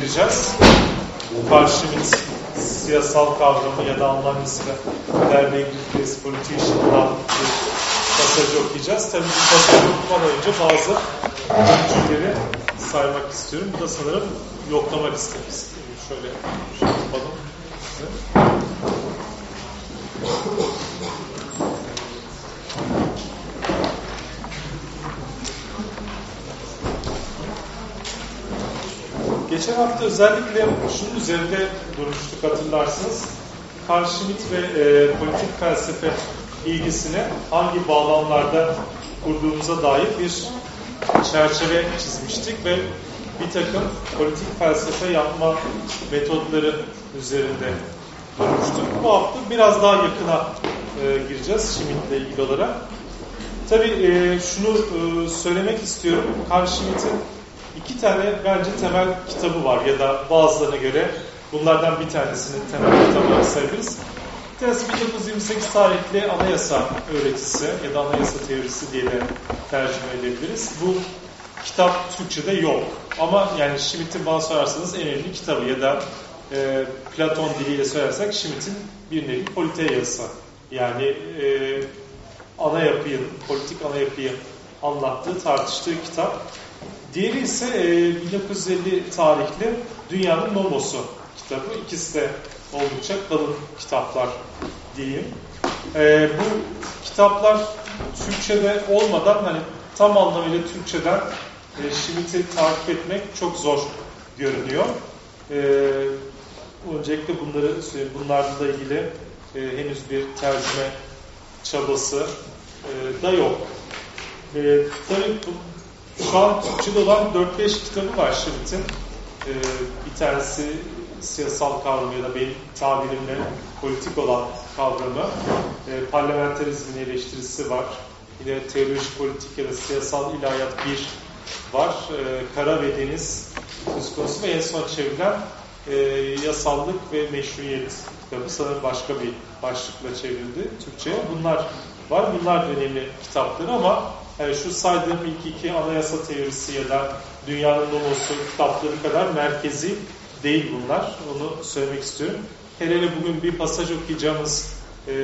gireceğiz. Schmitt siyasal kavramı ya da anlamıyla der English Politician'dan bir pasaj okuyacağız. Tabii bu pasajı okumadan önce bazı öncüleri saymak istiyorum. Bu da sanırım yoklamak isteriz. Şöyle, şöyle yapalım. Geçen hafta özellikle şunun üzerinde durmuştuk hatırlarsınız. Schmitt ve e, politik felsefe ilgisini hangi bağlamlarda kurduğumuza dair bir çerçeve çizmiştik ve bir takım politik felsefe yapma metodları üzerinde durmuştuk. Bu hafta biraz daha yakına e, gireceğiz Schmitt'le ilgili olarak. Tabii e, şunu e, söylemek istiyorum. Carl Schmitt'in iki tane bence temel kitabı var ya da bazılarına göre bunlardan bir tanesini temel kitabı sayabiliriz. Bir tanesi 1928 tarihli anayasa öğretisi ya da anayasa teorisi diye de tercüme edebiliriz. Bu kitap Türkçe'de yok. Ama yani Schmitt'in bana sorarsanız en önemli kitabı ya da e, Platon diliyle söylersek Schmitt'in bir nevi politeyası. Yani e, ana yapıyı, politik ana yapıyı anlattığı, tartıştığı kitap. Diğeri ise e, 1950 tarihli Dünyanın Nomosu kitabı. İkisi de oldukça kalın kitaplar diyeyim. E, bu kitaplar Türkçe'de olmadan hani tam anlamıyla Türkçeden e, Schmitt'i takip etmek çok zor görünüyor. E, öncelikle bunları. Bunlarla ilgili e, henüz bir tercüme çabası e, da yok. E, tabii şu an Türkçe'de olan 4-5 kitabı var Schmitt'in. E, bir tanesi siyasal kavramı ya da benim tabirimle politik olan kavramı. E, parlamenterizmin eleştirisi var. Yine teoloji politik ya da siyasal ilahiyat 1 var. E, Kara ve Deniz söz konusu ve en son çevrilen e, yasallık ve meşruiyet kitabı sanırım başka bir başlıkla çevrildi Türkçe'ye. Bunlar var. Bunlar önemli kitapları ama yani şu saydığım ilk iki anayasa teorisi ya da dünyanın nomosu kitapları kadar merkezi değil bunlar. Onu söylemek istiyorum. Hele hele bugün bir pasaj okuyacağımız e,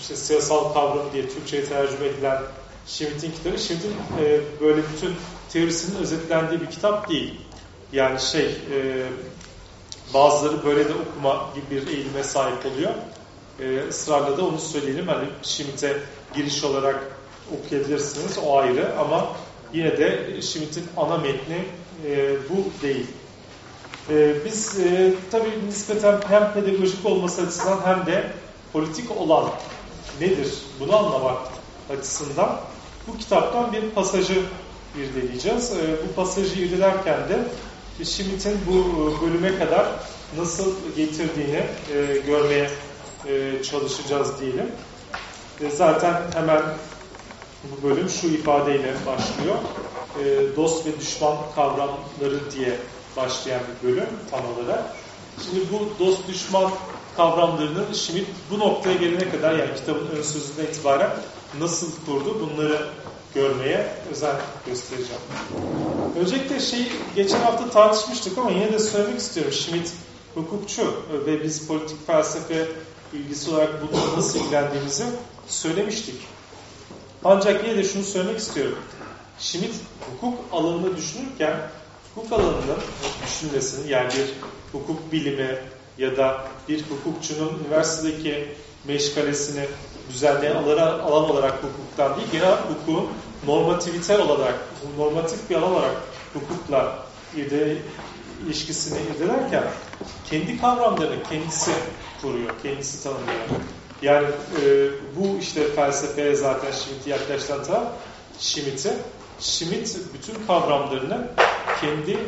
işte siyasal kavramı diye Türkçe'ye tercüme edilen Schmitt'in kitabı. Schmitt'in e, böyle bütün teorisinin özetlendiği bir kitap değil. Yani şey e, bazıları böyle de okuma gibi bir eğilime sahip oluyor. E, ısrarla da onu söyleyelim. Hani Schmitt'e giriş olarak okuyabilirsiniz. O ayrı ama yine de Schmitt'in ana metni e, bu değil. E, biz e, tabii nispeten hem pedagojik olması açısından hem de politik olan nedir bunu anlamak açısından bu kitaptan bir pasajı irdeleyeceğiz. E, bu pasajı irdelerken de Schmitt'in bu bölüme kadar nasıl getirdiğini e, görmeye e, çalışacağız diyelim. E, zaten hemen bu bölüm şu ifadeyle başlıyor. E, dost ve düşman kavramları diye başlayan bir bölüm tam olarak. Şimdi bu dost düşman kavramlarını Schmidt bu noktaya gelene kadar yani kitabın ön sözünden itibaren nasıl kurdu bunları görmeye özen göstereceğim. Öncelikle şey geçen hafta tartışmıştık ama yine de söylemek istiyorum. Schmidt hukukçu ve biz politik felsefe ilgisi olarak bunu nasıl ilgilendiğimizi söylemiştik. Ancak yine de şunu söylemek istiyorum. Schmidt hukuk alanını düşünürken hukuk alanının düşünmesinin yani bir hukuk bilimi ya da bir hukukçunun üniversitedeki meşgalesini düzenleyen alan olarak hukuktan değil, genel hukukun normativiter olarak, normatif bir alan olarak hukukla irde, ilişkisini irdelerken kendi kavramlarını kendisi kuruyor, kendisi tanımlıyor. Yani e, bu işte felsefeye zaten Schmitt'i yaklaştıran taraf Schmitt'i. Schmitt bütün kavramlarını kendi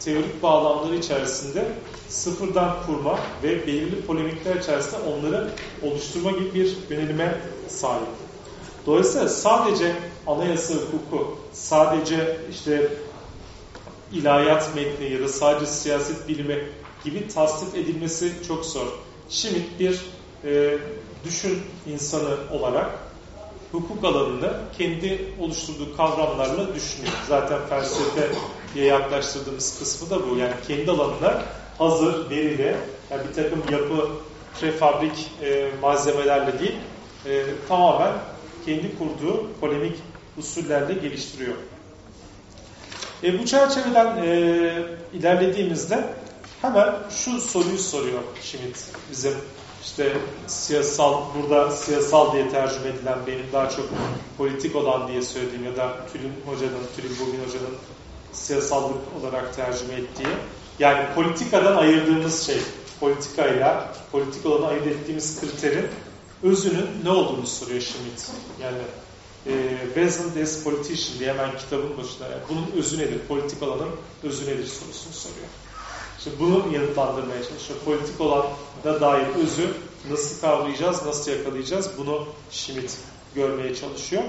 teorik bağlamları içerisinde sıfırdan kurma ve belirli polemikler içerisinde onları oluşturma gibi bir yönelime sahip. Dolayısıyla sadece anayasa hukuku, sadece işte ilahiyat metni ya da sadece siyaset bilimi gibi tasdif edilmesi çok zor. Schmitt bir e, düşün insanı olarak hukuk alanında kendi oluşturduğu kavramlarla düşünüyor. Zaten felsefeye yaklaştırdığımız kısmı da bu. Yani kendi alanında hazır, verili, yani bir takım yapı, prefabrik e, malzemelerle değil, e, tamamen kendi kurduğu polemik usullerle geliştiriyor. E, bu çerçeveden e, ilerlediğimizde hemen şu soruyu soruyor Schmidt bizim işte siyasal, burada siyasal diye tercüme edilen benim daha çok politik olan diye söylediğim ya da Tülin Hoca'nın, Tülin Bugün Hoca'nın siyasallık olarak tercüme ettiği yani politikadan ayırdığımız şey politikayla politik olanı ayırt ettiğimiz kriterin özünün ne olduğunu soruyor Schmidt. Yani e, Wesen des Politician diye hemen kitabın başında yani bunun özü nedir? Politik olanın özü nedir sorusunu soruyor. İşte bunu yanıtlandırmaya çalışıyor. Politik olan da dair özü nasıl kavrayacağız, nasıl yakalayacağız bunu Schmidt görmeye çalışıyor.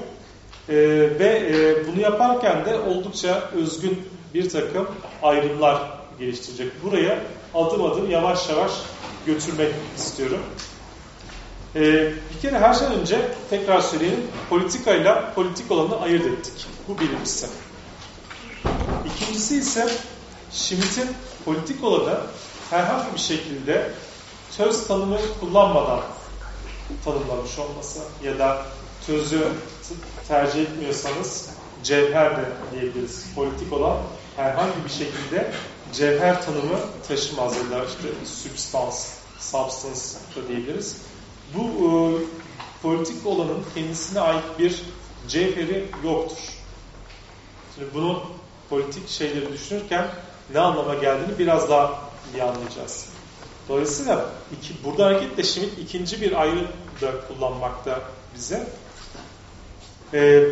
E, ve e, bunu yaparken de oldukça özgün bir takım ayrımlar geliştirecek. Buraya adım adım yavaş yavaş götürmek istiyorum. Ee, bir kere her şeyden önce tekrar söyleyelim, politikayla politik olanı ayırt ettik. Bu birincisi. İkincisi ise Schmitt'in politik olanı herhangi bir şekilde söz tanımı kullanmadan tanımlamış olması ya da sözü tercih etmiyorsanız cevher de diyebiliriz. Politik olan herhangi bir şekilde cevher tanımı taşımaz ya da substance da diyebiliriz. Bu e, politik olanın kendisine ait bir cevheri yoktur. Şimdi bunu politik şeyleri düşünürken ne anlama geldiğini biraz daha iyi anlayacağız. Dolayısıyla iki, burada hareketle Schmidt ikinci bir ayrı da kullanmakta bize. Ee,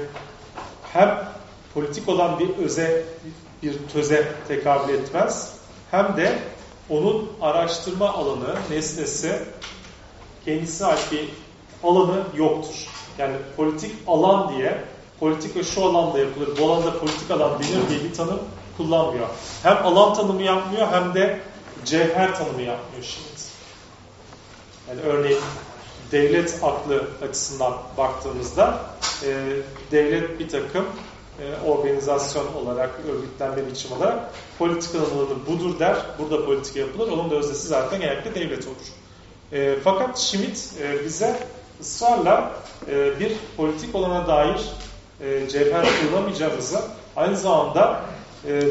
hem politik olan bir öze, bir töze tekabül etmez. Hem de onun araştırma alanı, nesnesi kendisine ait bir alanı yoktur. Yani politik alan diye politika şu alanda yapılır, bu alanda politik alan denir diye bir tanım kullanmıyor. Hem alan tanımı yapmıyor hem de cevher tanımı yapmıyor şimdi. Yani örneğin devlet aklı açısından baktığımızda e, devlet bir takım e, organizasyon olarak, örgütlenme biçim olarak politikanın alanı budur der. Burada politika yapılır. Onun da öznesi zaten genellikle devlet olur. E, fakat Schmidt e, bize ısrarla e, bir politik olana dair e, cevher kullanamayacağımızı aynı zamanda e,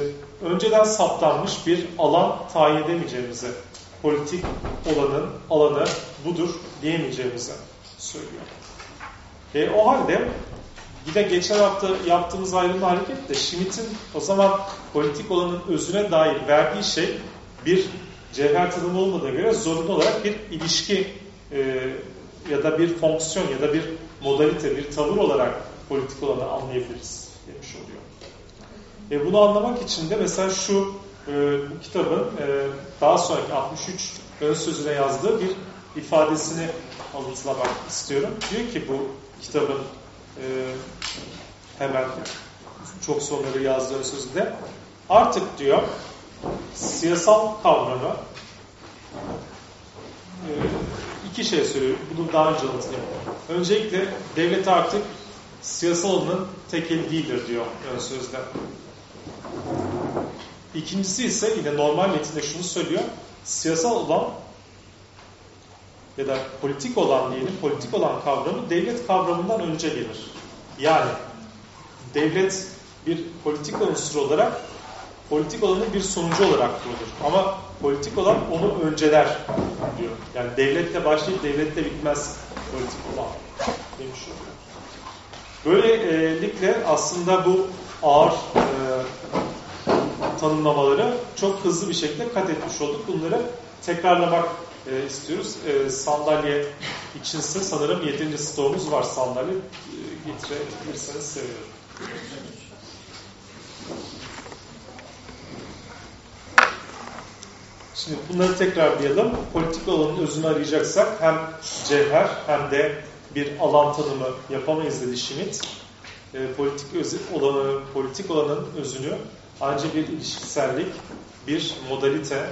önceden saptanmış bir alan tayin edemeyeceğimizi politik olanın alanı budur diyemeyeceğimizi söylüyor. E, o halde Yine geçen hafta yaptığımız ayrımla hareketle Schmitt'in o zaman politik olanın özüne dair verdiği şey bir cevher tanımı olmadığına göre zorunlu olarak bir ilişki e, ya da bir fonksiyon ya da bir modalite, bir tavır olarak politik olanı anlayabiliriz. E, bunu anlamak için de mesela şu e, bu kitabın e, daha sonraki 63 ön sözüne yazdığı bir ifadesini alıntılamak istiyorum. Diyor ki bu kitabın e, hemen çok sonları yazdığı sözünde artık diyor siyasal kavramı e, iki şey söylüyor. Bunu daha önce anlatayım. Öncelikle devlet artık siyasal olanın tekeli değildir diyor ön sözde. İkincisi ise yine normal metinde şunu söylüyor. Siyasal olan ya da politik olan diyelim, politik olan kavramı devlet kavramından önce gelir. Yani devlet bir politik unsur olarak politik olanın bir sonucu olarak kurulur. Ama politik olan onu önceler diyor. Yani devletle başlayıp devletle bitmez politik olan demiş oluyor. Böylelikle aslında bu ağır e, tanımlamaları çok hızlı bir şekilde kat etmiş olduk. Bunları tekrarlamak e, istiyoruz. E, sandalye içinse sanırım 7. stoğumuz var sandalye. E, getirebilirseniz sevinirim. Şimdi bunları tekrarlayalım. Politik alanın özünü arayacaksak hem cevher hem de bir alan tanımı yapamayız dedi Schmidt. E, politik özü, olanı, politik olanın özünü ancak bir ilişkisellik, bir modalite,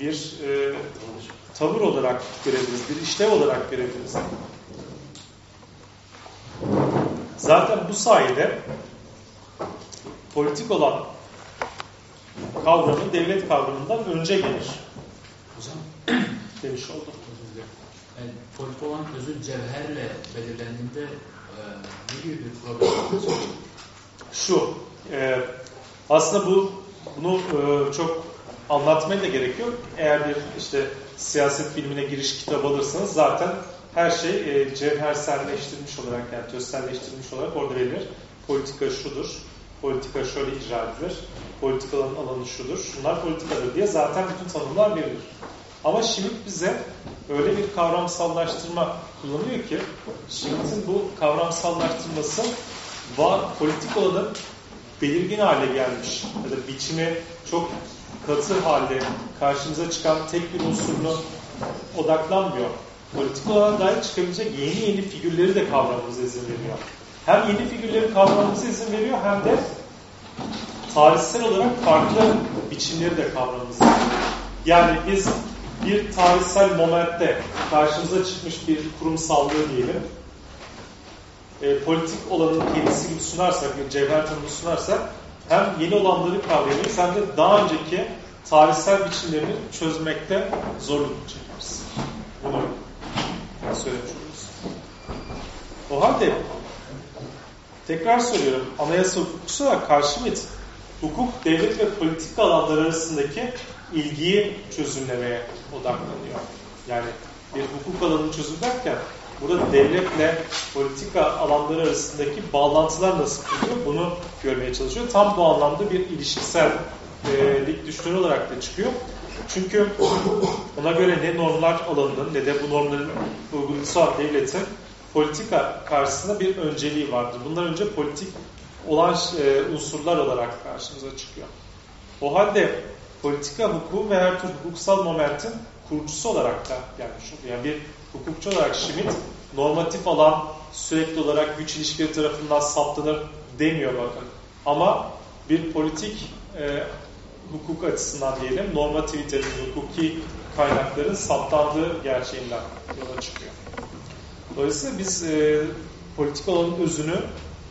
bir e, tavır olarak görebiliriz, bir işlev olarak görebiliriz. Zaten bu sayede politik olan kavramı devlet kavramından önce gelir. Hocam demiş oldum. Yani politik olan özü cevherle belirlendiğinde ne gibi bir Şu, e, aslında bu bunu e, çok anlatmaya da gerek yok. Eğer bir işte siyaset bilimine giriş kitabı alırsanız zaten her şey e, cevherselleştirilmiş olarak yani tözselleştirilmiş olarak orada verilir. Politika şudur, politika şöyle icra edilir, politikanın alanı şudur, şunlar politikadır diye zaten bütün tanımlar verilir. Ama Schmitt bize öyle bir kavramsallaştırma kullanıyor ki Schmitt'in bu kavramsallaştırması var, politik olanın belirgin hale gelmiş ya da biçimi çok katı halde karşımıza çıkan tek bir unsurunu odaklanmıyor. Politik olarak dair çıkabilecek yeni yeni figürleri de kavramamıza izin veriyor. Hem yeni figürleri kavramamıza izin veriyor hem de tarihsel olarak farklı biçimleri de kavramamıza izin veriyor. Yani biz bir tarihsel momentte karşımıza çıkmış bir kurumsallığı diyelim, e, politik olanın kendisi gibi sunarsak, bir cevher tanımı sunarsak hem yeni olanları kavrayamayız hem de daha önceki tarihsel biçimlerini çözmekte zorluk çekeriz. Bunu söylemiş. O halde tekrar söylüyorum anayasa olarak karşı mıydı? Hukuk, devlet ve politik alanlar arasındaki ilgiyi çözümlemeye odaklanıyor. Yani bir hukuk alanını çözümlerken burada devletle politika alanları arasındaki bağlantılar nasıl kuruluyor bunu görmeye çalışıyor. Tam bu anlamda bir ilişkisellik düşünür olarak da çıkıyor. Çünkü ona göre ne normlar alanının ne de bu normların uygulaması devletin politika karşısında bir önceliği vardır. Bundan önce politik olan e, unsurlar olarak karşımıza çıkıyor. O halde politika hukuku ve her tür hukuksal momentin kurucusu olarak da gelmiş oluyor. Yani bir hukukçu olarak Schmidt normatif alan sürekli olarak güç ilişkileri tarafından saptanır demiyor bakın. Ama bir politik e, hukuk açısından diyelim normativitenin, hukuki kaynakların saptandığı gerçeğinden yola çıkıyor. Dolayısıyla biz e, politik alanın özünü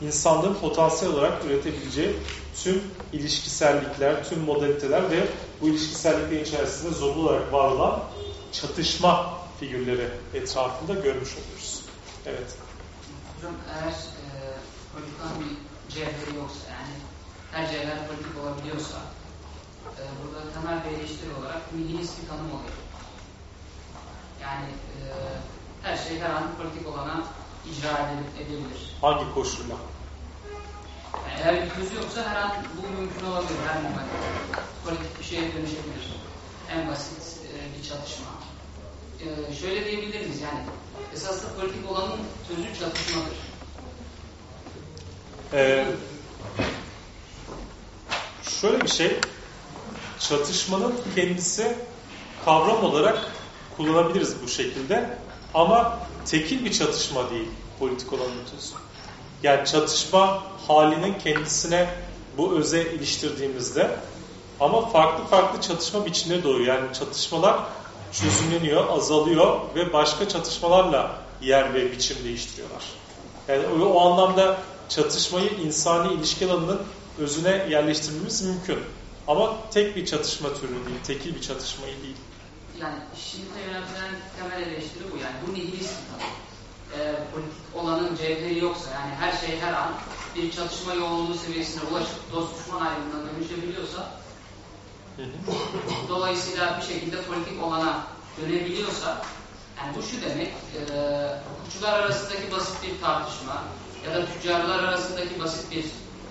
insanlığın potansiyel olarak üretebileceği tüm ilişkisellikler, tüm modaliteler ve bu ilişkiselliklerin içerisinde zorlu olarak var olan çatışma figürleri etrafında görmüş oluruz. Evet. Hocam eğer e, politikan bir cevheri yoksa yani her cevher politik olabiliyorsa e, burada temel bir eleştiri olarak nihilist bir tanım oluyor. Yani e, her şey her an politik olana icra edilebilir. Hangi koşulla? Eğer bir közü yoksa her an bu mümkün olabilir her moment. Politik bir şeye dönüşebilir. En basit e, bir çatışma. E, şöyle diyebiliriz yani esasında politik olanın sözü çatışmadır. Ee, şöyle bir şey, çatışmanın kendisi kavram olarak kullanabiliriz bu şekilde. Ama tekil bir çatışma değil politik olanın sözü. Yani çatışma halinin kendisine bu öze iliştirdiğimizde ama farklı farklı çatışma biçimleri doğuyor. Yani çatışmalar çözümleniyor, azalıyor ve başka çatışmalarla yer ve biçim değiştiriyorlar. Yani o, anlamda çatışmayı insani ilişki alanının özüne yerleştirmemiz mümkün. Ama tek bir çatışma türü değil, tekil bir çatışmayı değil. Yani şimdi yönetilen temel eleştiri bu. Yani bu nihilist bir tanım. Ee, politik olanın cevheri yoksa yani her şey her an bir çatışma yoğunluğu seviyesine ulaşıp dost düşman ayrımından dönüşebiliyorsa dolayısıyla bir şekilde politik olana dönebiliyorsa yani bu şu demek e, hukukçular arasındaki basit bir tartışma ya da tüccarlar arasındaki basit bir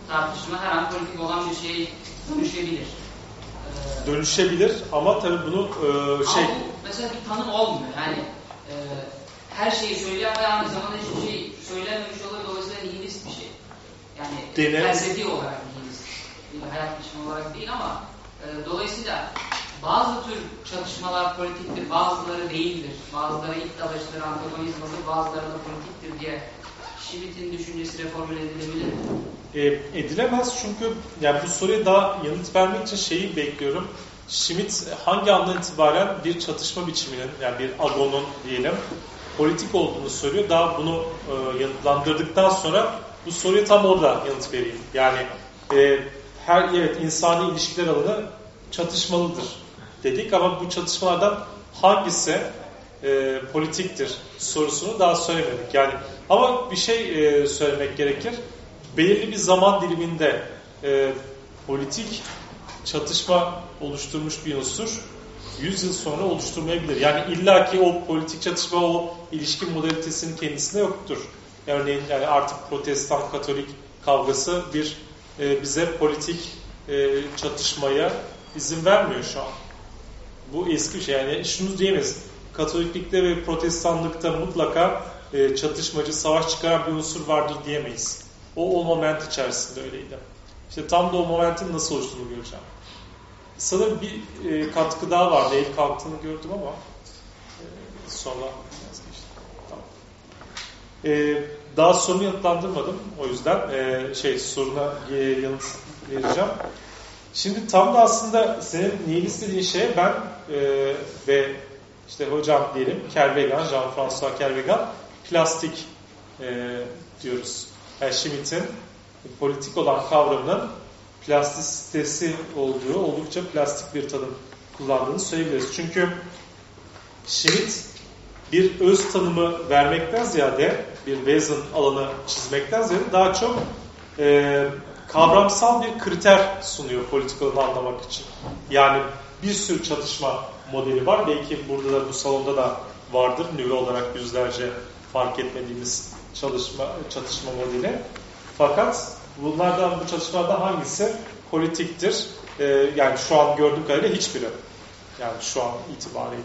tartışma her an politik olan bir şeye dönüşebilir. Ee, dönüşebilir ama tabii bunu e, şey... Ama bu mesela bir tanım olmuyor. Yani e, her şeyi söyleyen ve aynı zamanda hiçbir şey söylememiş olur. Dolayısıyla nihilist bir şey. Yani Dene... felsefi olarak nihilist. Bir hayat biçimi olarak değil ama e, dolayısıyla bazı tür çatışmalar politiktir, bazıları değildir. Bazıları ilk dalaştır, antagonizmadır, bazıları da politiktir diye Schmitt'in düşüncesi reformüle edilebilir mi? E, edilemez çünkü yani bu soruya daha yanıt vermek için şeyi bekliyorum. Schmitt hangi andan itibaren bir çatışma biçiminin yani bir agonun diyelim politik olduğunu söylüyor. Daha bunu e, yanıtlandırdıktan sonra bu soruya tam orada yanıt vereyim. Yani e, her evet insani ilişkiler alanı çatışmalıdır dedik ama bu çatışmalardan hangisi e, politiktir sorusunu daha söylemedik. Yani ama bir şey e, söylemek gerekir. Belirli bir zaman diliminde e, politik çatışma oluşturmuş bir unsur 100 yıl sonra oluşturmayabilir. Yani illaki o politik çatışma o ilişki modalitesinin kendisinde yoktur. Örneğin yani artık protestan katolik kavgası bir e, bize politik e, çatışmaya izin vermiyor şu an. Bu eski bir şey. Yani şunu diyemeyiz. Katoliklikte ve protestanlıkta mutlaka e, çatışmacı, savaş çıkaran bir unsur vardır diyemeyiz. O o moment içerisinde öyleydi. İşte tam da o momentin nasıl oluştuğunu göreceğim. Sanırım bir e, katkı daha vardı. El kalktığını gördüm ama e, sonra vazgeçtim. Tamam. E, daha sorumu yanıtlandırmadım. O yüzden e, şey soruna e, yanıt vereceğim. Şimdi tam da aslında senin neyin istediğin şey ben e, ve işte hocam diyelim Kervegan, Jean-François Kervegan plastik e, diyoruz. Yani Schmidt'in politik olan kavramının plastisitesi olduğu, oldukça plastik bir tanım kullandığını söyleyebiliriz. Çünkü Schmidt bir öz tanımı vermekten ziyade, bir Wesen alanı çizmekten ziyade daha çok e, kavramsal bir kriter sunuyor politik alanı anlamak için. Yani bir sürü çatışma modeli var. Belki burada da bu salonda da vardır. Nüve olarak yüzlerce fark etmediğimiz çalışma çatışma modeli. Fakat bunlardan bu çatışmalardan hangisi politiktir? Ee, yani şu an gördüğüm kadarıyla hiçbiri. Yani şu an itibariyle.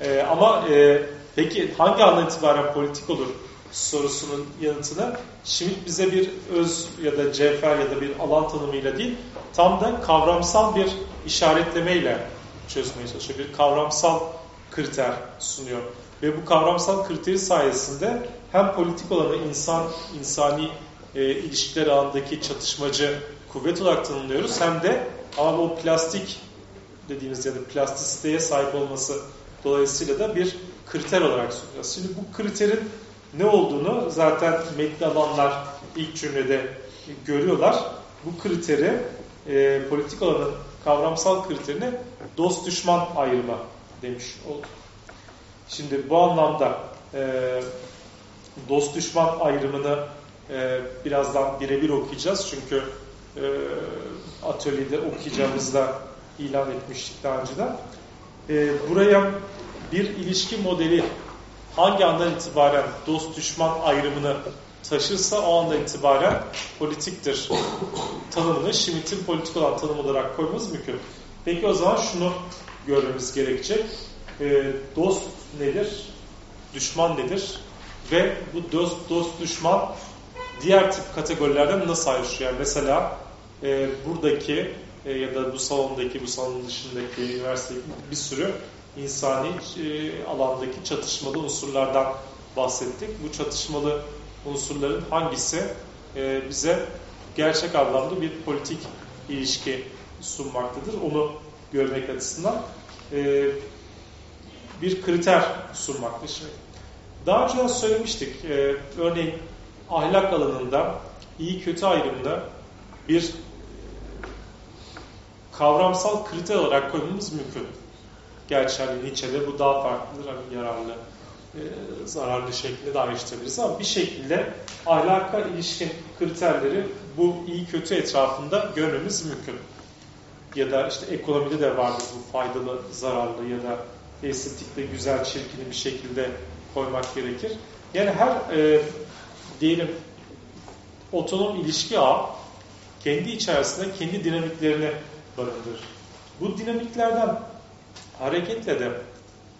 Ee, ama e, peki hangi andan itibaren politik olur sorusunun yanıtını Schmidt bize bir öz ya da cevher ya da bir alan tanımıyla değil tam da kavramsal bir işaretlemeyle çözmeye çalışıyor. Bir kavramsal kriter sunuyor. Ve bu kavramsal kriteri sayesinde hem politik olanı insan, insani e, ilişkiler alanındaki çatışmacı kuvvet olarak tanımlıyoruz hem de ama bu plastik dediğimiz ya da plastisiteye sahip olması dolayısıyla da bir kriter olarak sunuyoruz. Şimdi bu kriterin ne olduğunu zaten metni alanlar ilk cümlede görüyorlar. Bu kriteri e, politik olanın kavramsal kriterini dost düşman ayrımı demiş oldu. Şimdi bu anlamda e, dost düşman ayrımını e, birazdan birebir okuyacağız. Çünkü e, atölyede okuyacağımızda ilan etmiştik daha önceden. E, buraya bir ilişki modeli hangi andan itibaren dost düşman ayrımını taşırsa o andan itibaren politiktir tanımını Schmitt'in politik olan tanım olarak koymamız mümkün. Peki o zaman şunu görmemiz gerekecek. E, dost nedir? Düşman nedir? Ve bu dost, dost düşman diğer tip kategorilerden nasıl ayrışıyor? Yani mesela e, buradaki e, ya da bu salondaki, bu salonun dışındaki üniversitedeki bir sürü insani e, alandaki çatışmalı unsurlardan bahsettik. Bu çatışmalı unsurların hangisi e, bize gerçek anlamda bir politik ilişki sunmaktadır. Onu görmek açısından e, bir kriter sunmaktadır. Daha önce söylemiştik. E, örneğin ahlak alanında iyi kötü ayrımını bir kavramsal kriter olarak koymamız mümkün. Gerçi hani Nietzsche'de bu daha farklıdır. Hani yararlı, e, zararlı şeklinde de ayrıştırabiliriz ama bir şekilde ahlaka ilişkin kriterleri bu iyi kötü etrafında görmemiz mümkün. Ya da işte ekonomide de vardır bu faydalı, zararlı ya da estetikte güzel, çirkini bir şekilde koymak gerekir. Yani her e, diyelim otonom ilişki ağı kendi içerisinde kendi dinamiklerini barındırır. Bu dinamiklerden hareketle de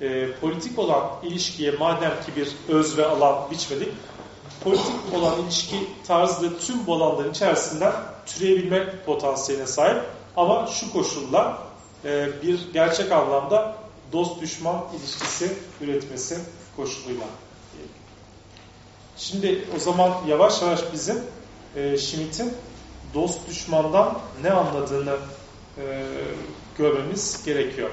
e, politik olan ilişkiye madem ki bir öz ve alan biçmedik, politik olan ilişki tarzı tüm bu alanların içerisinden türeyebilme potansiyeline sahip ama şu koşulla e, bir gerçek anlamda dost düşman ilişkisi üretmesi koşuluyla. Şimdi o zaman yavaş yavaş bizim e, Schmidt'in dost düşmandan ne anladığını e, görmemiz gerekiyor.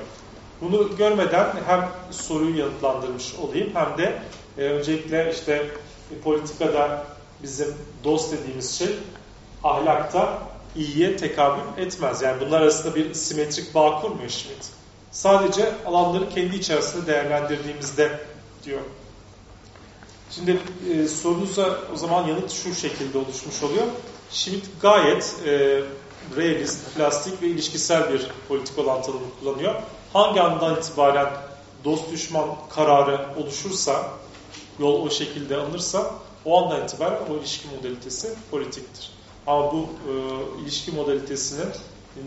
Bunu görmeden hem soruyu yanıtlandırmış olayım hem de e, öncelikle işte e, politikada bizim dost dediğimiz şey ahlakta iyiye tekabül etmez. Yani bunlar arasında bir simetrik bağ kurmuyor Schmidt. Sadece alanları kendi içerisinde değerlendirdiğimizde diyor. Şimdi e, sorunuza o zaman yanıt şu şekilde oluşmuş oluyor. Schmidt gayet e, realist, plastik ve ilişkisel bir politik olan tanımı kullanıyor. Hangi andan itibaren dost düşman kararı oluşursa, yol o şekilde alınırsa o andan itibaren o ilişki modalitesi politiktir. Ama bu e, ilişki modalitesinin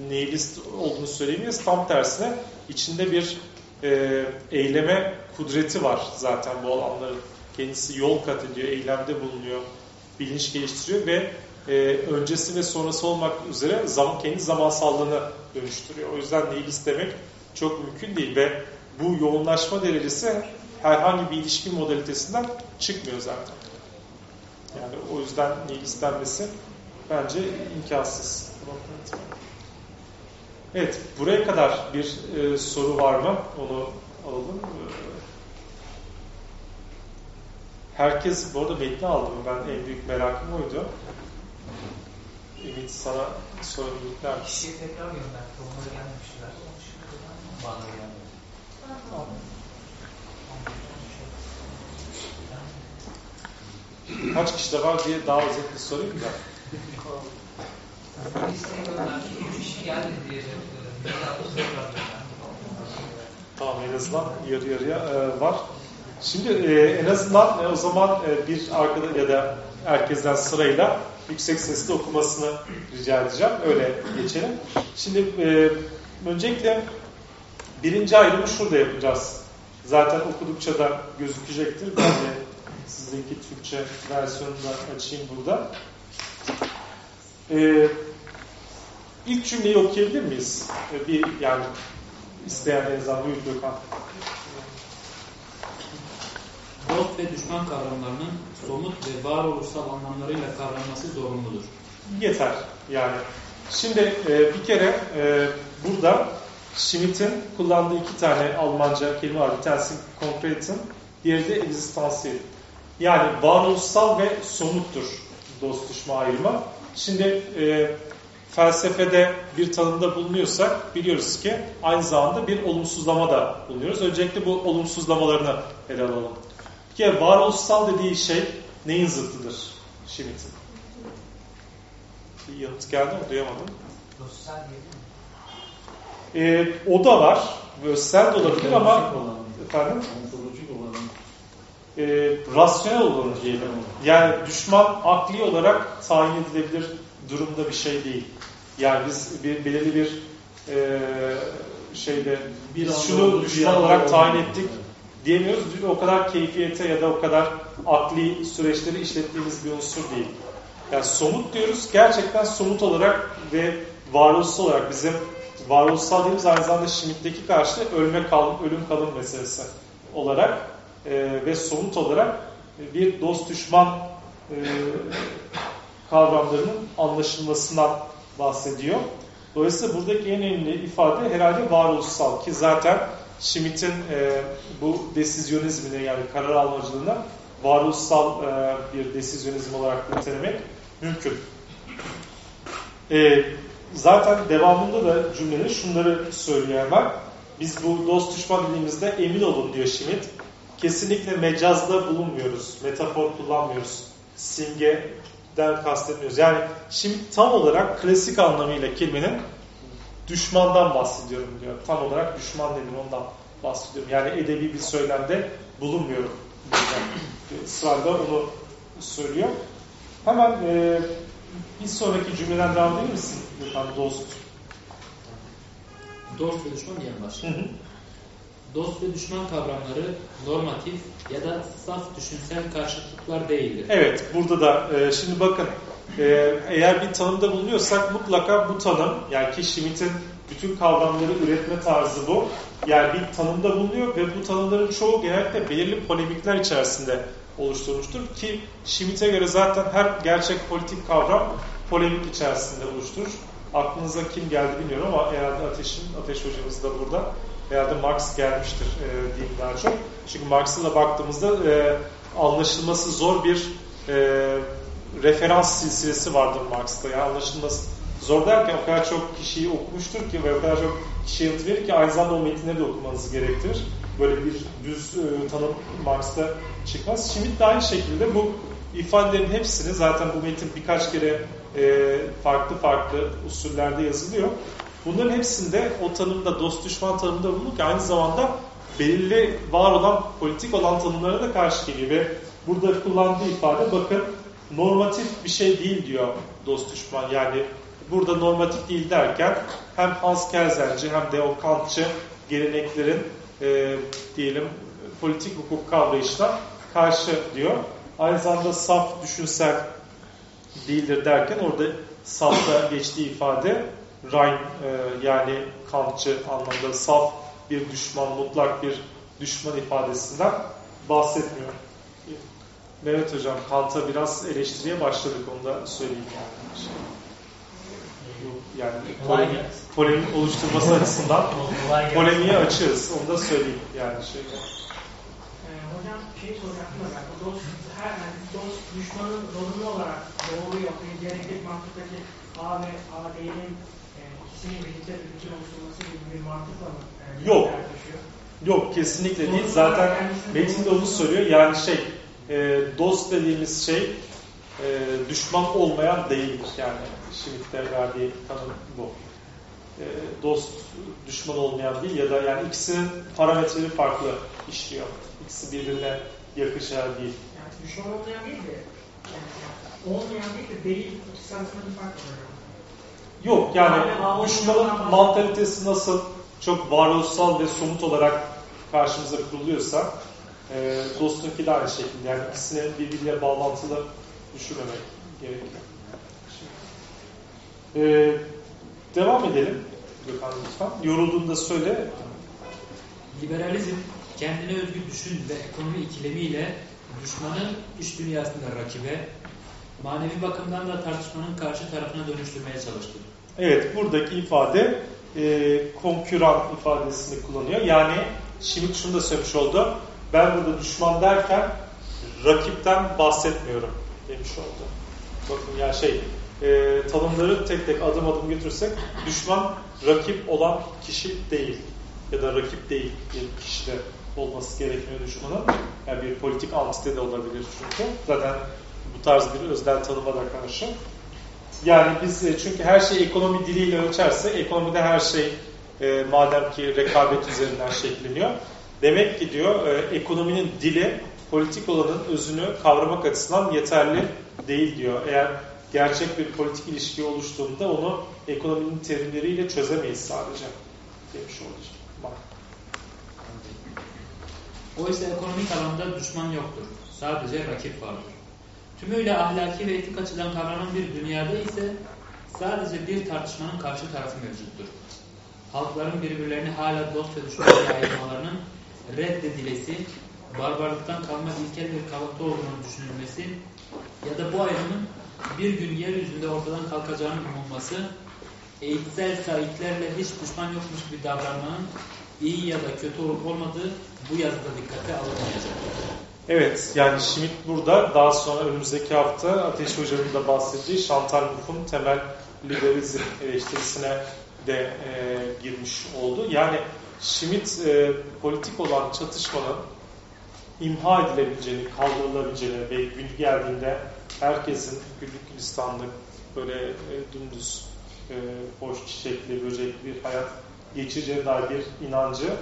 nihilist olduğunu söyleyemeyiz. Tam tersine içinde bir e, eyleme kudreti var zaten bu alanların. Kendisi yol kat ediyor, eylemde bulunuyor, bilinç geliştiriyor ve e, öncesi ve sonrası olmak üzere zaman, kendi zamansallığını dönüştürüyor. O yüzden nihilist demek çok mümkün değil ve bu yoğunlaşma derecesi herhangi bir ilişki modalitesinden çıkmıyor zaten. Yani o yüzden nihilist denmesi bence imkansız. Evet, buraya kadar bir e, soru var mı? Onu alalım. Herkes, bu arada metni aldım. Ben en büyük merakım oydu. Ümit sana sorumluluklar. Kişiye tekrar gönderdi. Onlara gelmemişler. Bana gelmedi. Kaç kişi de var diye daha özetli sorayım da. Listeyi gönderdi. Üç kişi geldi diye tekrar Tamam en azından yarı yarıya e, var. Şimdi e, en azından e, o zaman e, bir arkada ya da herkesten sırayla yüksek sesle okumasını rica edeceğim. Öyle geçelim. Şimdi e, öncelikle birinci ayrımı şurada yapacağız. Zaten okudukça da gözükecektir. Ben de sizdeki Türkçe versiyonunu açayım burada. E, ilk cümleyi okuyabilir miyiz? E, bir yani isteyen en azından buyur Gökhan. Dost ve düşman kavramlarının somut ve varoluşsal anlamlarıyla kavranması zorunludur. Yeter yani. Şimdi e, bir kere e, burada Schmidt'in kullandığı iki tane Almanca kelime var. Bir tanesi konkretin, diğeri de existansiyel. Yani varoluşsal ve somuttur dost düşman ayrımı. Şimdi e, felsefede bir tanımda bulunuyorsak biliyoruz ki aynı zamanda bir olumsuzlama da bulunuyoruz. Öncelikle bu olumsuzlamalarını ele alalım. Kere varoluşsal dediği şey neyin zıttıdır Schmidt'in? Bir yanıt geldi mi? Duyamadım. Ee, o da var. Özel de olabilir ama efendim Ontolojik olan e, rasyonel olanı diyelim. Yani düşman akli olarak tayin edilebilir durumda bir şey değil. Yani biz bir, belirli bir e, şeyde Bir biz şunu düşman olarak tayin ettik diyemiyoruz. O kadar keyfiyete ya da o kadar akli süreçleri işlettiğimiz bir unsur değil. Yani somut diyoruz. Gerçekten somut olarak ve varoluşsal olarak bizim varoluşsal dediğimiz aynı zamanda Schmidt'teki karşılığı ölme kalım, ölüm kalım meselesi olarak e, ve somut olarak bir dost düşman e, kavramlarının anlaşılmasından bahsediyor. Dolayısıyla buradaki en önemli ifade herhalde varoluşsal ki zaten Schmidt'in e, bu desizyonizmine yani karar almacılığına varoluşsal e, bir desizyonizm olarak nitelemek mümkün. E, zaten devamında da cümlenin şunları söylüyor hemen. Biz bu dost düşman dediğimizde emin olun diyor Schmidt. Kesinlikle mecazda bulunmuyoruz. Metafor kullanmıyoruz. Simgeden kastetmiyoruz. Yani şimdi tam olarak klasik anlamıyla kelimenin düşmandan bahsediyorum diyor. Tam olarak düşman dedim ondan bahsediyorum. Yani edebi bir söylemde bulunmuyorum. Sırada onu söylüyor. Hemen e, bir sonraki cümleden devam edebilir misin? Gökhan dost. Dost ve düşman diyen Hı başlıyor. hı. Dost ve düşman kavramları normatif ya da saf düşünsel karşıtlıklar değildir. Evet, burada da e, şimdi bakın e, eğer bir tanımda bulunuyorsak mutlaka bu tanım, yani ki Schmidt'in bütün kavramları üretme tarzı bu. Yani bir tanımda bulunuyor ve bu tanımların çoğu genellikle belirli polemikler içerisinde oluşturmuştur. Ki Schmidt'e göre zaten her gerçek politik kavram polemik içerisinde oluşturur. Aklınıza kim geldi bilmiyorum ama herhalde Ateş'in, Ateş hocamız da burada. Herhalde Marx gelmiştir e, diyeyim daha çok. Çünkü Marx'a da baktığımızda e, anlaşılması zor bir e, referans silsilesi vardır Marx'ta. Yani anlaşılması zor derken o kadar çok kişiyi okumuştur ki ve o kadar çok kişi yanıt verir ki aynı zamanda o metinleri de okumanızı gerektirir. Böyle bir düz e, tanım Marx'ta çıkmaz. Schmitt de aynı şekilde bu ifadelerin hepsini zaten bu metin birkaç kere e, farklı farklı usullerde yazılıyor. Bunların hepsinde o tanımda, dost düşman tanımında bulunurken aynı zamanda belirli var olan, politik olan tanımlara da karşı geliyor ve burada kullandığı ifade bakın normatif bir şey değil diyor dost düşman. Yani burada normatif değil derken hem Hans Kelsenci hem de o Kantçı geleneklerin e, diyelim politik hukuk kavrayışına karşı diyor. Aynı zamanda saf düşünsel değildir derken orada safta geçtiği ifade Rein e, yani Kantçı anlamda saf bir düşman, mutlak bir düşman ifadesinden bahsetmiyor. Mehmet Hocam, Kant'a biraz eleştiriye başladık, onu da söyleyeyim yani. Yani polemik, polemik oluşturması açısından polemiğe açığız, onu da söyleyeyim yani şey. Ee, hocam şey soracaktım da bu dost, her, yani dost düşmanın zorunlu olarak doğru yok. Gerekli mantıktaki A ve A değilin e, ikisinin birlikte bir bütün oluşturması gibi bir mantıkla mı Yok. Yok kesinlikle değil. Zaten metinde onu söylüyor. Yani şey e, dost dediğimiz şey e, düşman olmayan değildir. Yani Schmitt'te verdiği tanım bu. E, dost düşman olmayan değil ya da yani ikisinin parametreleri farklı işliyor. İkisi birbirine yakışan değil. Yani düşman olmayan değil de yani olmayan değil de değil ikisi arasında bir fark var. Yok yani düşmanın mantalitesi nasıl çok varoluşsal ve somut olarak karşımıza kuruluyorsa e, dostunki de aynı şekilde. Yani ikisini birbiriyle bağlantılı düşünmemek gerekiyor. E, devam edelim. Gökhan lütfen. Yorulduğunda söyle. Liberalizm kendine özgü düşün ve ekonomi ikilemiyle düşmanın iş dünyasında rakibe, manevi bakımdan da tartışmanın karşı tarafına dönüştürmeye çalıştı. Evet buradaki ifade e, konküran ifadesini kullanıyor. Yani Schmitt şunu da söylemiş oldu. Ben burada düşman derken rakipten bahsetmiyorum demiş oldu. Bakın ya şey e, tanımları tek tek adım adım götürsek düşman rakip olan kişi değil ya da rakip değil bir kişide olması gerekmiyor düşmanın. Yani bir politik antite de olabilir çünkü. Zaten bu tarz bir öznel tanıma da karşı. Yani biz e, çünkü her şey ekonomi diliyle ölçerse ekonomide her şey e, madem ki rekabet üzerinden şekilleniyor. Demek ki diyor e, ekonominin dili politik olanın özünü kavramak açısından yeterli değil diyor. Eğer gerçek bir politik ilişki oluştuğunda onu ekonominin terimleriyle çözemeyiz sadece demiş olacak. Bak. Oysa ekonomik alanda düşman yoktur. Sadece rakip vardır. Tümüyle ahlaki ve etik açıdan kavranan bir dünyada ise sadece bir tartışmanın karşı tarafı mevcuttur. Halkların birbirlerini hala dost ve düşman diye ayırmalarının reddedilesi, barbarlıktan kalma ilkel bir kalıpta olduğunu düşünülmesi ya da bu ayrımın bir gün yeryüzünde ortadan kalkacağının umulması, eğitsel sahiplerle hiç düşman yokmuş gibi davranmanın iyi ya da kötü olup olmadığı bu yazıda dikkate alınmayacak. Evet, yani Schmidt burada daha sonra önümüzdeki hafta Ateş Hoca'nın da bahsettiği Chantal Mouffe'un temel liberalizm eleştirisine de e, girmiş oldu. Yani Schmidt e, politik olan çatışmanın imha edilebileceğini, kaldırılabileceğini ve gün geldiğinde herkesin güllük gülistanlık, böyle e, dümdüz, e, hoş çiçekli, böcekli bir hayat geçireceğine dair bir inancı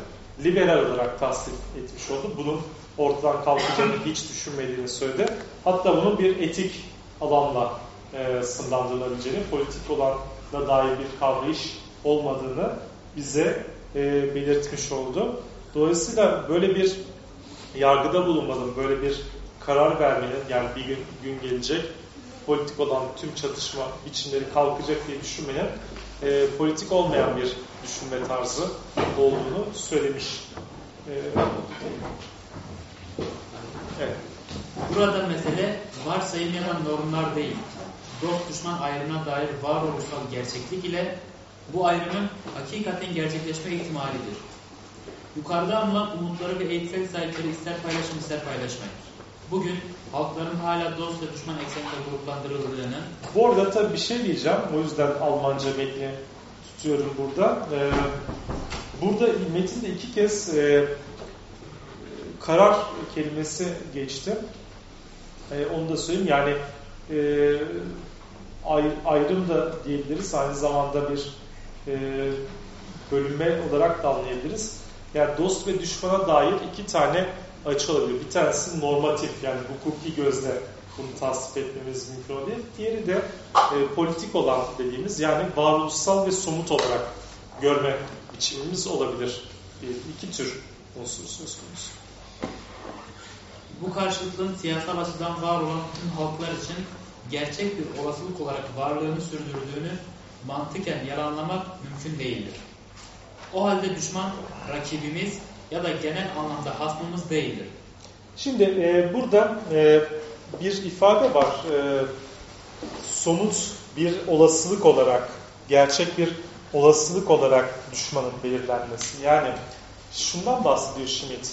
liberal olarak tasdik etmiş oldu. Bunun ortadan kalkacağını hiç düşünmediğini söyledi. Hatta bunun bir etik alanla e, sınırlandırılabileceğini, politik olanla dair bir kavrayış olmadığını bize e, belirtmiş oldu. Dolayısıyla böyle bir yargıda bulunmanın, böyle bir karar vermenin, yani bir gün, gün gelecek politik olan tüm çatışma biçimleri kalkacak diye düşünmenin e, politik olmayan bir düşünme tarzı olduğunu söylemiş. E, evet. Burada mesele varsayım ya da normlar değil. Dost düşman ayrımına dair varoluşsal gerçeklik ile bu ayrımın hakikaten gerçekleşme ihtimalidir. Yukarıda anılan umutları ve eğitsel sahipleri ister paylaşım ister paylaşmayın. bugün halkların hala dost ve düşman ekseninde gruplandırıldığını... Bu arada tabii bir şey diyeceğim. O yüzden Almanca metni tutuyorum burada. Ee, burada metinde iki kez e, karar kelimesi geçti. E, onu da söyleyeyim. Yani e, ayrım da diyebiliriz. Aynı zamanda bir e, bölünme olarak da anlayabiliriz. Yani dost ve düşmana dair iki tane açı olabilir. Bir tanesi normatif yani hukuki gözle bunu tasvip etmemiz mümkün olabilir. Diğeri de e, politik olan dediğimiz yani varoluşsal ve somut olarak görme biçimimiz olabilir. Bir, iki tür unsur söz konusu. Bu karşıtlığın siyasal açıdan var olan tüm halklar için gerçek bir olasılık olarak varlığını sürdürdüğünü mantıken yalanlamak mümkün değildir. O halde düşman rakibimiz ya da genel anlamda hasmımız değildir. Şimdi e, burada e, bir ifade var. E, somut bir olasılık olarak, gerçek bir olasılık olarak düşmanın belirlenmesi. Yani şundan bahsediyor Schmidt.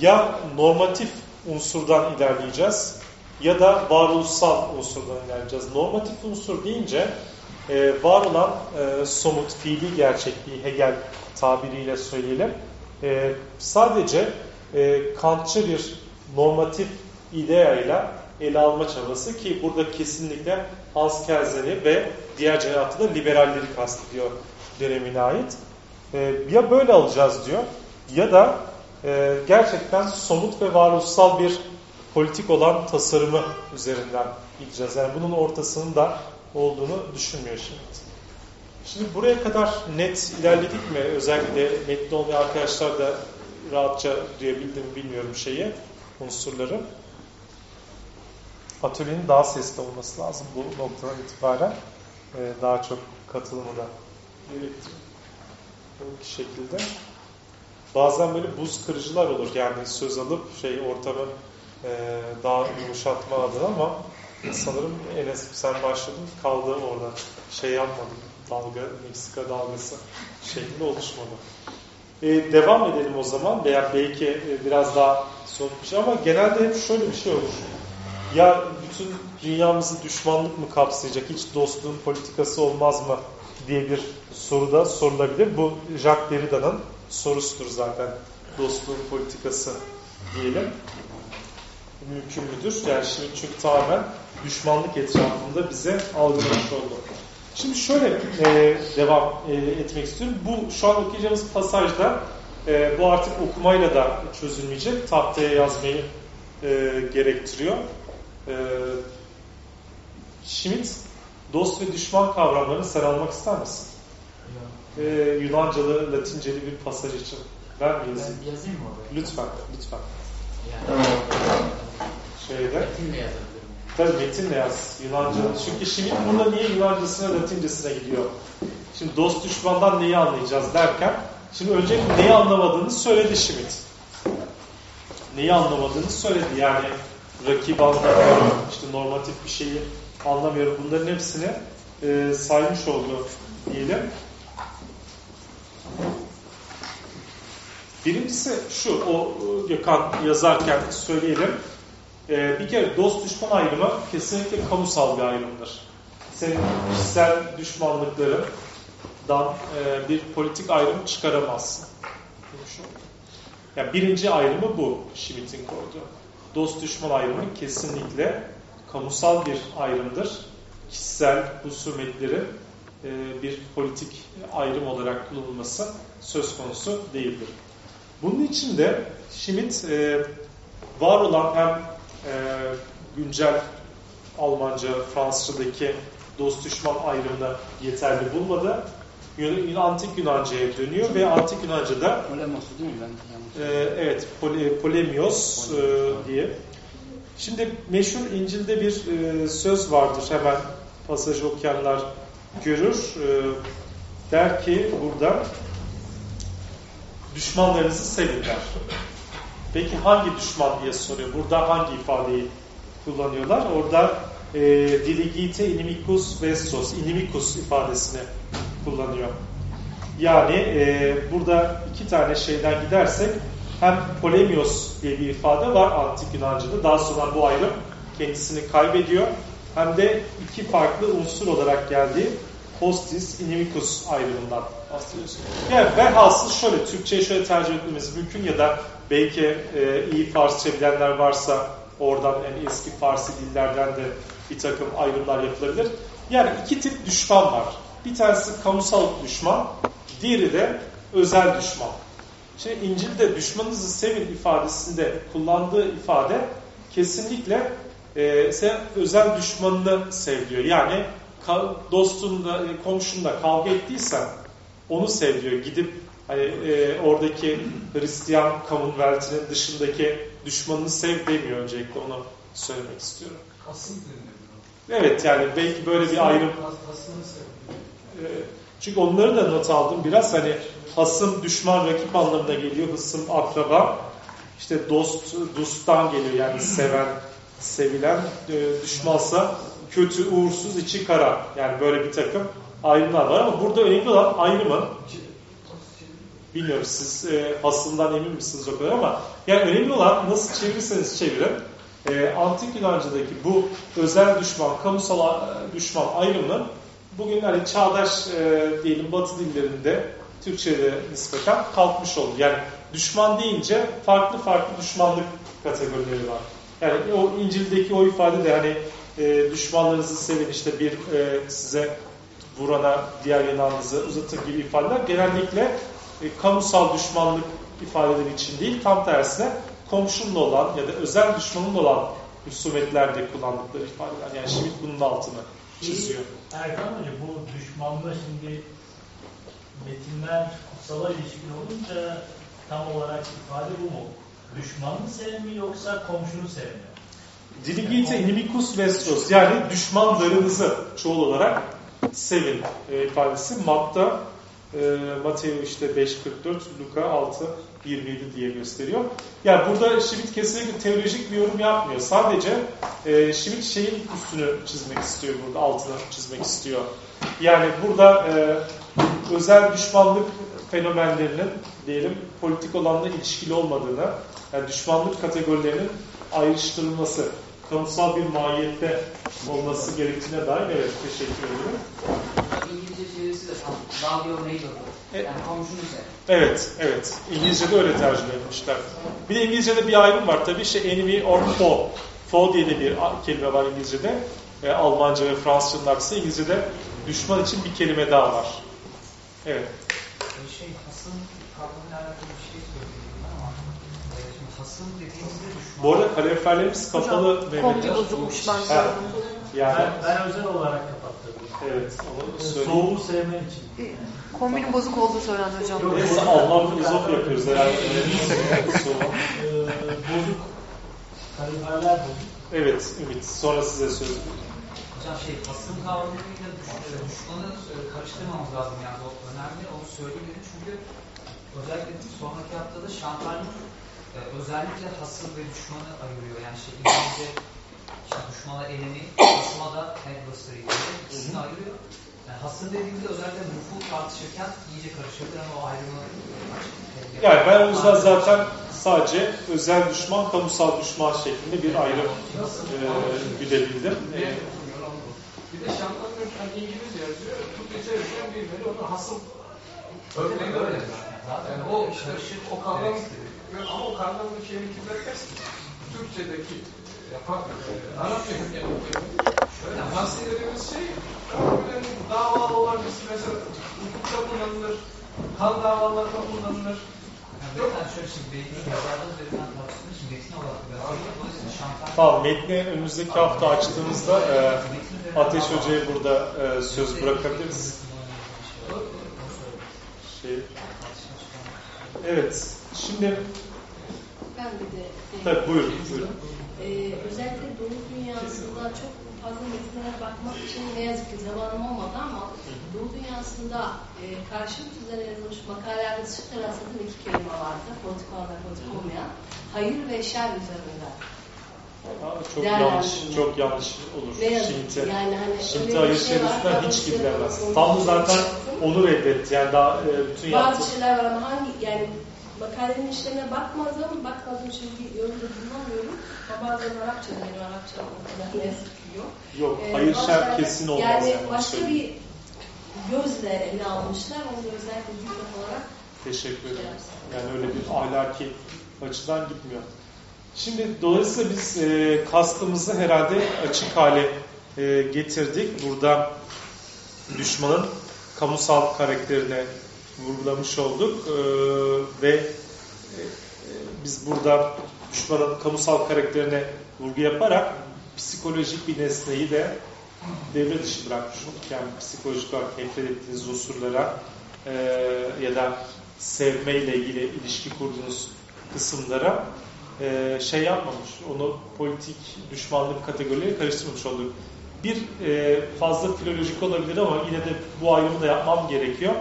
Ya normatif unsurdan ilerleyeceğiz ya da varoluşsal unsurdan ilerleyeceğiz. Normatif unsur deyince e, var olan e, somut, fiili gerçekliği Hegel tabiriyle söyleyelim. E, sadece e, Kantçı bir normatif ideayla ele alma çabası ki burada kesinlikle Hans Kelsen'i ve diğer cemaatı da liberalleri kastediyor dönemine ait. E, ya böyle alacağız diyor ya da e, gerçekten somut ve varoluşsal bir politik olan tasarımı üzerinden gideceğiz. Yani bunun ortasının da olduğunu düşünmüyor şimdi. Şimdi buraya kadar net ilerledik mi? Özellikle metni olmayan arkadaşlar da rahatça duyabildim bilmiyorum şeyi, unsurları. Atölyenin daha sesli olması lazım bu noktadan itibaren. Ee, daha çok katılımı da gerektiriyor. Bu şekilde. Bazen böyle buz kırıcılar olur. Yani söz alıp şey ortamı e, daha yumuşatma adına ama sanırım Enes sen başladın kaldı orada. Şey yapmadım. Dalga, Meksika dalgası şeklinde oluşmadı. E, devam edelim o zaman veya belki e, biraz daha soğuk bir şey ama genelde hep şöyle bir şey olur. Ya bütün dünyamızı düşmanlık mı kapsayacak, hiç dostluğun politikası olmaz mı diye bir soru da sorulabilir. Bu Jacques Derrida'nın sorusudur zaten dostluğun politikası diyelim. Mümkün müdür? Yani şimdi çünkü tamamen düşmanlık etrafında bize algılamış oldu. Şimdi şöyle e, devam e, etmek istiyorum. Bu şu an okuyacağımız pasajda e, bu artık okumayla da çözülmeyecek. Tahtaya yazmayı e, gerektiriyor. E, Schmidt, dost ve düşman kavramlarını sen almak ister misin? E, Yunancalı, Latinceli bir pasaj için. Ben mi yazayım? Ben yazayım mı oraya? Lütfen, lütfen. Yani, Şeyde. metinle yazabilirim. Tabii metinle yaz Yunanca. Çünkü şimdi burada niye Yunancasına Latincesine gidiyor? Şimdi dost düşmandan neyi anlayacağız derken şimdi önce neyi anlamadığını söyledi Schmidt. Neyi anlamadığını söyledi. Yani rakip anlamıyorum, işte normatif bir şeyi anlamıyorum. Bunların hepsini e, saymış oldu diyelim. Birincisi şu, o Gökhan yazarken söyleyelim. Ee, bir kere dost düşman ayrımı kesinlikle kamusal bir ayrımdır. Senin kişisel düşmanlıklarından e, bir politik ayrım çıkaramazsın. Yani birinci ayrımı bu Schmitt'in koyduğu. Dost düşman ayrımı kesinlikle kamusal bir ayrımdır. Kişisel husumetlerin e, bir politik ayrım olarak kullanılması söz konusu değildir. Bunun için de Schmitt e, var olan hem e, güncel Almanca, Fransızca'daki dost düşman ayrımını yeterli bulmadı. Antik Yunanca'ya dönüyor ve Antik Yunanca'da Polemos değil mi? Ben e, evet pole, polemios e, diye. Şimdi meşhur İncil'de bir e, söz vardır. Hemen pasajı okuyanlar görür. E, der ki burada düşmanlarınızı sevin der. Peki hangi düşman diye soruyor. Burada hangi ifadeyi kullanıyorlar? Orada e, diligite inimicus vestos, inimicus ifadesini kullanıyor. Yani e, burada iki tane şeyden gidersek hem polemios diye bir ifade var antik Yunanca'da. Daha sonra bu ayrım kendisini kaybediyor. Hem de iki farklı unsur olarak geldiği hostis, inimicus ayrımından bahsediyoruz. Yani velhasıl şöyle, Türkçe'ye şöyle tercih etmemiz mümkün ya da belki e, iyi Farsça bilenler varsa oradan en eski Farsi dillerden de bir takım ayrımlar yapılabilir. Yani iki tip düşman var. Bir tanesi kamusal düşman, diğeri de özel düşman. Şimdi İncil'de düşmanınızı sevin ifadesinde kullandığı ifade kesinlikle e, sen özel düşmanını sev diyor. Yani dostunla, e, komşunla kavga ettiysen onu sev diyor. Gidip hani e, oradaki Hristiyan Commonwealth'inin dışındaki düşmanını sev demiyor öncelikle onu söylemek istiyorum. Kasım Evet yani belki böyle bir ayrım. E, çünkü onları da not aldım biraz hani hasım düşman rakip anlamına geliyor. Hısım akraba. İşte dost dosttan geliyor yani seven sevilen e, düşmansa kötü, uğursuz, içi kara. Yani böyle bir takım ayrımlar var ama burada önemli olan ayrımı bilmiyorum siz e, hasımdan emin misiniz o kadar ama yani önemli olan nasıl çevirirseniz çevirin e, antik Yunanca'daki bu özel düşman, kamusal e, düşman ayrımı bugün hani çağdaş e, diyelim batı dillerinde Türkçe'de nispeten kalkmış oldu. Yani düşman deyince farklı farklı düşmanlık kategorileri var. Yani o İncil'deki o ifade de hani e, düşmanlarınızı sevin işte bir e, size vurana diğer yanağınızı uzatır gibi ifadeler genellikle e, kamusal düşmanlık ifadeleri için değil tam tersine komşunla olan ya da özel düşmanınla olan husumetlerde kullandıkları ifadeler. Yani Schmidt bunun altını çiziyor. Erkan Hoca bu düşmanla şimdi metinler kutsala ilişkin olunca tam olarak ifade bu mu? Düşmanını sevmi yoksa komşunu sevmi? Diligite inimicus vestros yani düşmanlarınızı çoğul olarak sevin e, ifadesi. Matta e, Mateo işte 5.44, Luka 6.27 diye gösteriyor. Yani burada Schmidt kesinlikle teolojik bir yorum yapmıyor. Sadece e, Schmidt şeyin üstünü çizmek istiyor burada, altını çizmek istiyor. Yani burada e, özel düşmanlık fenomenlerinin diyelim politik olanla ilişkili olmadığını, yani düşmanlık kategorilerinin ayrıştırılması, kamusal bir mahiyette olması gerektiğine dair evet teşekkür ederim. İngilizce çevirisi de tam. Love your neighbor. Yani komşunu sev. Evet, evet. İngilizce'de öyle tercüme etmişler. Bir de İngilizce'de bir ayrım var tabii. İşte enemy or foe. Foe diye de bir kelime var İngilizce'de. E, Almanca ve Fransızcanın aksi İngilizce'de düşman için bir kelime daha var. Evet. Şey, hasım kavramıyla alakalı bir şey söyleyeyim ama e, şimdi hasım dediğimizde düşman... Bu arada kaloriferlerimiz kapalı Kombi Mehmet. bozukmuş ben Ha, gördüm. Yani Ben, ben özel olarak kapattırdım. evet söyleyeyim. Soğuğu sevmen için. Kombinin bozuk olduğu söylendi hocam. Yok, Neyse Alman filozof yapıyoruz herhalde. Sonra. Ee, bozuk. Kaloriferler bozuk. Evet Ümit. Sonra size söz. Hocam şey, hasım kavramıyla e, düşmanı e, karıştırmamız lazım yani o önemli. Onu söyleyeyim dedim çünkü özellikle sonraki haftada Şantarlı e, özellikle hasım ve düşmanı ayırıyor. Yani şey İngilizce işte düşmana enemy, hasıma da diye ikisini ayırıyor. Yani hasım dediğimizde özellikle nüfus tartışırken iyice karışabilir ama o ayrımı Yani ben o yüzden zaten sadece özel düşman, kamusal düşman şeklinde bir ayrım e, güdebildim. E, Bir de şampiyonlar hani İngilizce yazıyor. Türkçe çevirirken bilmeli onu hasım örneği öyle. öyle. Yani o işte o kavram ama o kavramın şeyini kirletmez ki. Türkçedeki yapan e, Arapça kökenli Şöyle hasım dediğimiz şey yani davalı olan bir mesela hukukta kullanılır, kan davalarında kullanılır. Yani şantaj Tamam, metni önümüzdeki hafta açtığımızda e, Ateş Hoca'ya burada e, söz bırakabiliriz. Şey, evet, şimdi Ben bir de e, tabii buyurun, buyurun. e, özellikle Doğu dünyasında çok fazla metinlere bakmak için ne yazık ki zamanım olmadı ama Doğu dünyasında e, karşılık üzerine yazılmış makalelerde sıkça rastladığım iki kelime vardı. Politik olan ve politik olmayan. Hayır ve şer üzerinden. Aa, çok Değerlendirme. yanlış, çok yanlış olur. Ne Şimdi, yani hani şimdi ayırt şey kadın hiç gidilemez. Tam zaten onu reddetti. Yani daha e, bütün. Bazı şeyler var ama hangi yani makalenin işlerine bakmadım. Bakmadığım için bir yorumda bulunamıyorum. Ama bazen Arapça benim Arapça o kadar ne yok. Yok, Ee, hayır şer kesin olmaz. Yani yani, başka bir gözle ele almışlar. Onu özellikle dikkat olarak Teşekkür ederim. Yani öyle bir ahlaki açıdan gitmiyor. Şimdi dolayısıyla biz e, kastımızı herhalde açık hale e, getirdik. Burada düşmanın kamusal karakterine vurgulamış olduk E, ve e, biz burada düşmanın kamusal karakterine vurgu yaparak psikolojik bir nesneyi de devre dışı bırakmış olduk. Yani psikolojik olarak nefret ettiğiniz unsurlara e, ya da sevmeyle ilgili ilişki kurduğunuz kısımlara e, şey yapmamış, onu politik düşmanlık kategorileri karıştırmamış olduk. Bir e, fazla filolojik olabilir ama yine de bu ayrımı da yapmam gerekiyor.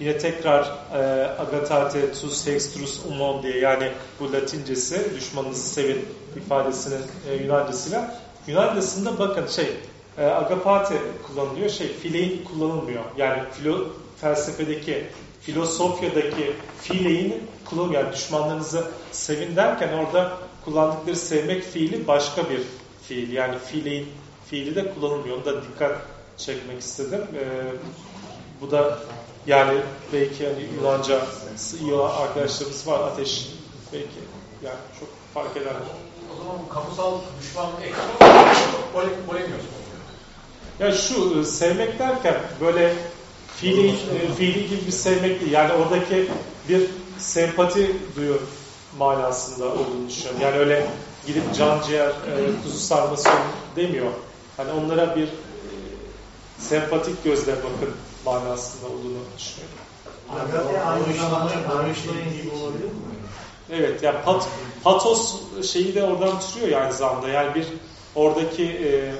Yine tekrar e, agatate tus hextrus umon diye yani bu latincesi düşmanınızı sevin ifadesinin e, Yunancasıyla. Yunancasında bakın şey e, agapate kullanılıyor. Şey filein kullanılmıyor. Yani filo, felsefedeki filosofyadaki fiileyin kullanılmıyor. Yani düşmanlarınızı sevin derken orada kullandıkları sevmek fiili başka bir fiil. Yani fiileyin fiili de kullanılmıyor. Onu da dikkat çekmek istedim. E, bu da yani belki hani Yunanca olan arkadaşlarımız var. Ateş belki yani çok fark eder. O zaman kamusal düşmanlığı ekranı polemiyorsun. Ya şu e, sevmek derken böyle fiili, e, fiili gibi bir sevmek değil. Yani oradaki bir sempati duyuyor manasında olduğunu düşünüyorum. Yani öyle gidip can ciğer e, kuzu sarması demiyor. Hani onlara bir e, sempatik gözle bakın manasında olduğunu düşünüyorum. Agate aynı zamanda barışlayın gibi olabilir mi? Evet yani pat, patos şeyi de oradan türüyor ya aynı zamanda. Yani bir oradaki e,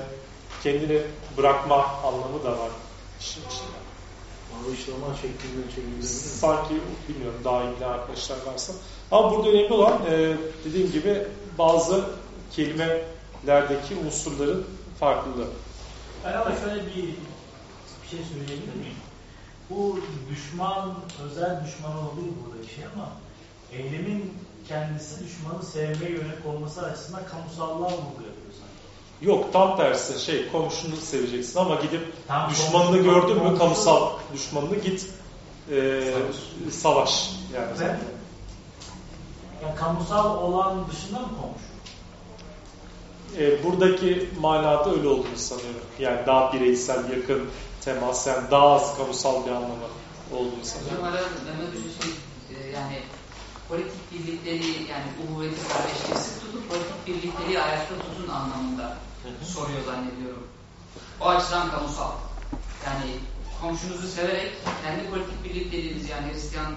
kendini bırakma anlamı da var işin içinde. Bağışlama şeklinde çevrilebilir mi? Sanki bilmiyorum daha ilgili arkadaşlar varsa. Ama burada önemli olan e, dediğim gibi bazı kelimelerdeki unsurların farklılığı. Ben ama şöyle bir, bir şey söyleyebilir miyim? Bu düşman, özel düşman olduğu buradaki şey ama eylemin kendisi düşmanı sevmeye yönelik olması açısından kamusallığa vurgu yapıyor sanki. Yok tam tersi şey komşunu seveceksin ama gidip Tam düşmanını komşu- gördün mü komşu- kamusal düşmanını git e, savaş yani. Ve yani kamusal olan dışında mı komşu? E, buradaki manada öyle olduğunu sanıyorum. Yani daha bireysel, yakın temas, yani daha az kamusal bir anlamı olduğunu sanıyorum. Hocam arada Hoca şey, e, yani politik birlikleri yani uhuvveti kardeşliği sık tutup politik birlikleri ayakta tutun anlamında soruyor zannediyorum. O açıdan kamusal. Yani komşunuzu severek kendi politik birliklerinizi yani Hristiyan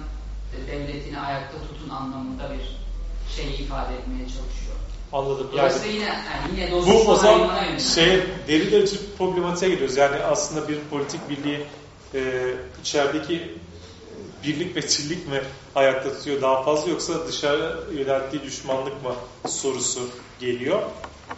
devletini ayakta tutun anlamında bir şeyi ifade etmeye çalışıyor. Anladım. Yani yine yani yine bu o zaman şey deri derece problematiğe giriyoruz. Yani aslında bir politik birliği e, içerideki birlik ve çillik mi ayakta tutuyor daha fazla yoksa dışarı yönelttiği düşmanlık mı sorusu geliyor.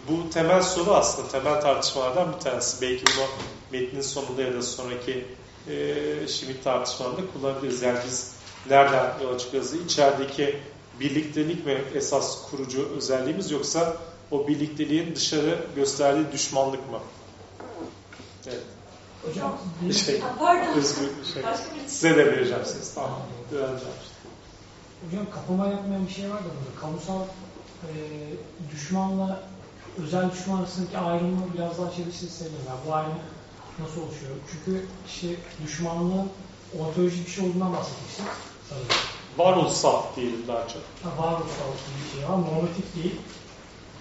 Bu temel soru aslında temel tartışmalardan bir tanesi. Belki bunu metnin sonunda ya da sonraki e, Schmidt tartışmalarında kullanabiliriz. Yani biz nereden yola çıkıyoruz? İçerideki birliktelik mi esas kurucu özelliğimiz yoksa o birlikteliğin dışarı gösterdiği düşmanlık mı? Evet. Hocam, Bir şey. Pardon. Özgür bir şey. Bir Size de vereceğim siz. Tamam. Öğreneceğim. hocam kafama yatmayan bir şey var da burada. Kamusal e, düşmanla özel düşman arasındaki ayrımı biraz daha çevirsin istedim. Yani bu ayrım nasıl oluşuyor? Çünkü işte düşmanlığın ontolojik bir şey olduğundan bahsetmiştik. Sanırım. Varoluşsal diyelim daha çok. Ha, varoluşsal bir şey var. Normatif değil.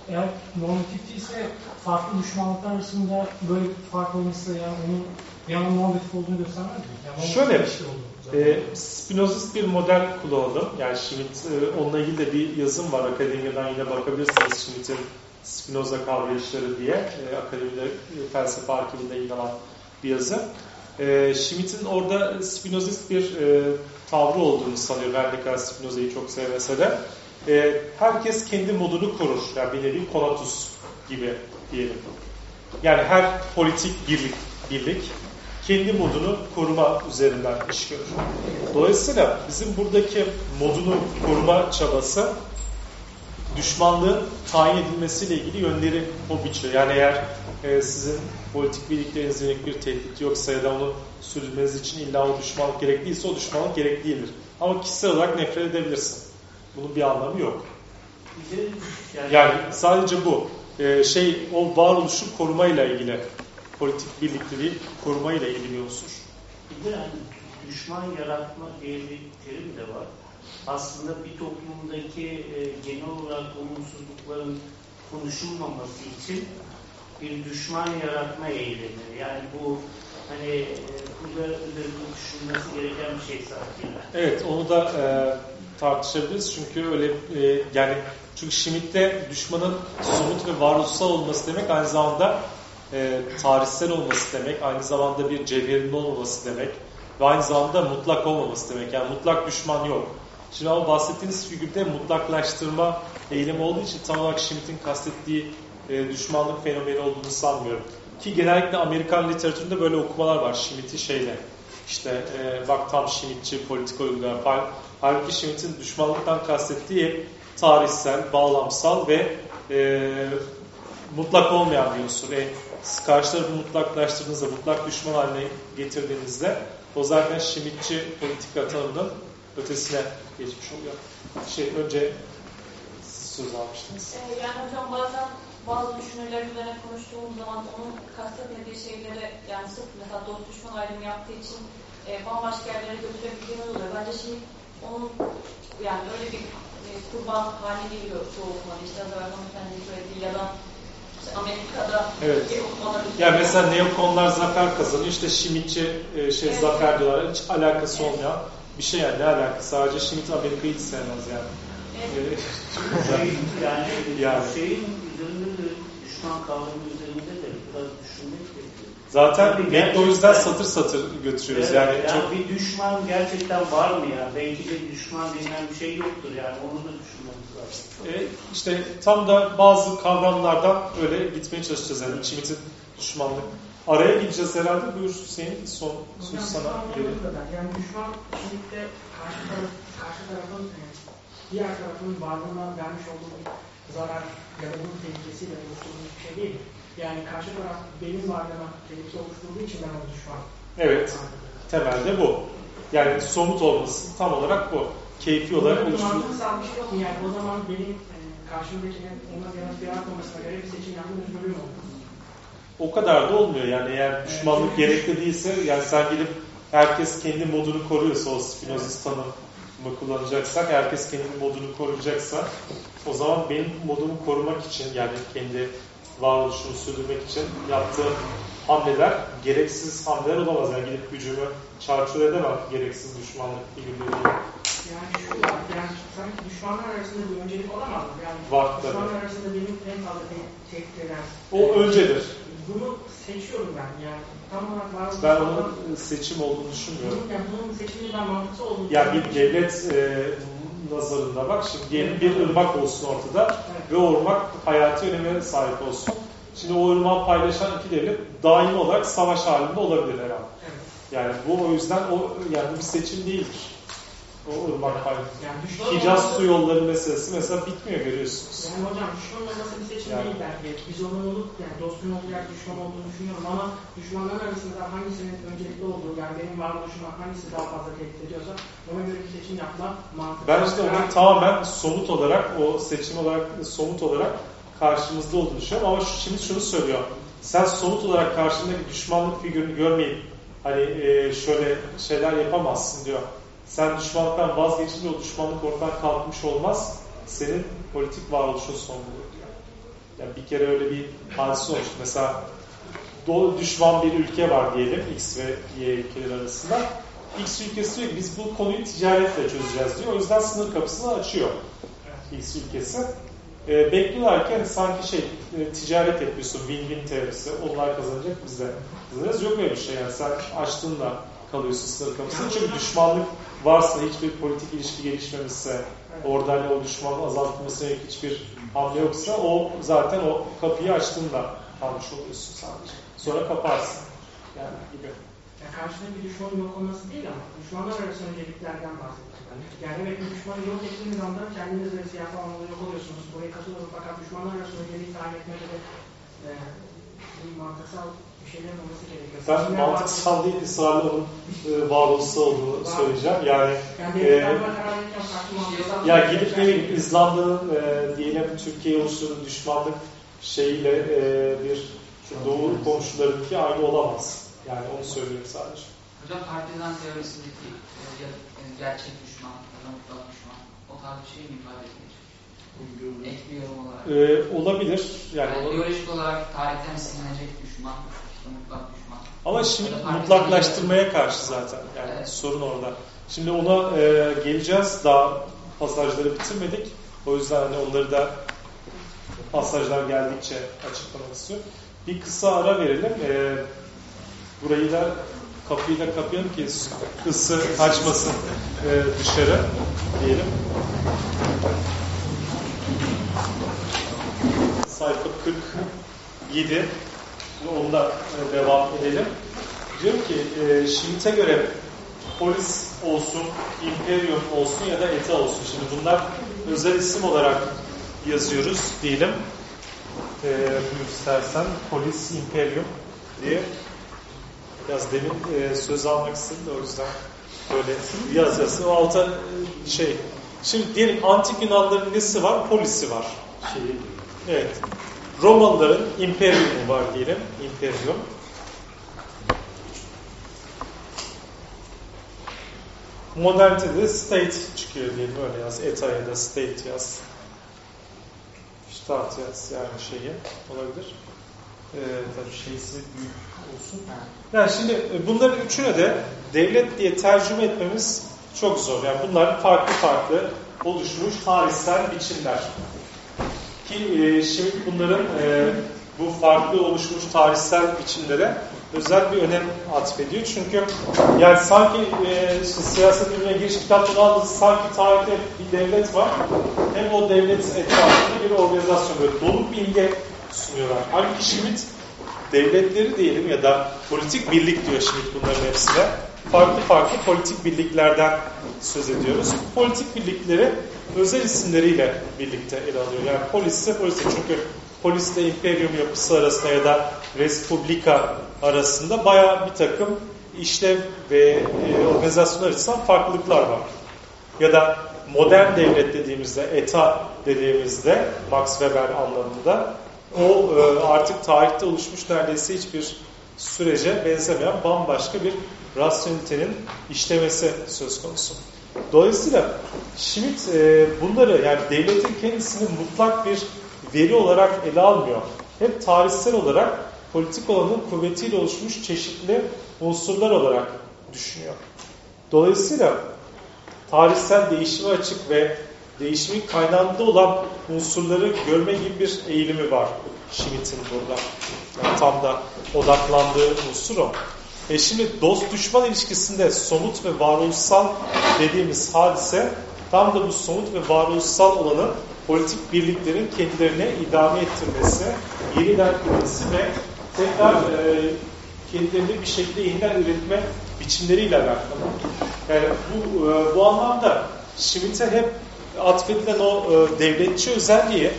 Eğer normatif değilse farklı düşmanlıklar arasında böyle bir fark olması yani onun bir yandan normatif olduğunu göstermez mi? Yani Şöyle, bir şey zaten. E, Spinozist bir model kullanalım. Yani Schmitt, e, onunla ilgili de bir yazım var. Akademiden yine bakabilirsiniz Schmitt'in Spinoza kavrayışları diye. E, akademide e, felsefe arkivinde yayınlanan bir yazı. E, Schmitt'in orada Spinozist bir e, tavrı olduğunu sanıyor. Kadar Spinoza'yı çok sevmese de. E, herkes kendi modunu korur. Yani bir nevi konatus gibi diyelim. Yani her politik birlik, birlik kendi modunu koruma üzerinden iş görür. Dolayısıyla bizim buradaki modunu koruma çabası düşmanlığın tayin edilmesiyle ilgili yönleri o biçiyor. Yani eğer e, sizin politik birliklerinizde yönelik bir tehdit yoksa ya da onu sürdürmeniz için illa o düşmanlık gerekliyse o düşmanlık gerek değildir. Ama kişisel olarak nefret edebilirsin. Bunun bir anlamı yok. Yani sadece bu. E, şey o varoluşu korumayla ilgili politik birlikteliği korumayla ilgili bir unsur. Bir de hani düşman yaratma diye bir terim de var. Aslında bir toplumdaki e, genel olarak olumsuzlukların konuşulmaması için bir düşman yaratma eylemi. Yani bu hani e, şey. Evet onu da e, tartışabiliriz çünkü öyle e, yani çünkü Schmidt'te düşmanın somut ve varoluşsal olması demek aynı zamanda e, tarihsel olması demek, aynı zamanda bir cevherinin olmaması demek ve aynı zamanda mutlak olmaması demek. Yani mutlak düşman yok. Şimdi ama bahsettiğiniz figürde mutlaklaştırma eylemi olduğu için tam olarak Schmidt'in kastettiği e, düşmanlık fenomeni olduğunu sanmıyorum. Ki genellikle Amerikan literatüründe böyle okumalar var Schmidt'i şeyle. İşte e, bak tam Schmidtçi politika uygulayan. Halbuki Schmidt'in düşmanlıktan kastettiği tarihsel, bağlamsal ve e, mutlak olmayan bir unsur. E, karşı tarafı mutlaklaştırdığınızda, mutlak düşman haline getirdiğinizde o zaten Schmidtçi politika tanımının ötesine geçmiş oluyor. Şey önce söz almıştınız. Ee, yani hocam bazen bazı düşünürler üzerine konuştuğumuz zaman onun kastetmediği şeyleri yani sırf mesela dost düşman ayrımı yaptığı için e, bambaşka yerlere götürebildiğimiz oluyor. Bence şimdi onun yani öyle bir e, kurban haline geliyor çoğu okumada. İşte az evvel hanımefendinin söylediği ya da işte Amerika'da evet. Yani mesela neokonlar zafer kazanıyor. İşte Schmidtçi e, şey evet. zafer diyorlar. Hiç alakası evet. olmayan bir şey yani ne alakası? Sadece Schmidt Amerika'yı hiç sevmez yani. Evet. şey, yani, yani şeyin düşman kavramı üzerinde de biraz düşünmek gerekiyor. Zaten belki o yüzden satır satır götürüyoruz. Evet, yani, yani çok... bir düşman gerçekten var mı ya? Belki de düşman denilen bir şey yoktur yani. Onu da düşünmemiz lazım. E, işte tam da bazı kavramlardan öyle gitmeye çalışacağız. Yani Schmidt'in düşmanlık. Araya gideceğiz herhalde. Buyur Hüseyin son söz sana verelim. Yani düşman Schmidt'te karşı, taraf, karşı tarafın diğer tarafın varlığına vermiş olduğu bir zarar ya da bunun tehlikesiyle oluşturduğu bir şey değil. Yani karşı taraf benim varlığıma tehlike oluşturduğu için ben onu düşman. Evet. Temelde bu. Yani somut olması tam olarak bu. Keyfi olarak oluşturduğu. Mantıksal bir şey yok mu? Yani o zaman benim e, karşımdakinin ona yanıt yaratmamasına göre bir seçim yapma özgürlüğüm olur. O kadar da olmuyor yani eğer düşmanlık evet. gerekli değilse yani sen gidip herkes kendi modunu koruyorsa o Spinozist tanımı kullanacaksak herkes kendi modunu koruyacaksa o zaman benim modumu korumak için yani kendi varoluşunu sürdürmek için yaptığım hamleler gereksiz hamleler olamaz. Yani gidip gücümü çarçur edemem gereksiz düşmanlık figürleriyle. Yani şu var, yani sanki düşmanlar arasında bir öncelik olamaz mı? Yani var düşmanlar tabii. arasında benim en fazla tehdit eden... O öncedir. Bunu seçiyorum ben yani. Tam olarak var Ben onun seçim olduğunu düşünmüyorum. Yani bunun seçiminin ben mantıksız olduğunu Yani bir devlet e, nazarında bak şimdi diyelim bir ırmak olsun ortada evet. ve o ırmak hayati öneme sahip olsun. Şimdi o ırmağı paylaşan iki devlet daimi olarak savaş halinde olabilir herhalde. Evet. Yani bu o yüzden o yani bir seçim değildir. O ırmak paylaşımı. Yani Hicaz su yolları meselesi mesela bitmiyor görüyorsunuz. Yani hocam düşman olması bir seçim Yani. değil belki. Biz onun olup yani dostun olarak düşman olduğunu düşünüyorum ama düşmanlar arasında hangisinin öncelikli olduğu yani benim varoluşuma hangisi daha fazla tehdit ediyorsa ona göre bir seçim yapma mantıklı. Ben işte onun tamamen somut olarak o seçim olarak somut olarak karşımızda olduğunu düşünüyorum ama şu, şimdi şunu söylüyor. Sen somut olarak karşındaki düşmanlık figürünü görmeyip hani e, şöyle şeyler yapamazsın diyor. Sen düşmanlıktan vazgeçince o düşmanlık ortadan kalkmış olmaz. Senin politik varoluşun son bulur diyor. Yani bir kere öyle bir hadise olmuş. Mesela doğu düşman bir ülke var diyelim X ve Y ülkeleri arasında. X ülkesi diyor ki biz bu konuyu ticaretle çözeceğiz diyor. O yüzden sınır kapısını açıyor X ülkesi. E, bekliyorlar ki hani sanki şey e, ticaret yapıyorsun win-win teorisi. Onlar kazanacak biz de kazanacağız. Yok öyle bir şey yani sen açtığında kalıyorsun sınır kapısını. Çünkü düşmanlık varsa hiçbir politik ilişki gelişmemişse orada hani o düşmanın azaltılmasına yönelik hiçbir hamle yoksa o zaten o kapıyı açtığında kalmış oluyorsun sadece. Sonra kaparsın. Yani gibi. Yani karşında bir düşmanın yok olması değil ama düşmanlar arası önceliklerden bahsettim. Yani evet bir düşmanı yok ettiğiniz anda kendiniz de siyasal anlamda yok oluyorsunuz. Buraya katılıyorum fakat düşmanlar arası önceliği tayin etmede de e, bir mantıksal Ben mantıksal değil ısrarla onun e, olduğunu söyleyeceğim. Yani, Yani e, mantıksal ya gidip ne bileyim İzlanda'nın e, diyelim Türkiye'ye oluşturduğu düşmanlık şeyiyle e, bir doğu komşularınki aynı olamaz. Yani onu söylüyorum sadece. Hocam partizan teorisindeki e, ya, e, gerçek düşman, mutlak düşman o tarz bir şey mi ifade ediyor? Ek bir yorum olarak. E, olabilir. Yani, Yani olabilir. biyolojik olarak tarihten silinecek düşman. Ama şimdi partizan mutlaklaştırmaya karşı zaten. Yani Evet. sorun orada. Şimdi ona e, geleceğiz. Daha pasajları bitirmedik. O yüzden hani onları da pasajlar geldikçe açıklamak istiyorum. Bir kısa ara verelim. E, burayı da kapıyı da kapayalım ki ısı kaçmasın e, dışarı diyelim. Sayfa 47. Onunla e, devam edelim. Diyor ki e, Schmitt'e göre polis olsun, imperium olsun ya da ETA olsun. Şimdi bunlar özel isim olarak yazıyoruz diyelim. E, buyur istersen polis, imperium diye biraz demin e, söz almak istedim de o yüzden böyle yazacağız. O alta e, şey. Şimdi diyelim antik Yunanların nesi var? Polisi var. Evet. Romalıların imperiumu var diyelim. Modernite'de de state çıkıyor diyelim öyle yaz. Eta ya da state yaz. Staat yaz yani şeyi olabilir. Ee, tabii şeysi büyük olsun. Yani şimdi e, bunların üçüne de devlet diye tercüme etmemiz çok zor. Yani bunlar farklı farklı oluşmuş tarihsel biçimler. Ki e, şimdi bunların e, bu farklı oluşmuş tarihsel biçimlere özel bir önem atfediyor. Çünkü yani sanki e, siyaset bilimine giriş kitapları aldığınız sanki tarihte bir devlet var. Hem o devlet etrafında bir organizasyon böyle dolu imge sunuyorlar. Halbuki Schmidt devletleri diyelim ya da politik birlik diyor Schmidt bunların hepsine. Farklı farklı politik birliklerden söz ediyoruz. Politik birlikleri özel isimleriyle birlikte ele alıyor. Yani polis ise polis çünkü polisle imperium yapısı arasında ya da respublika arasında bayağı bir takım işlev ve e, organizasyonlar açısından farklılıklar var. Ya da modern devlet dediğimizde, ETA dediğimizde Max Weber anlamında o e, artık tarihte oluşmuş neredeyse hiçbir sürece benzemeyen bambaşka bir rasyonelitenin işlemesi söz konusu. Dolayısıyla Schmidt e, bunları yani devletin kendisini mutlak bir veri olarak ele almıyor. Hep tarihsel olarak politik olanın kuvvetiyle oluşmuş çeşitli unsurlar olarak düşünüyor. Dolayısıyla tarihsel değişime açık ve değişimin kaynağında olan unsurları görme gibi bir eğilimi var Schmidt'in burada. Yani tam da odaklandığı unsur o. E şimdi dost düşman ilişkisinde somut ve varoluşsal dediğimiz hadise tam da bu somut ve varoluşsal olanın politik birliklerin kendilerine idame ettirmesi, yeniden kurması ve tekrar e, kendilerini bir şekilde yeniden üretme biçimleriyle alakalı. Yani bu, e, bu anlamda Schmitt'e hep atfedilen o e, devletçi özelliği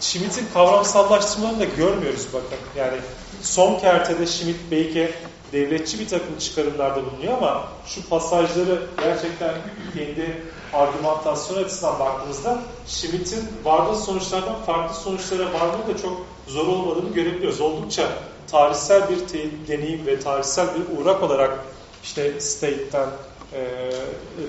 Schmitt'in kavramsallaştırmalarını da görmüyoruz bakın. Yani son kertede Schmitt belki devletçi bir takım çıkarımlarda bulunuyor ama şu pasajları gerçekten kendi argümantasyon açısından baktığımızda Schmitt'in vardığı sonuçlardan farklı sonuçlara varmanın da çok zor olmadığını görebiliyoruz. Oldukça tarihsel bir deneyim ve tarihsel bir uğrak olarak işte state'ten e,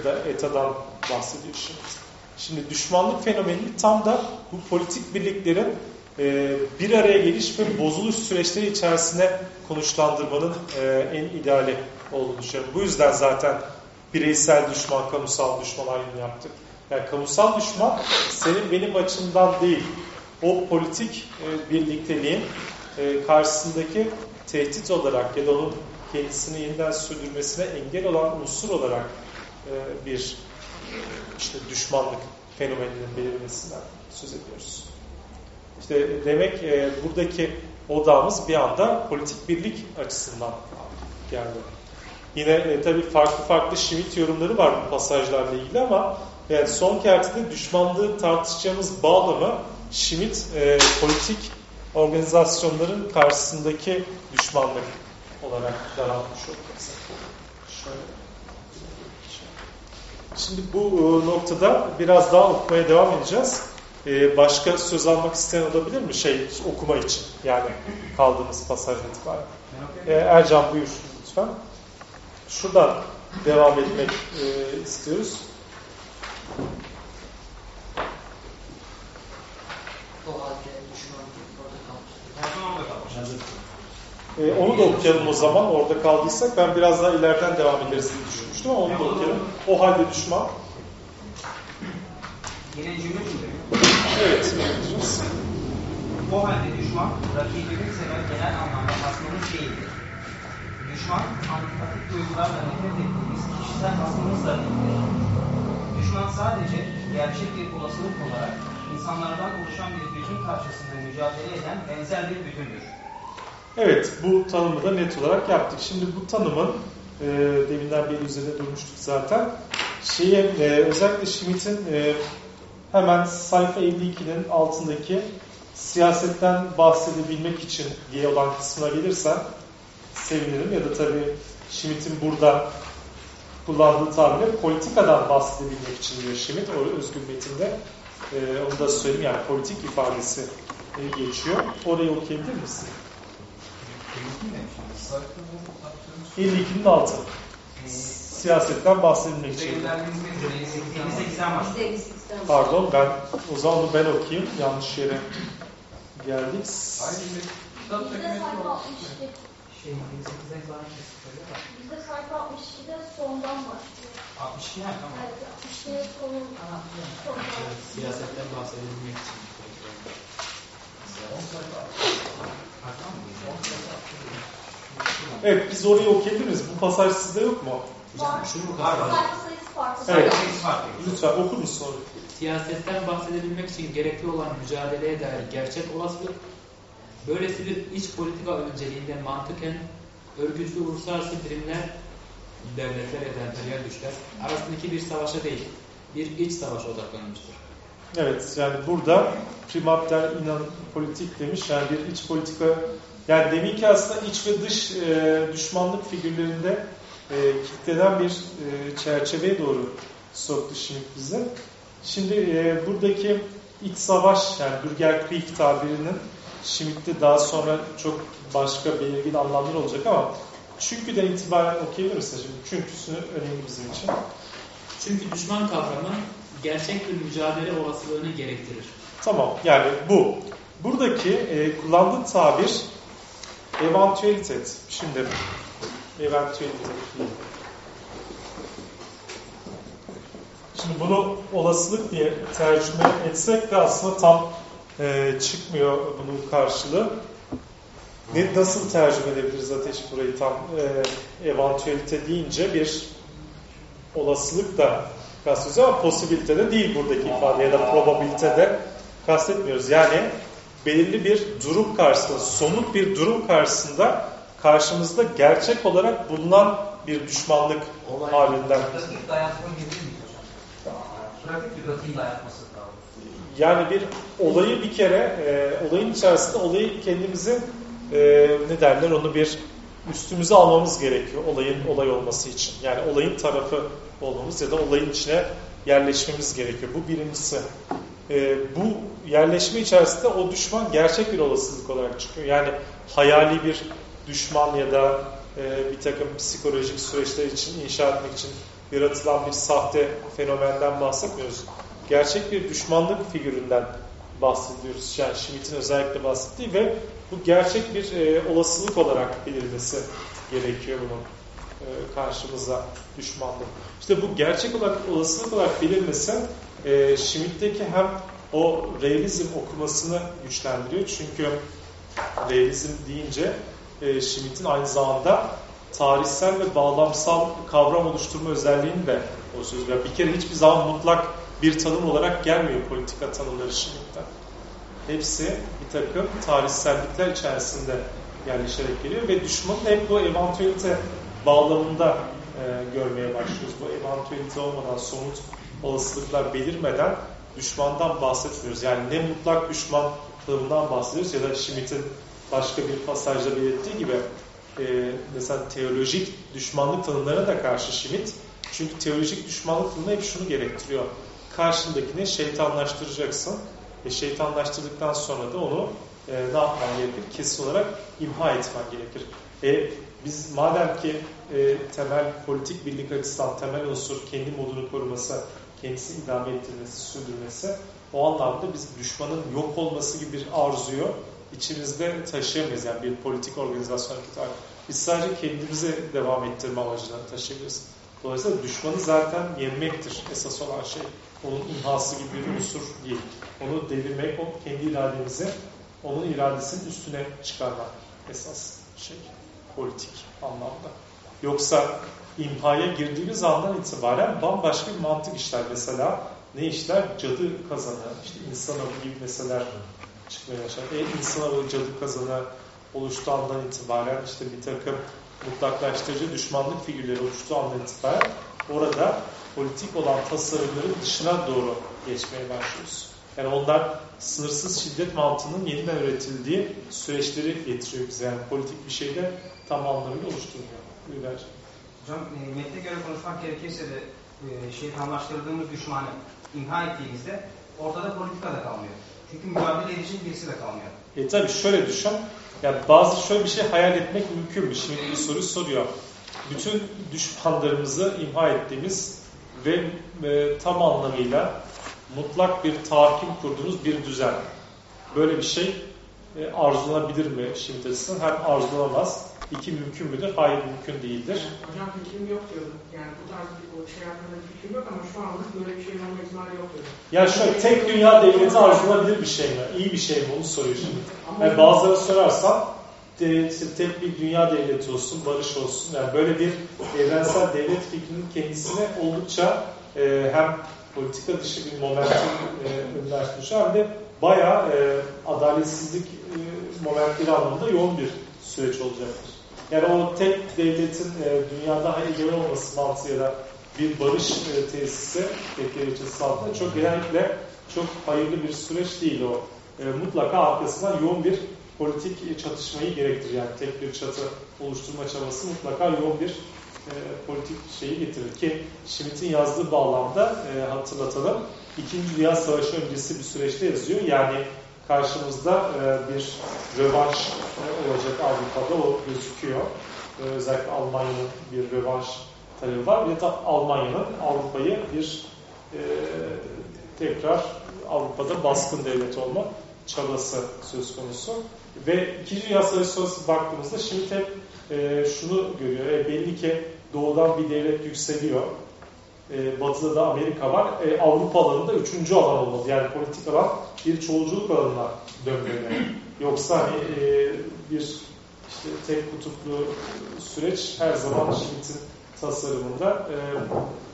da ETA'dan bahsediyor Schmitt. Şimdi düşmanlık fenomenini tam da bu politik birliklerin e, bir araya geliş ve bozuluş süreçleri içerisine konuşlandırmanın e, en ideali olduğunu düşünüyorum. Bu yüzden zaten bireysel düşman, kamusal düşman ayrımı yaptık. Yani kamusal düşman senin benim açımdan değil, o politik e, birlikteliğin e, karşısındaki tehdit olarak ya da onun kendisini yeniden sürdürmesine engel olan unsur olarak e, bir işte düşmanlık fenomeninin belirmesinden söz ediyoruz. İşte demek e, buradaki odağımız bir anda politik birlik açısından geldi. Yine e, tabii farklı farklı Schmitt yorumları var bu pasajlarla ilgili ama yani son kertede düşmanlığı tartışacağımız bağlamı Schmitt e, politik organizasyonların karşısındaki düşmanlık olarak daraltmış. Şöyle. Şimdi bu e, noktada biraz daha okumaya devam edeceğiz. E, başka söz almak isteyen olabilir mi? Şey okuma için yani kaldığımız pasaj itibaren. E, Ercan buyur lütfen. Şuradan devam etmek istiyoruz. O halde düşman orada kalmış. Ee, onu da okuyalım o zaman. Orada kaldıysak ben biraz daha ileriden devam ederiz diye düşünmüştüm ama onu da okuyalım. O halde düşman. Yine cümle cümle. Evet. O halde düşman, rakibimizle genel anlamda hasmımız değildir. Düşman, antipatik duygularla nefret ettiğimiz kişisel hasmımızla. Düşman sadece gerçek bir olasılık olarak insanlardan oluşan bir bütün karşısında mücadele eden benzer bir bütündür. Evet, bu tanımı da net olarak yaptık. Şimdi bu tanımın e, deminden beri üzerinde durmuştuk zaten. Şeye, e, özellikle Schmitt'in e, hemen sayfa 52'nin altındaki siyasetten bahsedebilmek için diye olan kısmına gelirsen sevinirim. Ya da tabii Schmitt'in burada kullandığı tabirle politikadan bahsedebilmek için diyor Schmitt o özgür metinde. E, onu da söyleyeyim yani politik ifadesi e, geçiyor. Orayı okuyabilir misin? 52'nin altı. Siyasetten bahsedilmek için. Pardon ben o zaman onu ben okuyayım. Yanlış yere geldik. Bizde sayfa 62. Şey, 28'e kadar söyle bak. Bizde sayfa 62'de sondan başlıyor. 62 ha tamam. Evet, 62'ye sonun sondan. Siyasetten bahsedilmek için. Evet biz orayı okuyabilir miyiz? Bu pasaj sizde yok mu? Var. Şunu mu farklı. Evet. Lütfen okur musun orayı? Siyasetten bahsedebilmek için gerekli olan mücadeleye dair gerçek olasılık, böylesi bir iç politika önceliğinde mantıken örgütlü uluslararası birimler, devletler, emperyal güçler arasındaki bir savaşa değil, bir iç savaşa odaklanmıştır. Evet yani burada primatler inan politik demiş yani bir iç politika yani demin ki aslında iç ve dış e, düşmanlık figürlerinde e, kitleden bir e, çerçeveye doğru soktu şimdi bize. Şimdi e, buradaki iç savaş yani Bürgerkrieg tabirinin Schmidt'te daha sonra çok başka belirgin anlamlar olacak ama çünküden itibaren okuyabilir misin şimdi? Çünküsünü önemli bizim için. Çünkü düşman kavramı gerçek bir mücadele olasılığını gerektirir. Tamam yani bu. Buradaki e, kullandığı tabir eventualitet. Şimdi eventualitet. Şimdi bunu olasılık diye tercüme etsek de aslında tam e, çıkmıyor bunun karşılığı. Ne, nasıl tercüme edebiliriz Ateş burayı tam e, eventualite deyince bir olasılık da kastediyoruz ama posibilite de değil buradaki ifade ya da probabilite de kastetmiyoruz. Yani belirli bir durum karşısında, somut bir durum karşısında karşımızda gerçek olarak bulunan bir düşmanlık Olay, halinden. Pratik dayatma gibi mi hocam? Pratik bir pratik dayatması Yani bir olayı bir kere, e, olayın içerisinde olayı kendimizi e, ne derler onu bir üstümüze almamız gerekiyor olayın olay olması için. Yani olayın tarafı olmamız ya da olayın içine yerleşmemiz gerekiyor. Bu birincisi. E, bu yerleşme içerisinde o düşman gerçek bir olasılık olarak çıkıyor. Yani hayali bir düşman ya da e, bir takım psikolojik süreçler için inşa etmek için yaratılan bir sahte fenomenden bahsetmiyoruz. Gerçek bir düşmanlık figüründen bahsediyoruz. Yani Schmitt'in özellikle bahsettiği ve bu gerçek bir e, olasılık olarak belirmesi gerekiyor bunun e, karşımıza düşmanlık. İşte bu gerçek olarak olasılık olarak belirmesi e, Schmitt'teki hem o realizm okumasını güçlendiriyor. Çünkü realizm deyince e, Schmitt'in aynı zamanda tarihsel ve bağlamsal kavram oluşturma özelliğini de o söz veriyor. Bir kere hiçbir zaman mutlak bir tanım olarak gelmiyor politika tanımları Schmitt'ten. Hepsi bir takım tarihsellikler içerisinde yerleşerek geliyor ve düşmanın hep bu evantualite bağlamında e, görmeye başlıyoruz. Bu evantüelite olmadan, somut olasılıklar belirmeden düşmandan bahsetmiyoruz. Yani ne mutlak düşman tanımından bahsediyoruz ya da Schmitt'in başka bir pasajda belirttiği gibi e, mesela teolojik düşmanlık tanımlarına da karşı Schmitt. Çünkü teolojik düşmanlık tanımı hep şunu gerektiriyor. Karşındakini şeytanlaştıracaksın. Ve şeytanlaştırdıktan sonra da onu e, ne yapman gerekir? Kesin olarak imha etmen gerekir. E, biz madem ki e, temel politik birlik açısından temel unsur kendi modunu koruması, kendisini idame ettirmesi, sürdürmesi o anlamda biz düşmanın yok olması gibi bir arzuyu içimizde taşıyamayız. Yani bir politik organizasyon hareketi Biz sadece kendimizi devam ettirme amacına taşıyabiliriz. Dolayısıyla düşmanı zaten yenmektir esas olan şey. Onun imhası gibi bir unsur değil. Onu devirmek, o kendi irademizi onun iradesinin üstüne çıkarmak esas şey politik anlamda. Yoksa imhaya girdiğimiz andan itibaren bambaşka bir mantık işler. Mesela ne işler? Cadı kazanı, işte insan avı gibi meseleler çıkmaya başlar. E, insan avı, cadı kazanı oluştuğu andan itibaren işte bir takım mutlaklaştırıcı düşmanlık figürleri oluştuğu andan itibaren orada politik olan tasarımların dışına doğru geçmeye başlıyoruz. Yani onlar sınırsız şiddet mantığının yeniden üretildiği süreçleri getiriyor bize. Yani politik bir şeyde tam anlamıyla oluşturmuyor. Buyur Hocam e, metne göre konuşmak gerekirse de e, şeytanlaştırdığımız düşmanı imha ettiğimizde ortada politika da kalmıyor. Çünkü mücadele edecek birisi de kalmıyor. E tabi şöyle düşün. Yani bazı şöyle bir şey hayal etmek mümkün mü? Şimdi bir soru soruyor. Bütün düşmanlarımızı imha ettiğimiz ve e, tam anlamıyla mutlak bir tahakküm kurduğunuz bir düzen. Böyle bir şey e, arzulanabilir mi şimdi açısından? Hem arzulanamaz. İki mümkün müdür? Hayır mümkün değildir. Hocam fikrim yok diyordu. Yani bu tarz bir şey hakkında fikrim yok ama şu anda böyle bir şey olma ihtimali yok diyordu. Ya şöyle tek dünya devleti arzulanabilir bir şey mi? İyi bir şey mi? Onu soruyor şimdi. Yani bazıları sorarsan de, işte tek bir dünya devleti olsun, barış olsun. Yani böyle bir evrensel devlet fikrinin kendisine oldukça e, hem politika dışı bir momentum e, önlermiş hem de bayağı e, adaletsizlik e, momentleri anlamında yoğun bir süreç olacaktır. Yani o tek devletin e, dünyada egemen olması mantığı ya da bir barış e, tesisi tek devlet altında çok genellikle çok hayırlı bir süreç değil o. E, mutlaka arkasından yoğun bir politik çatışmayı gerektirir. Yani tek bir çatı oluşturma çabası mutlaka yoğun bir e, politik şeyi getirir ki Schmitt'in yazdığı bağlamda e, hatırlatalım. İkinci Dünya Savaşı öncesi bir süreçte yazıyor. Yani karşımızda e, bir rövanş e, olacak Avrupa'da o gözüküyor. E, özellikle Almanya'nın bir rövanş talebi var. Bir de Almanya'nın Avrupa'yı bir tekrar Avrupa'da baskın devlet olma çabası söz konusu. Ve İkinci Dünya Savaşı sonrası baktığımızda şimdi hep şunu görüyor. E, belli ki doğudan bir devlet yükseliyor. E, batıda da Amerika var. E, Avrupa alanında üçüncü alan olmalı. Yani politik alan bir çoğulculuk alanına dönmeli. Yoksa hani e, bir işte tek kutuplu süreç her zaman Schmitt'in tasarımında e,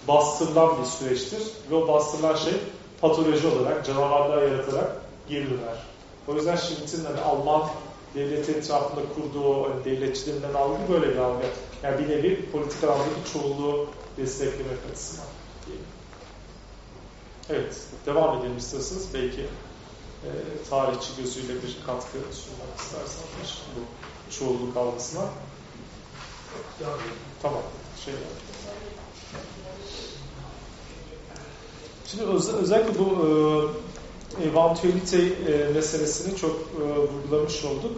bastırılan bir süreçtir. Ve o bastırılan şey patoloji olarak, canavarlar yaratarak geri döner. O yüzden Schmitt'in hani Alman devleti etrafında kurduğu hani devletçilerinden algı böyle bir algı. Yani bir nevi politik alandaki çoğunluğu desteklemek açısından. Evet, devam edelim isterseniz. Belki e, tarihçi gözüyle bir katkı sunmak isterseniz bu çoğunluk algısına. Tamam, şey Şimdi öz özellikle bu e, evantüelite e, meselesini çok e, vurgulamış olduk.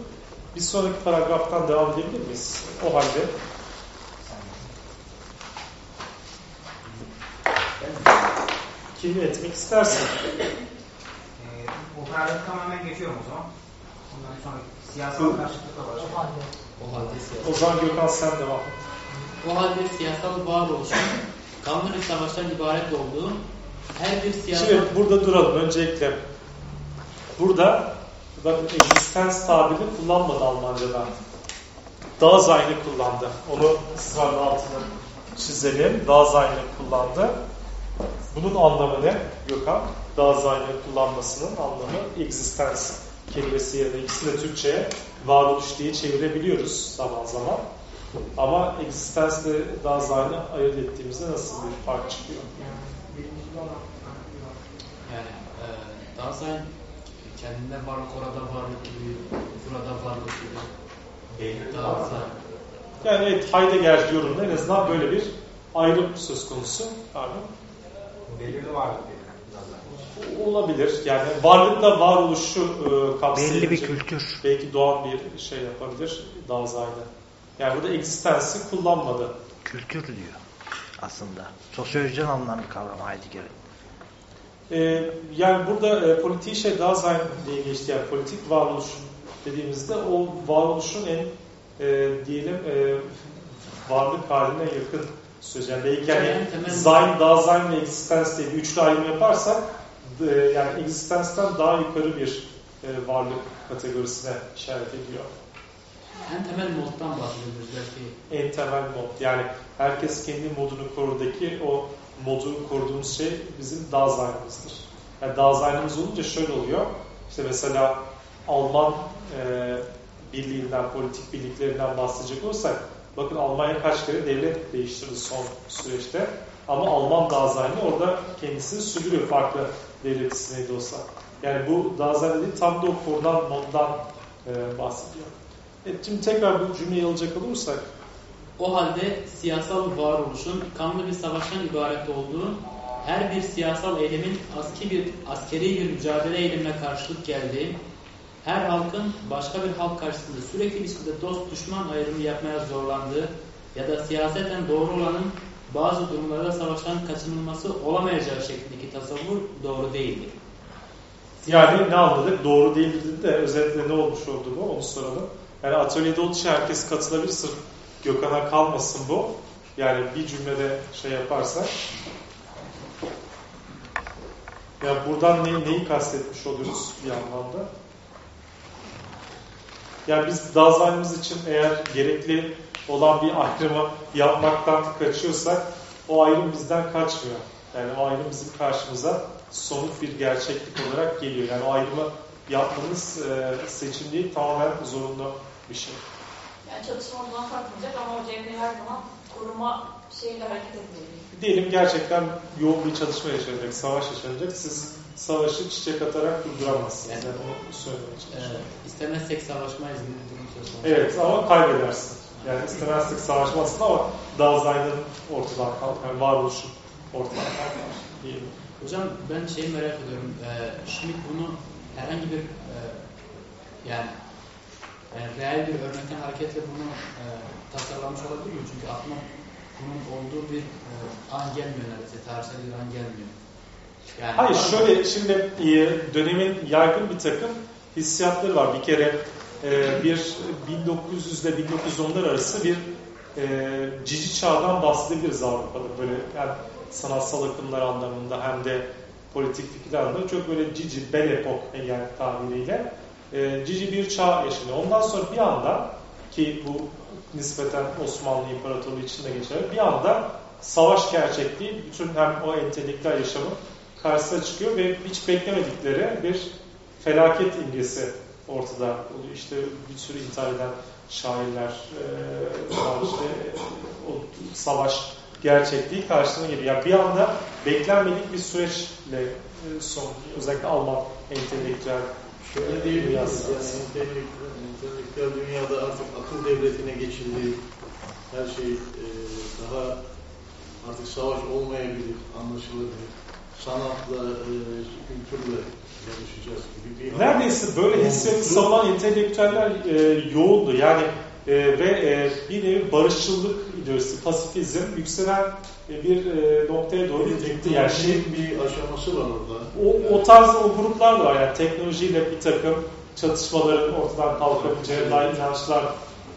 Bir sonraki paragraftan devam edebilir miyiz? O halde Kimi etmek istersin? Ee, o paragrafı tamamen geçiyorum o zaman. Ondan sonra siyasal karşıtlıkla başlayalım. O halde siyasal. O zaman Gökhan sen devam et. O halde siyasal varoluşun kanlı bir savaştan ibaret olduğu her bir siyasal... Şimdi burada duralım öncelikle. Burada bakın existence tabirini kullanmadı Almanca'da. Dasein'i kullandı. Onu ısrarla altını çizelim. Dasein'i kullandı. Bunun anlamı ne Gökhan? Dasein'i kullanmasının anlamı existence kelimesi yerine ikisini de Türkçe'ye varoluş diye çevirebiliyoruz zaman zaman. Ama existensle Daseyn'ı ayırt ettiğimizde nasıl bir fark çıkıyor? Yani e, Dasein kendine varlık orada varlık gibi, burada varlık gibi. Belli Dasein. Yani evet Heidegger yorumunda en azından böyle bir ayrım söz konusu. Pardon. Belirli varlık Olabilir. Yani varlıkla varoluşu e, kapsayabilecek. Belli bir kültür. Belki doğan bir şey yapabilir Daseyn'de. Yani burada existence'i kullanmadı. Kültür diyor aslında. Sosyolojiden alınan bir kavram Heidegger'in. Ee, yani burada e, politiği şey Dasein diye geçti. Yani politik varoluş dediğimizde o varoluşun en e, diyelim e, varlık haline yakın söz. Yani belki yani Sein, Dasein ve Existence diye bir üçlü ayrım yaparsak e, yani Existence'den daha yukarı bir e, varlık kategorisine işaret ediyor. En temel moddan bahsediyoruz belki. En temel mod. Yani herkes kendi modunu korudaki o modu koruduğumuz şey bizim Dasein'ımızdır. Yani Dasein'ımız olunca şöyle oluyor. İşte mesela Alman e, birliğinden, politik birliklerinden bahsedecek olursak bakın Almanya kaç kere devlet değiştirdi son süreçte. Ama Alman Dasein'i orada kendisini sürdürüyor farklı devlet isimleri olsa. Yani bu Dasein dediği tam da o korunan moddan e, bahsediyor. Evet, şimdi tekrar bu cümleyi alacak olursak o halde siyasal varoluşun kanlı bir savaştan ibaret olduğu, her bir siyasal eylemin aski bir, askeri bir mücadele eylemine karşılık geldiği, her halkın başka bir halk karşısında sürekli biçimde dost düşman ayrımı yapmaya zorlandığı ya da siyaseten doğru olanın bazı durumlarda savaştan kaçınılması olamayacağı şeklindeki tasavvur doğru değildir. Yani ne anladık? Doğru değildir de özetle ne olmuş oldu bu? Onu soralım. Yani atölyede olduğu için herkes katılabilir. Sırf Gökhan'a kalmasın bu. Yani bir cümlede şey yaparsak. Ya buradan ne, neyi kastetmiş oluruz bir anlamda? Yani biz Dazanımız için eğer gerekli olan bir ayrımı yapmaktan kaçıyorsak o ayrım bizden kaçmıyor. Yani o ayrım bizim karşımıza somut bir gerçeklik olarak geliyor. Yani o ayrımı yapmamız e, seçim değil tamamen zorunlu bir şey. Yani çatışma ondan kalkmayacak ama o cevheri her zaman koruma şeyle hareket etmeli. Diyelim gerçekten yoğun bir çalışma yaşanacak, savaş yaşanacak. Siz savaşı çiçek atarak durduramazsınız. Yani, yani onu söylemeye çalışıyorum. Ee, istemezsek savaşmayız gibi bir durum söz konusu. Evet ama kaybedersin. Yani istemezsek savaşmazsın ama Daseyn'in ortadan kalkar, yani varoluşun ortadan kalkar diyelim. Hocam ben şeyi merak ediyorum. Ee, Schmidt bunu herhangi bir e, yani yani reel bir örnekten hareketle bunu e, tasarlamış olabilir mi? Çünkü aklıma bunun olduğu bir e, an gelmiyor neredeyse. Tarihsel bir an gelmiyor. Yani Hayır şöyle şimdi e, dönemin yaygın bir takım hissiyatları var. Bir kere e, bir 1900 ile 1910'lar arası bir e, cici çağdan bahsedebiliriz Avrupa'da. Böyle yani sanatsal akımlar anlamında hem de politik fikirler anlamında çok böyle cici, bel epok yani tabiriyle cici bir çağ yaşanıyor. Ondan sonra bir anda ki bu nispeten Osmanlı İmparatorluğu içinde geçer. Bir anda savaş gerçekliği bütün hem o entelektüel yaşamın karşısına çıkıyor ve hiç beklemedikleri bir felaket imgesi ortada oluyor. İşte bir sürü intihar eden şairler e, var işte o savaş gerçekliği karşısına geliyor. Yani bir anda beklenmedik bir süreçle e, son özellikle Alman entelektüel Şöyle diyebiliriz yani entelektüel, entelektüel dünyada artık akıl devletine geçildi. Her şey e, daha artık savaş olmayabilir, anlaşılabilir. Sanatla, e, kültürle yarışacağız gibi bir... Neredeyse böyle hissiyatı savunan entelektüeller e, yoğundu. Yani e, ve e, bir nevi barışçılık ideolojisi, pasifizm yükselen e, bir e, noktaya doğru gitti. Yani şey, bir aşaması var orada. O, o tarz o gruplar da var. Yani teknolojiyle bir takım çatışmaların ortadan kalkabileceği dair inançlar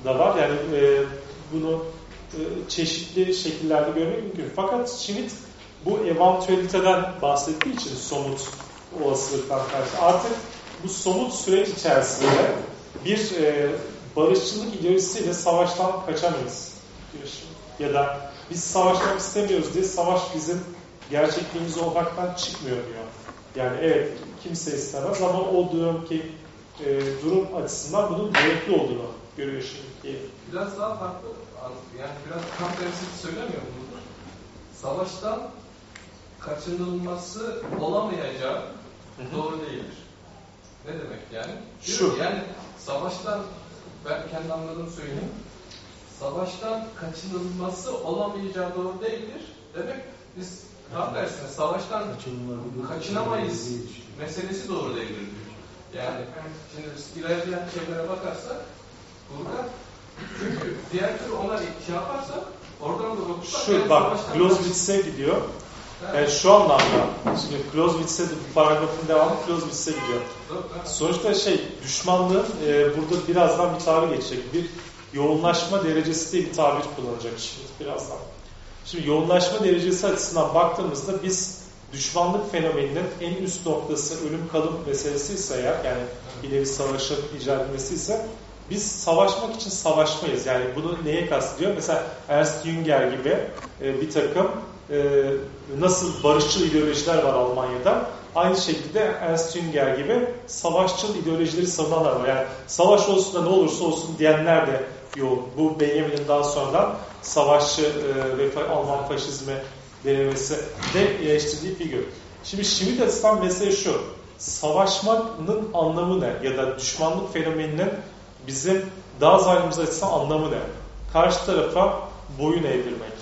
da var. Yani e, bunu e, çeşitli şekillerde görmek mümkün. Fakat Schmidt bu evantüeliteden bahsettiği için somut olasılıktan karşı artık bu somut süreç içerisinde bir e, barışçılık ideolojisiyle savaştan kaçamayız. Ya da biz savaşmak istemiyoruz diye savaş bizim gerçekliğimiz olmaktan çıkmıyor diyor. Yani evet kimse istemez ama o ki e, durum açısından bunun gerekli olduğunu görüyor şimdi. Biraz daha farklı yani biraz tam tersi söylemiyor mudur? Savaştan kaçınılması olamayacağı doğru değildir. Ne demek yani? Şu. Yani savaştan ben kendi anladığımı söyleyeyim. Savaştan kaçınılması olamayacağı doğru değildir. Demek biz tam tersine savaştan kaçınamayız meselesi doğru değildir. Yani şimdi ilerleyen şeylere bakarsak burada çünkü diğer türlü onlar şey yaparsa oradan da okursak Şu bak Clausewitz'e gidiyor. Yani şu anlamda şimdi Clausewitz'e bu paragrafın devamı Clausewitz'e gidiyor. Sonuçta şey düşmanlığın e, burada birazdan bir tabir geçecek. Bir yoğunlaşma derecesi diye bir tabir kullanacak şimdi birazdan. Şimdi yoğunlaşma derecesi açısından baktığımızda biz düşmanlık fenomeninin en üst noktası ölüm kalım meselesi ise eğer yani bir nevi savaşın icat edilmesi ise biz savaşmak için savaşmayız. Yani bunu neye kastediyor? Mesela Ernst Jünger gibi e, bir takım e, nasıl barışçıl ideolojiler var Almanya'da. Aynı şekilde Ernst Jünger gibi savaşçıl ideolojileri savunanlar var. Yani savaş olsun da ne olursa olsun diyenler de yoğun. Bu Benjamin'in daha sonradan savaşçı e, ve Alman faşizmi denemesi de eleştirdiği figür. Şimdi Schmidt açısından mesele şu. Savaşmanın anlamı ne? Ya da düşmanlık fenomeninin bizim daha zalimimiz açısından anlamı ne? Karşı tarafa boyun eğdirmek.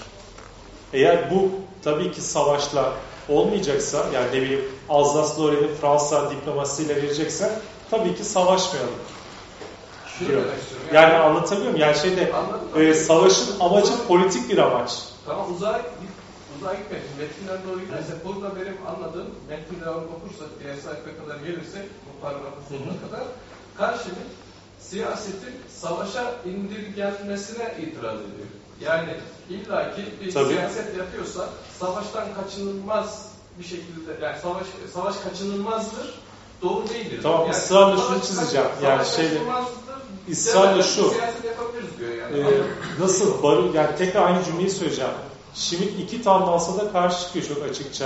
Eğer bu tabii ki savaşla olmayacaksa, yani ne bileyim Alsace-Lorraine'i Fransa diplomasisiyle verecekse tabii ki savaşmayalım. Diyor. Yani anlatabiliyor muyum? Yani şeyde e, savaşın amacı politik bir amaç. Tamam uzağa uzağa gitmeyin. Metinler doğru gidersek burada benim anladığım metin devamı okursak diğer sayfaya kadar gelirsek bu paragrafın sonuna kadar karşılık siyasetin savaşa indirgenmesine itiraz ediyor. Yani illaki bir Tabii. siyaset yapıyorsa savaştan kaçınılmaz bir şekilde yani savaş savaş kaçınılmazdır. Doğru değildir. Tamam yani, ısrarla şunu çizeceğim. Yani kaçınılmazdır. ısrarla şu. Yani. Ee, nasıl barı yani tekrar aynı cümleyi söyleyeceğim. Schmidt iki tandansa da karşı çıkıyor çok açıkça.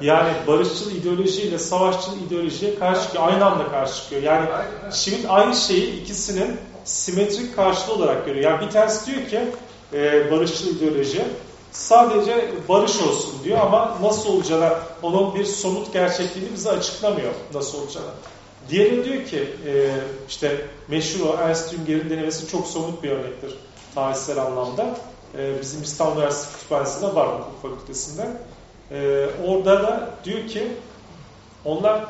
Yani barışçıl ideolojiyle savaşçıl ideolojiye karşı çıkıyor. Aynı anda karşı çıkıyor. Yani Schmidt aynı şeyi ikisinin simetrik karşılığı olarak görüyor. Yani bir tanesi diyor ki e, barışçıl ideoloji sadece barış olsun diyor ama nasıl olacağına onun bir somut gerçekliğini bize açıklamıyor nasıl olacağını. Diğeri diyor ki e, işte meşhur o Ernst Jünger'in denemesi çok somut bir örnektir tarihsel anlamda. E, bizim İstanbul Üniversitesi Kütüphanesi'nde var hukuk fakültesinde. E, orada da diyor ki onlar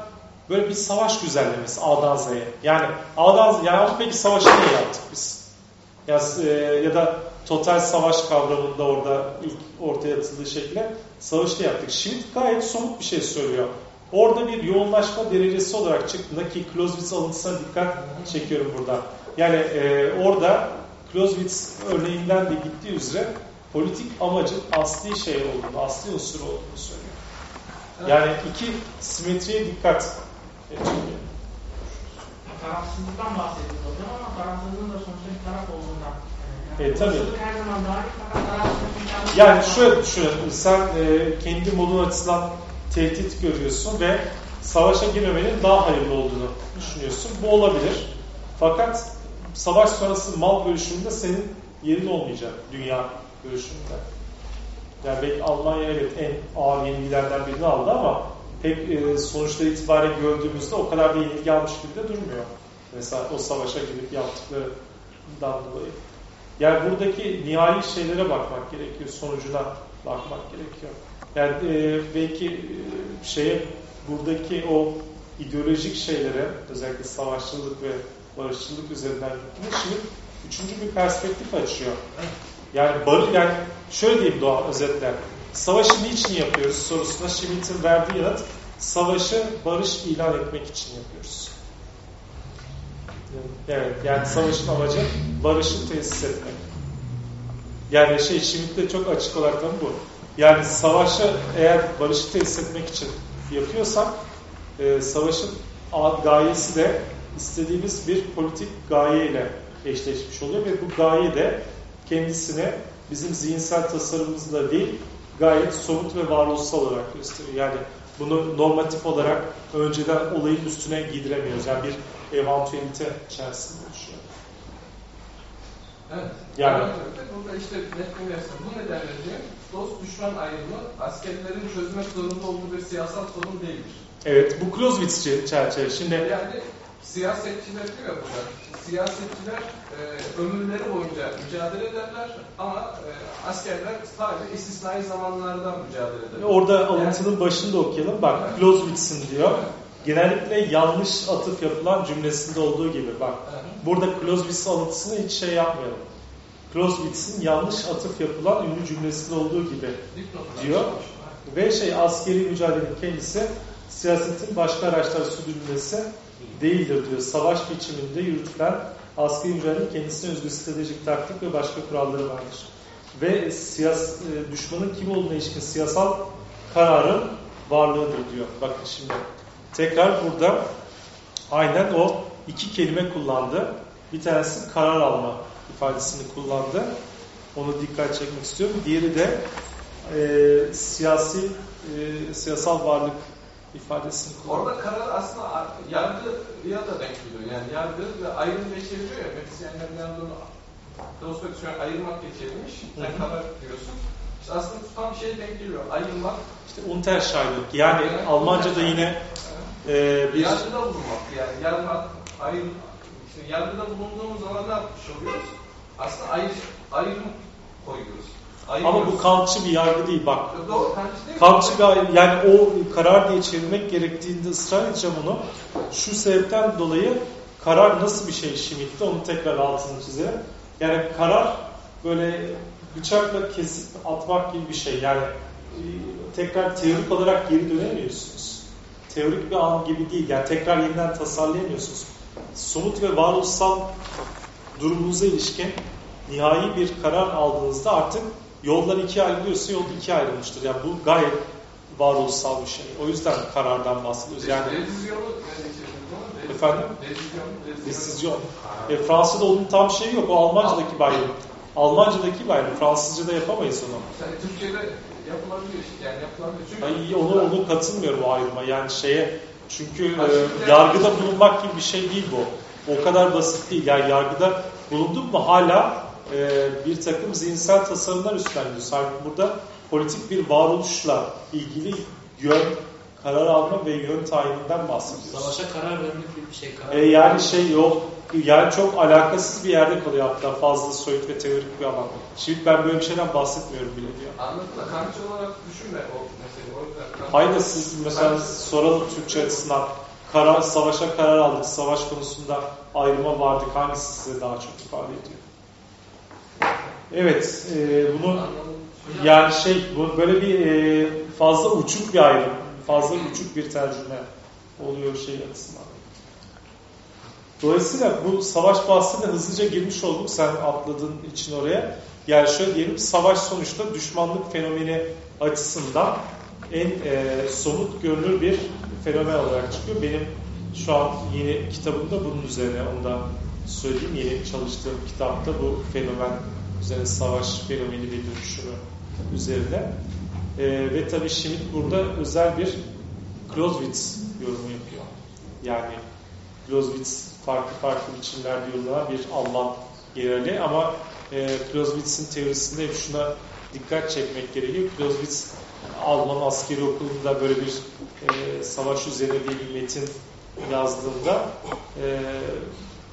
böyle bir savaş güzellemesi A'dan Z'ye. Yani A'dan Z'ye yani peki savaşı niye yaptık biz? Ya, e, ya da total savaş kavramında orada ilk ortaya atıldığı şekilde savaşı yaptık. Schmidt gayet somut bir şey söylüyor. Orada bir yoğunlaşma derecesi olarak çıktığında ki Clausewitz alıntısına dikkat çekiyorum burada. Yani e, orada Clausewitz örneğinden de gittiği üzere politik amacın asli şey olduğunu, asli unsur olduğunu söylüyor. Yani iki simetriye dikkat çekiyor. Tarafsızlıktan bahsediyoruz ama tarafsızlığın da sonuçta bir taraf olduğundan. E, tabii. Her zaman fakat Yani şöyle düşün, sen e, kendi modun açısından tehdit görüyorsun ve savaşa girmemenin daha hayırlı olduğunu düşünüyorsun. Bu olabilir. Fakat savaş sonrası mal bölüşümünde senin yerin olmayacak dünya bölüşümünde. Yani belki Almanya evet en ağır yenilgilerden birini aldı ama pek e, sonuçları itibariyle gördüğümüzde o kadar da yenilgi almış gibi de durmuyor. Mesela o savaşa girip yaptıklarından dolayı. Yani buradaki nihai şeylere bakmak gerekiyor, sonucuna bakmak gerekiyor. Yani e, belki e, şeye buradaki o ideolojik şeylere özellikle savaşçılık ve barışçılık üzerinden gittiğinde şimdi üçüncü bir perspektif açıyor. Yani barı yani şöyle diyeyim Doğa özetle. Savaşı niçin yapıyoruz sorusuna Schmitt'in verdiği yanıt savaşı barış ilan etmek için yapıyoruz. Evet, yani savaşın amacı barışı tesis etmek. Yani şey Schmitt'te çok açık olarak da bu. Yani savaşı eğer barışı tesis etmek için yapıyorsak e, savaşın gayesi de istediğimiz bir politik gaye ile eşleşmiş oluyor ve bu gaye de kendisine bizim zihinsel tasarımımızda değil gayet somut ve varoluşsal olarak gösteriyor. Yani bunu normatif olarak önceden olayın üstüne giydiremiyoruz. Yani bir evantualite içerisinde oluşuyor. Evet. Yani burada işte net bu nedenle diyor, dost düşman ayrımı askerlerin çözmek zorunda olduğu bir siyasal sorun değildir. Evet, bu Clausewitz çerçeve. Şimdi yani siyasetçiler diyor burada, siyasetçiler e, ömürleri boyunca mücadele ederler ama e, askerler sadece istisnai zamanlarda mücadele ederler. Orada alıntının yani, başında okuyalım. Bak evet. Clausewitz'in diyor. Evet. Genellikle yanlış atıf yapılan cümlesinde olduğu gibi. Bak burada Clausewitz alıntısını hiç şey yapmayalım. Clausewitz'in yanlış atıf yapılan ünlü cümlesinde olduğu gibi diyor. Ve şey askeri mücadelenin kendisi siyasetin başka araçlar sürdürülmesi değildir diyor. Savaş biçiminde yürütülen askeri mücadelenin kendisine özgü stratejik taktik ve başka kuralları vardır. Ve siyas, e, düşmanın kim olduğuna ilişkin siyasal kararın varlığıdır diyor. Bakın şimdi tekrar burada aynen o iki kelime kullandı. Bir tanesi karar alma ifadesini kullandı. Onu dikkat çekmek istiyorum. Diğeri de e, siyasi e, siyasal varlık ifadesini kullanıyor. Orada karar aslında yargıya da denk geliyor. Yani yargı ve ayrım geçiriliyor ya. Metisyenlerin yanında Dostoyevski ayırmak geçirilmiş. Sen karar diyorsun. İşte aslında tam şey denk geliyor. Ayırmak. İşte Unterscheidung. Yani evet, Almanca'da yine e, bir... Yargıda bulunmak. Yani yarmak, ayrım. İşte yargıda bulunduğumuz zaman ne yapmış oluyoruz? Aslında ayır, ayrım koyuyoruz. Ama bu kantçı bir yargı değil bak. Kantçı bir yani o karar diye çevirmek gerektiğinde ısrar edeceğim onu. Şu sebepten dolayı karar nasıl bir şey Schmidt'te onu tekrar altını çizelim. Yani karar böyle bıçakla kesip atmak gibi bir şey. Yani e, tekrar teorik olarak geri dönemiyorsunuz. Teorik bir an gibi değil. Yani tekrar yeniden tasarlayamıyorsunuz. Somut ve varoluşsal durumunuza ilişkin nihai bir karar aldığınızda artık yollar ikiye ayrılıyorsa yol ikiye ayrılmıştır. Yani bu gayet varoluşsal bir şey. O yüzden karardan bahsediyoruz. Yani Efendim? Desizyon. E, Fransa'da onun tam şeyi yok. O Almanca'daki bir ayrım. Almanca'daki bir ayrım. Fransızca'da yapamayız onu. Yani Türkçe'de yapılabiliyor işte. Yani yapılabiliyor. Çünkü... Ay, onu, onu katılmıyorum o ayrıma. Yani şeye çünkü e, yargıda bulunmak gibi bir şey değil bu. O kadar basit değil. Yani yargıda bulunduk mu hala e, bir takım zihinsel tasarımlar üstleniyoruz. Halbuki burada politik bir varoluşla ilgili yön, karar alma ve yön tayininden bahsediyoruz. Savaşa karar vermek gibi bir şey. Karar e, yani şey yok. Yani çok alakasız bir yerde kalıyor hatta fazla soyut ve teorik bir alan. Şimdi ben böyle bir şeyden bahsetmiyorum bile diyor. Anladım da Kantçı olarak düşünme o meseleyi. Hayır siz mesela soralım Türkçe açısından. Karar, savaşa karar aldık. Savaş konusunda ayrıma vardık. Hangisi size daha çok ifade ediyor? Evet, e, bunu yani şey, bu böyle bir e, fazla uçuk bir ayrım, fazla uçuk bir tercüme oluyor şey açısından. Dolayısıyla bu savaş bahsine hızlıca girmiş olduk sen atladığın için oraya. Yani şöyle diyelim, savaş sonuçta düşmanlık fenomeni açısından en e, somut görünür bir fenomen olarak çıkıyor. Benim şu an yeni kitabımda bunun üzerine onu da söyleyeyim. Yeni çalıştığım kitapta bu fenomen üzerine savaş fenomeni ve dönüşümü üzerine. E, ve tabii Schmidt burada özel bir Clausewitz yorumu yapıyor. Yani Clausewitz farklı farklı biçimlerde yorumlanan bir Alman generali ama e, Clausewitz'in teorisinde şuna dikkat çekmek gerekiyor. Clausewitz Alman askeri okulunda böyle bir e, savaş üzerine diye bir metin yazdığında e,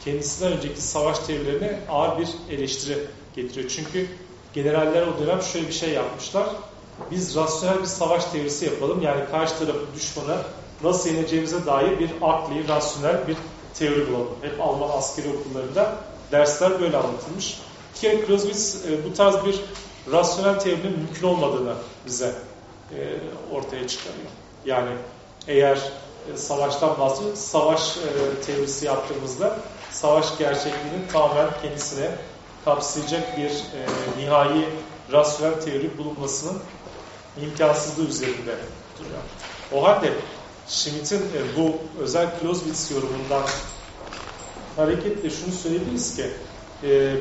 kendisinden önceki savaş teorilerine ağır bir eleştiri getiriyor. Çünkü generaller o dönem şöyle bir şey yapmışlar. Biz rasyonel bir savaş teorisi yapalım. Yani karşı tarafı düşmanı nasıl yeneceğimize dair bir akli, rasyonel bir teori bulalım. Hep Alman askeri okullarında dersler böyle anlatılmış. Kere Clausewitz e, bu tarz bir rasyonel teorinin mümkün olmadığını bize e, ortaya çıkarıyor. Yani eğer e, savaştan bahsediyoruz, savaş teorisi yaptığımızda savaş gerçekliğinin tamamen kendisine kapsayacak bir e, nihai rasyonel teori bulunmasının imkansızlığı üzerinde duruyor. O halde Schmitt'in e, bu özel Clausewitz yorumundan hareketle şunu söyleyebiliriz ki e,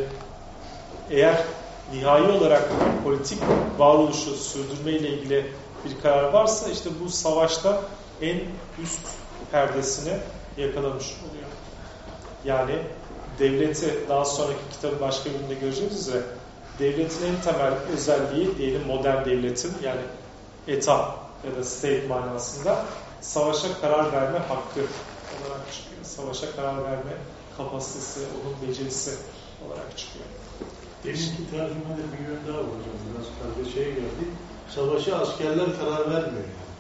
eğer nihai olarak politik varoluşu sürdürme ile ilgili bir karar varsa işte bu savaşta en üst perdesini yakalamış oluyor. Yani devleti daha sonraki kitabı başka birinde göreceğiz üzere devletin en temel özelliği diyelim modern devletin yani etat ya da state manasında savaşa karar verme hakkı olarak çıkıyor. Savaşa karar verme kapasitesi, onun becerisi olarak çıkıyor. Deminki tercümede bir yön daha var hocam. Biraz karga şeye geldi. Savaşa askerler karar vermiyor yani.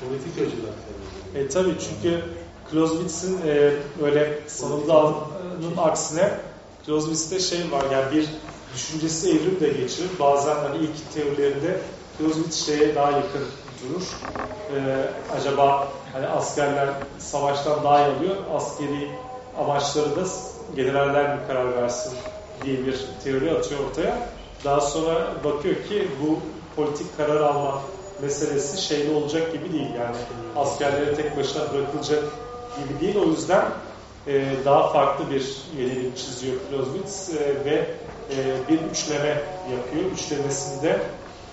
Politikacılar karar veriyor. E tabii çünkü Clausewitz'in e, öyle sanıldığının aksine Clausewitz'te şey var yani bir düşüncesi evrim de geçirir. Bazen hani ilk teorilerinde Clausewitz şeye daha yakın durur. E, acaba hani askerler savaştan daha iyi alıyor. Askeri amaçları da generaller mi karar versin diye bir teori atıyor ortaya. Daha sonra bakıyor ki bu politik karar alma meselesi şeyli olacak gibi değil. Yani askerlere tek başına bırakılacak gibi değil. O yüzden e, daha farklı bir yönelim çiziyor Clausewitz e, ve e, bir üçleme yapıyor. Üçlemesinde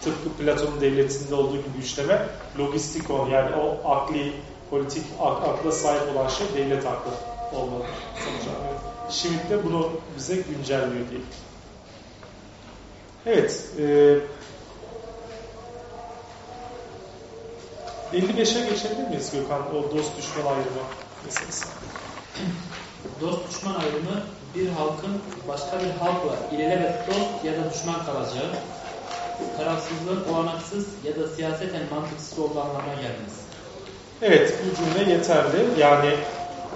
tıpkı Platon'un devletinde olduğu gibi üçleme logistikon yani o akli, politik ak akla sahip olan şey devlet aklı olmalı. Şimdi de bunu bize güncelliyor diye. Evet. E, 55'e geçebilir miyiz Gökhan? O dost düşman ayrımı meselesi. Dost düşman ayrımı bir halkın başka bir halkla ilelebet dost ya da düşman kalacağı, tarafsızlığın olanaksız ya da siyaseten mantıksız olduğu anlamına gelmez. Evet, bu cümle yeterli. Yani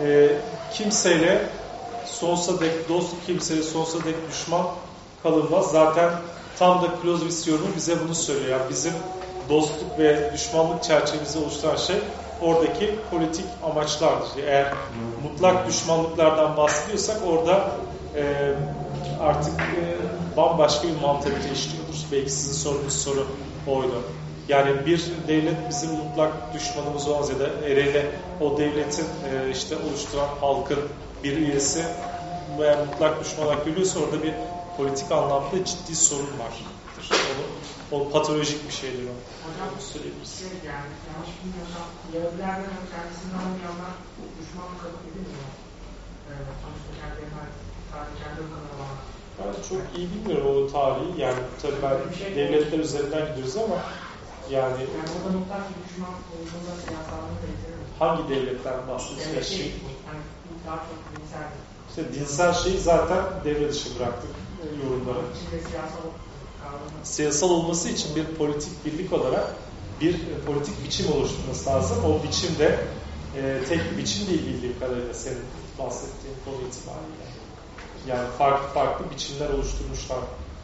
e, kimseyle sonsuza dek dost, kimseyle sonsuza dek düşman kalınmaz. Zaten tam da Clausewitz yorumu bize bunu söylüyor. Yani bizim dostluk ve düşmanlık çerçevesi oluşturan şey oradaki politik amaçlardır. Eğer mutlak düşmanlıklardan bahsediyorsak orada e, artık e, bambaşka bir mantalite işliyordur. Belki sizin sorunuz soru oydu. Yani bir devlet bizim mutlak düşmanımız olmaz ya da ereğle o devletin e, işte oluşturan halkın bir üyesi veya mutlak düşman olarak görüyorsa orada bir politik anlamda ciddi sorun var. O, o patolojik bir şeydir o. Hocam söyleyebiliriz. Şey yani yanlış bilmiyorsam Yahudilerden hem kendisinden olmayanlar düşman kabul edilmiyor. Evet, sonuçta kendilerine sadece kendi ırkları olan. Ben çok iyi bilmiyorum o tarihi. Yani tabii ben şey devletler üzerinden gidiyoruz ama yani, yani burada mutlak bir düşman olduğunda siyasalını getirir. Hangi devletten bahsediyorsun? Yani, şey, yani daha çok dinsel. İşte dinsel şeyi zaten devre dışı bıraktık yorumlara. Siyasal. Siyasal olması için bir politik birlik olarak bir politik biçim oluşturması lazım. O biçim de e, tek bir biçim değil bildiğim kadarıyla senin bahsettiğin konu itibariyle. Yani farklı farklı biçimler oluşturmuşlar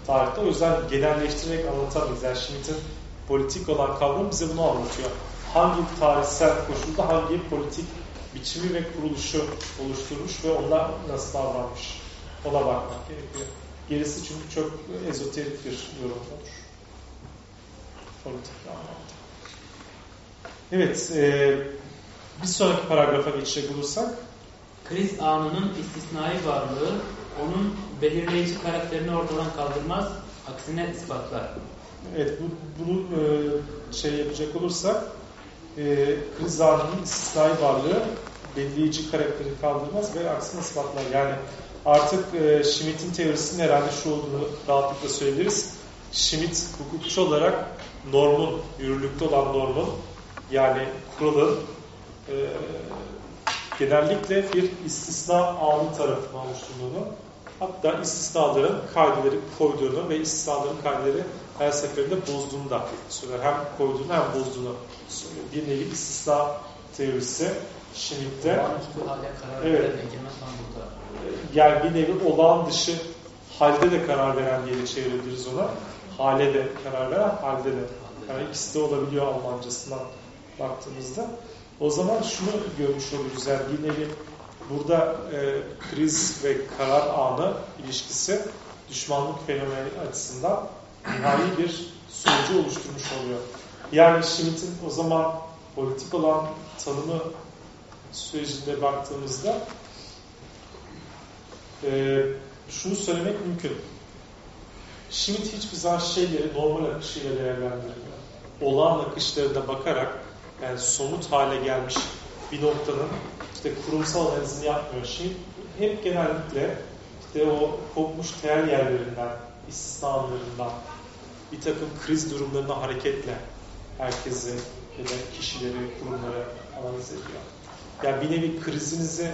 tarihte. O yüzden genelleştirerek anlatamayız. Yani Schmitt'in politik olan kavram bize bunu anlatıyor. Hangi tarihsel koşulda hangi politik biçimi ve kuruluşu oluşturmuş ve ona nasıl davranmış ona bakmak gerekiyor. Gerisi çünkü çok ezoterik bir yorum olur. Politik anlamda. Evet, e, bir sonraki paragrafa geçecek olursak. Kriz anının istisnai varlığı onun belirleyici karakterini ortadan kaldırmaz, aksine ispatlar. Evet, bu, bunu e, şey yapacak olursak, e, kriz anının istisnai varlığı belirleyici karakteri kaldırmaz ve aksine ispatlar. Yani artık e, Schmitt'in teorisinin herhalde şu olduğunu rahatlıkla söyleyebiliriz. Schmitt hukukçu olarak normun, yürürlükte olan normun yani kuralın e, genellikle bir istisna anı tarafından oluşturduğunu hatta istisnaların kaideleri koyduğunu ve istisnaların kaideleri her seferinde bozduğunu da söyler. Hem koyduğunu hem bozduğunu söylüyor. Bir nevi istisna teorisi Schmitt'te evet, yani bir nevi olağan dışı halde de karar veren diye çevirebiliriz ona. Hale de karar veren, halde de. Yani ikisi de olabiliyor Almancasından baktığımızda. O zaman şunu görmüş oluruz. Yani bir nevi burada e, kriz ve karar anı ilişkisi düşmanlık fenomeni açısından nihai bir sonucu oluşturmuş oluyor. Yani Schmitt'in o zaman politik olan tanımı sürecinde baktığımızda e, şunu söylemek mümkün. Schmitt hiçbir zaman şeyleri normal akışıyla değerlendirmiyor. Olağan akışlarına bakarak yani somut hale gelmiş bir noktanın işte kurumsal analizini yapmıyor. Schmitt hep genellikle işte o kopmuş tel yerlerinden, istisnalarından, bir takım kriz durumlarına hareketle herkesi ya da kişileri, kurumları analiz ediyor. Yani bir nevi krizinizi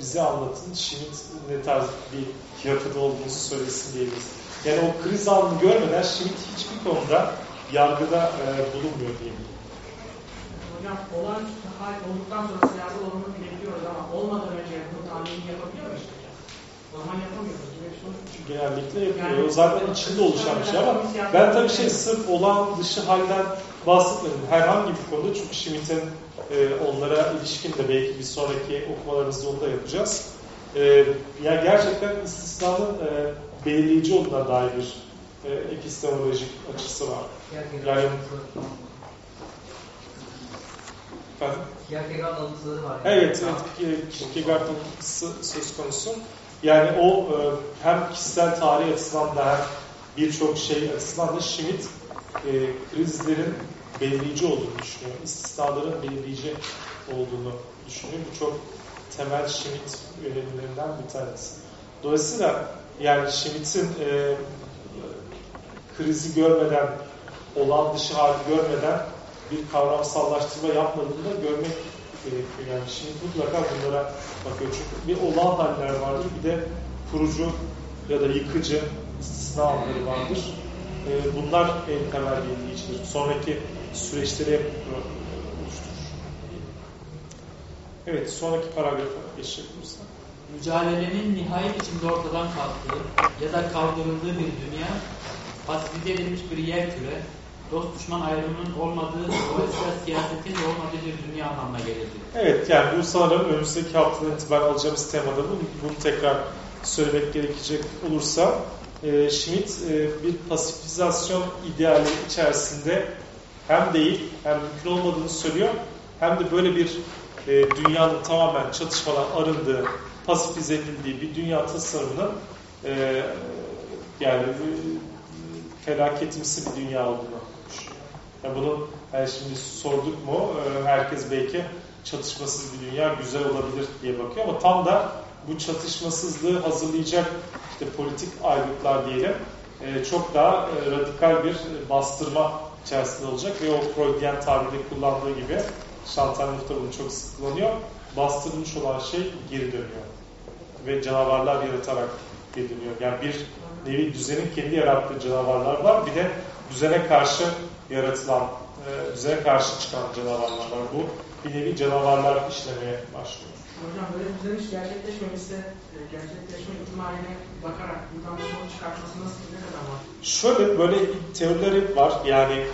bize anlatın, Schmidt ne tarz bir yapıda olduğunuzu söylesin diyebiliriz. Yani o kriz anını görmeden Schmidt hiçbir konuda yargıda e, bulunmuyor diyeyim. Hocam olan hal olduktan sonra yargı olumunu bilebiliyoruz ama olmadan önce bunun tahminini yapabiliyor muyuz? O zaman yapamıyoruz. Genellikle yapıyor. Yani, Zaten içinde oluşan bir şey ama ben tabii şey sırf olan dışı halden bahsetmedim. Herhangi bir konuda çünkü Schmidt'in e, onlara ilişkin de belki bir sonraki okumalarımızda onu da yapacağız. E, yani gerçekten istisnanın e, belirleyici olduğuna dair bir e, epistemolojik açısı var. Yani Efendim? Kierkegaard alıntıları var. Yani. Evet, evet. Kierkegaard alıntısı söz konusu. Yani o e, hem kişisel tarih açısından da hem birçok şey açısından da Schmidt e, krizlerin belirleyici olduğunu düşünüyor. İstisnaların belirleyici olduğunu düşünüyor. Bu çok temel Schmidt yönelimlerinden bir tanesi. Dolayısıyla yani Schmidt'in e, krizi görmeden, olan dışı hali görmeden bir kavramsallaştırma yapmadığını da görmek gerekiyor. Yani şimdi mutlaka bunlara bakıyor. Çünkü bir olağan haller vardır, bir de kurucu ya da yıkıcı istisna anları vardır. Bunlar en temel belirleyicidir. Sonraki süreçleri oluşturur. Evet, sonraki paragrafa geçecek olursak. Mücadelenin nihayet içinde ortadan kalktığı ya da kaldırıldığı bir dünya, pasifize edilmiş bir yer küre, dost düşman ayrımının olmadığı, dolayısıyla siyasetin olmadığı bir dünya anlamına gelir. Evet, yani bu sanırım önümüzdeki haftadan itibaren alacağımız temada bu. Bunu tekrar söylemek gerekecek olursa, e, Schmidt e, bir pasifizasyon ideali içerisinde hem değil, hem mümkün olmadığını söylüyor, hem de böyle bir e, dünyanın tamamen çatışmadan arındığı, pasifize edildiği bir dünya tasarımının e, yani felaketimsi bir dünya olduğunu. Yani bunu yani şimdi sorduk mu e, herkes belki çatışmasız bir dünya güzel olabilir diye bakıyor ama tam da bu çatışmasızlığı hazırlayacak işte politik aygıtlar diyelim e, çok daha e, radikal bir bastırma içerisinde olacak ve o Freudian tabirde kullandığı gibi Chantal Mouffe bunu çok sık kullanıyor. Bastırılmış olan şey geri dönüyor. Ve canavarlar yaratarak geri dönüyor. Yani bir nevi düzenin kendi yarattığı canavarlar var. Bir de düzene karşı yaratılan, e, düzene karşı çıkan canavarlar var. Bu bir nevi canavarlar işlemeye başlıyor. Hocam böyle bir düzen hiç gerçekleşmemişse gerçekleşme ihtimaline bakarak buradan bir sonuç çıkartması nasıl ne kadar var? Şöyle böyle teorileri var. Yani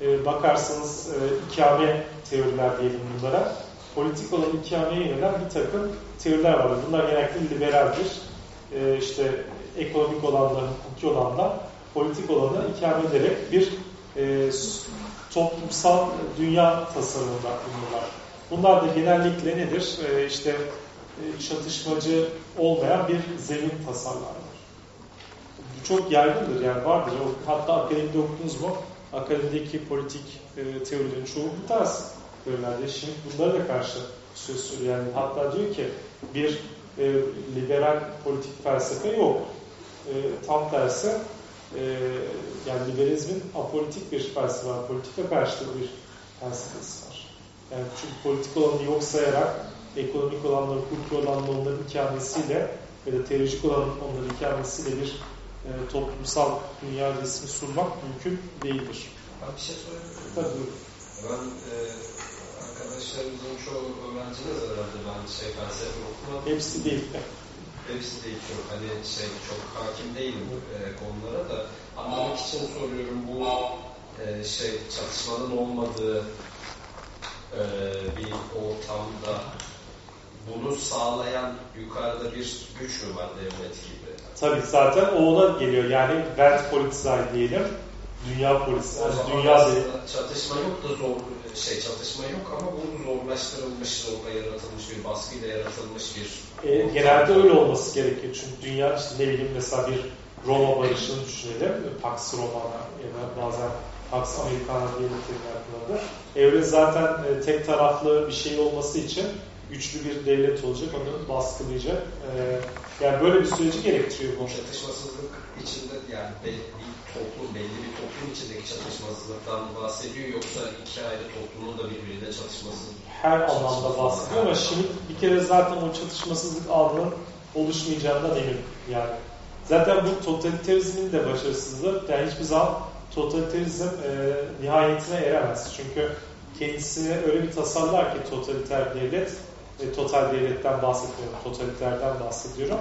e, bakarsanız e, ikame teoriler diyelim bunlara. Politik olan ikameye yönelen bir takım teoriler var. Bunlar genellikle liberaldir. E, işte ekonomik olanla, hukuki olanla politik olanı ikame ederek bir e, toplumsal dünya tasarımında bulunurlar. Bunlar da genellikle nedir? E, işte e, çatışmacı olmayan bir zemin tasarlarlar. Bu çok yaygındır yani vardır. Hatta akademide okudunuz mu? Akademideki politik e, teorilerin çoğu bu tarz teorilerde. Şimdi bunlara da karşı söz söylüyor. Yani hatta diyor ki bir e, liberal politik felsefe yok. E, tam tersi e, yani liberalizmin apolitik bir felsefe. Politika karşıtı bir felsefesi var. Yani çünkü politik olanı yok sayarak ekonomik olanları, hukuki olanları onların ikamesiyle ya da teolojik olan onların ikamesiyle bir e, toplumsal dünya resmi sunmak mümkün değildir. Ben bir şey sorayım. Tabii. Ben e, arkadaşlarımızın çoğu öğrenci de herhalde ben şey felsefe okumadım. Hepsi değil. Hepsi değil çok hani şey çok hakim değilim e, konulara da anlamak için soruyorum bu e, şey çatışmanın olmadığı e, bir ortamda bunu sağlayan yukarıda bir güç mü var devlet gibi? Tabii zaten o ona geliyor. Yani Welt Polizei diyelim. Dünya polisi. Yani dünya değil. Çatışma yok da zor şey çatışma yok ama bu zorlaştırılmış, zorla yaratılmış bir baskıyla yaratılmış bir e, genelde öyle olması gerekiyor. Çünkü dünya işte ne bileyim mesela bir Roma barışını düşünelim. Pax Romana ya da bazen Pax Americana diye terimler kullanılır. Evre zaten e, tek taraflı bir şey olması için güçlü bir devlet olacak, onu baskılayacak. E, yani böyle bir süreci gerektiriyor bu. Çatışmasızlık içinde yani bir toplum, belli bir toplum içindeki çatışmasızlıktan bahsediyor yoksa iki ayrı toplumun da birbiriyle çatışması? Her anlamda bahsediyor ama şimdi bir kere zaten o çatışmasızlık algının oluşmayacağından eminim yani. Zaten bu totaliterizmin de başarısızlığı, yani hiçbir zaman totaliterizm e, nihayetine eremez. Çünkü kendisini öyle bir tasarlar ki totaliter devlet, e, total devletten bahsetmiyorum, totaliterden bahsediyorum.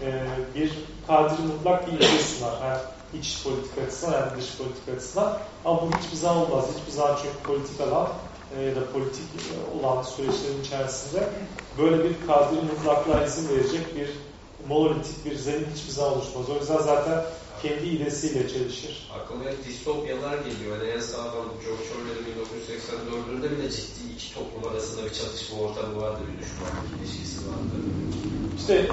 E, bir kadri mutlak bir ilgi sunar. Hem iç politik açısından hem dış politik açısından. Ama bu hiçbir zaman olmaz. Hiçbir zaman çünkü politik alan e, ya da politik olan süreçlerin içerisinde böyle bir kadri mutlaklığa izin verecek bir monolitik bir zemin hiçbir zaman oluşmaz. O yüzden zaten kendi idesiyle çelişir. Aklıma hep distopyalar geliyor. Yani en sağdan George Orwell'in 1984'ünde bile ciddi iki toplum arasında bir çatışma ortamı vardı, bir düşmanlık ilişkisi vardı. İşte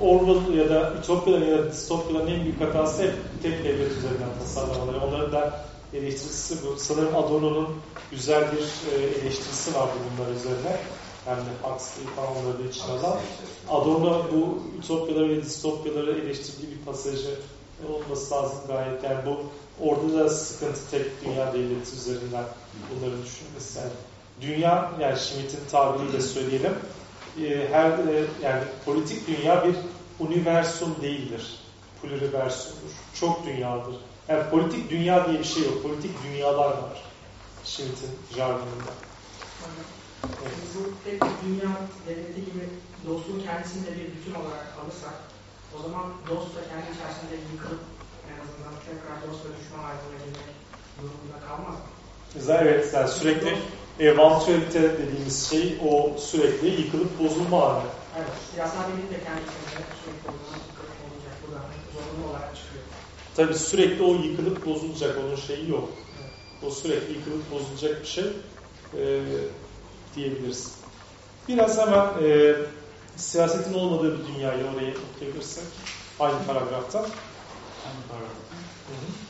Orwell ya da Ütopyaların ya da distopyaların en büyük hatası hep tek devlet üzerinden tasarlamaları. Onların da eleştirisi bu. Sanırım Adorno'nun güzel bir e, eleştirisi vardı bunlar üzerine. Hem de Huxley falan onları da içine alan. Adorno bu Ütopyaları ve distopyaları eleştirdiği bir pasajı olması lazım gayet. Yani bu orada da sıkıntı tek dünya devleti üzerinden bunları düşünmesi. Yani dünya yani Schmitt'in tabiriyle söyleyelim e, her e, yani politik dünya bir universum değildir. Pluriversumdur. Çok dünyadır. Yani politik dünya diye bir şey yok. Politik dünyalar var. Schmitt'in jargonunda. Evet. Bu tek bir dünya devleti gibi dostluğun kendisini de bir bütün olarak alırsak o zaman dost da kendi içerisinde yıkılıp en azından tekrar dost ve düşman ayrılabilmek durumunda kalmaz mı? Evet, yani sürekli evantualite dediğimiz şey o sürekli yıkılıp bozulma hali. Evet, siyasal bilim de kendi içinde sürekli yıkılıp bozulacak. Bu da zorunlu olarak çıkıyor. Tabii sürekli o yıkılıp bozulacak, onun şeyi yok. O sürekli yıkılıp bozulacak bir şey e, diyebiliriz. Biraz hemen e, siyasetin olmadığı bir dünyayı oraya okuyabilirsek. Aynı paragrafta. Aynı paragrafta. Hı hı.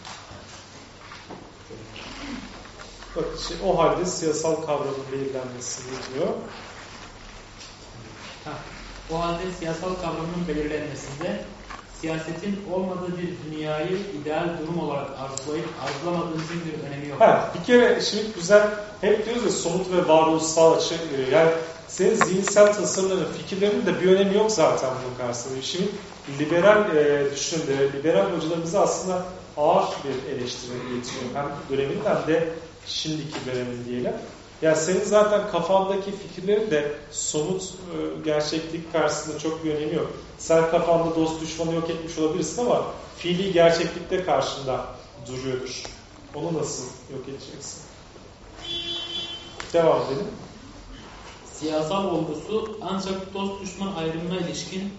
Bak işte o halde siyasal kavramın belirlenmesini diyor. Ha, o halde siyasal kavramın belirlenmesinde siyasetin olmadığı bir dünyayı ideal durum olarak arzulayıp arzulamadığımızın bir önemi yok. Ha, bir kere şimdi güzel hep diyoruz ya somut ve varoluşsal açı veriyor. Yani senin zihinsel tasarımların, fikirlerinin de bir önemi yok zaten bunun karşısında. Şimdi liberal e, düşünürlere, liberal hocalarımıza aslında ağır bir eleştiri iletiyor. Hem dönemin hem de şimdiki dönemin diyelim. Yani senin zaten kafandaki fikirlerin de somut e, gerçeklik karşısında çok bir önemi yok. Sen kafanda dost düşmanı yok etmiş olabilirsin ama fiili gerçeklikte karşında duruyordur. Onu nasıl yok edeceksin? Devam edelim. Siyasal olgusu ancak dost düşman ayrımına ilişkin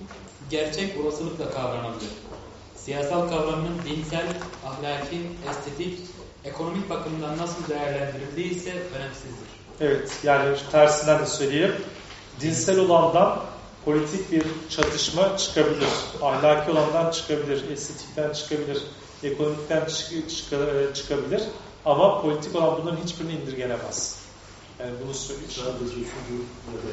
gerçek olasılıkla kavranabilir. Siyasal kavramın dinsel, ahlaki, estetik, ekonomik bakımdan nasıl değerlendirildiği ise önemsizdir. Evet, yani tersinden de söyleyeyim. Dinsel olandan politik bir çatışma çıkabilir. Ahlaki olandan çıkabilir, estetikten çıkabilir, ekonomikten çık çık çıkabilir. Ama politik olan bunların hiçbirini indirgenemez. Yani bunu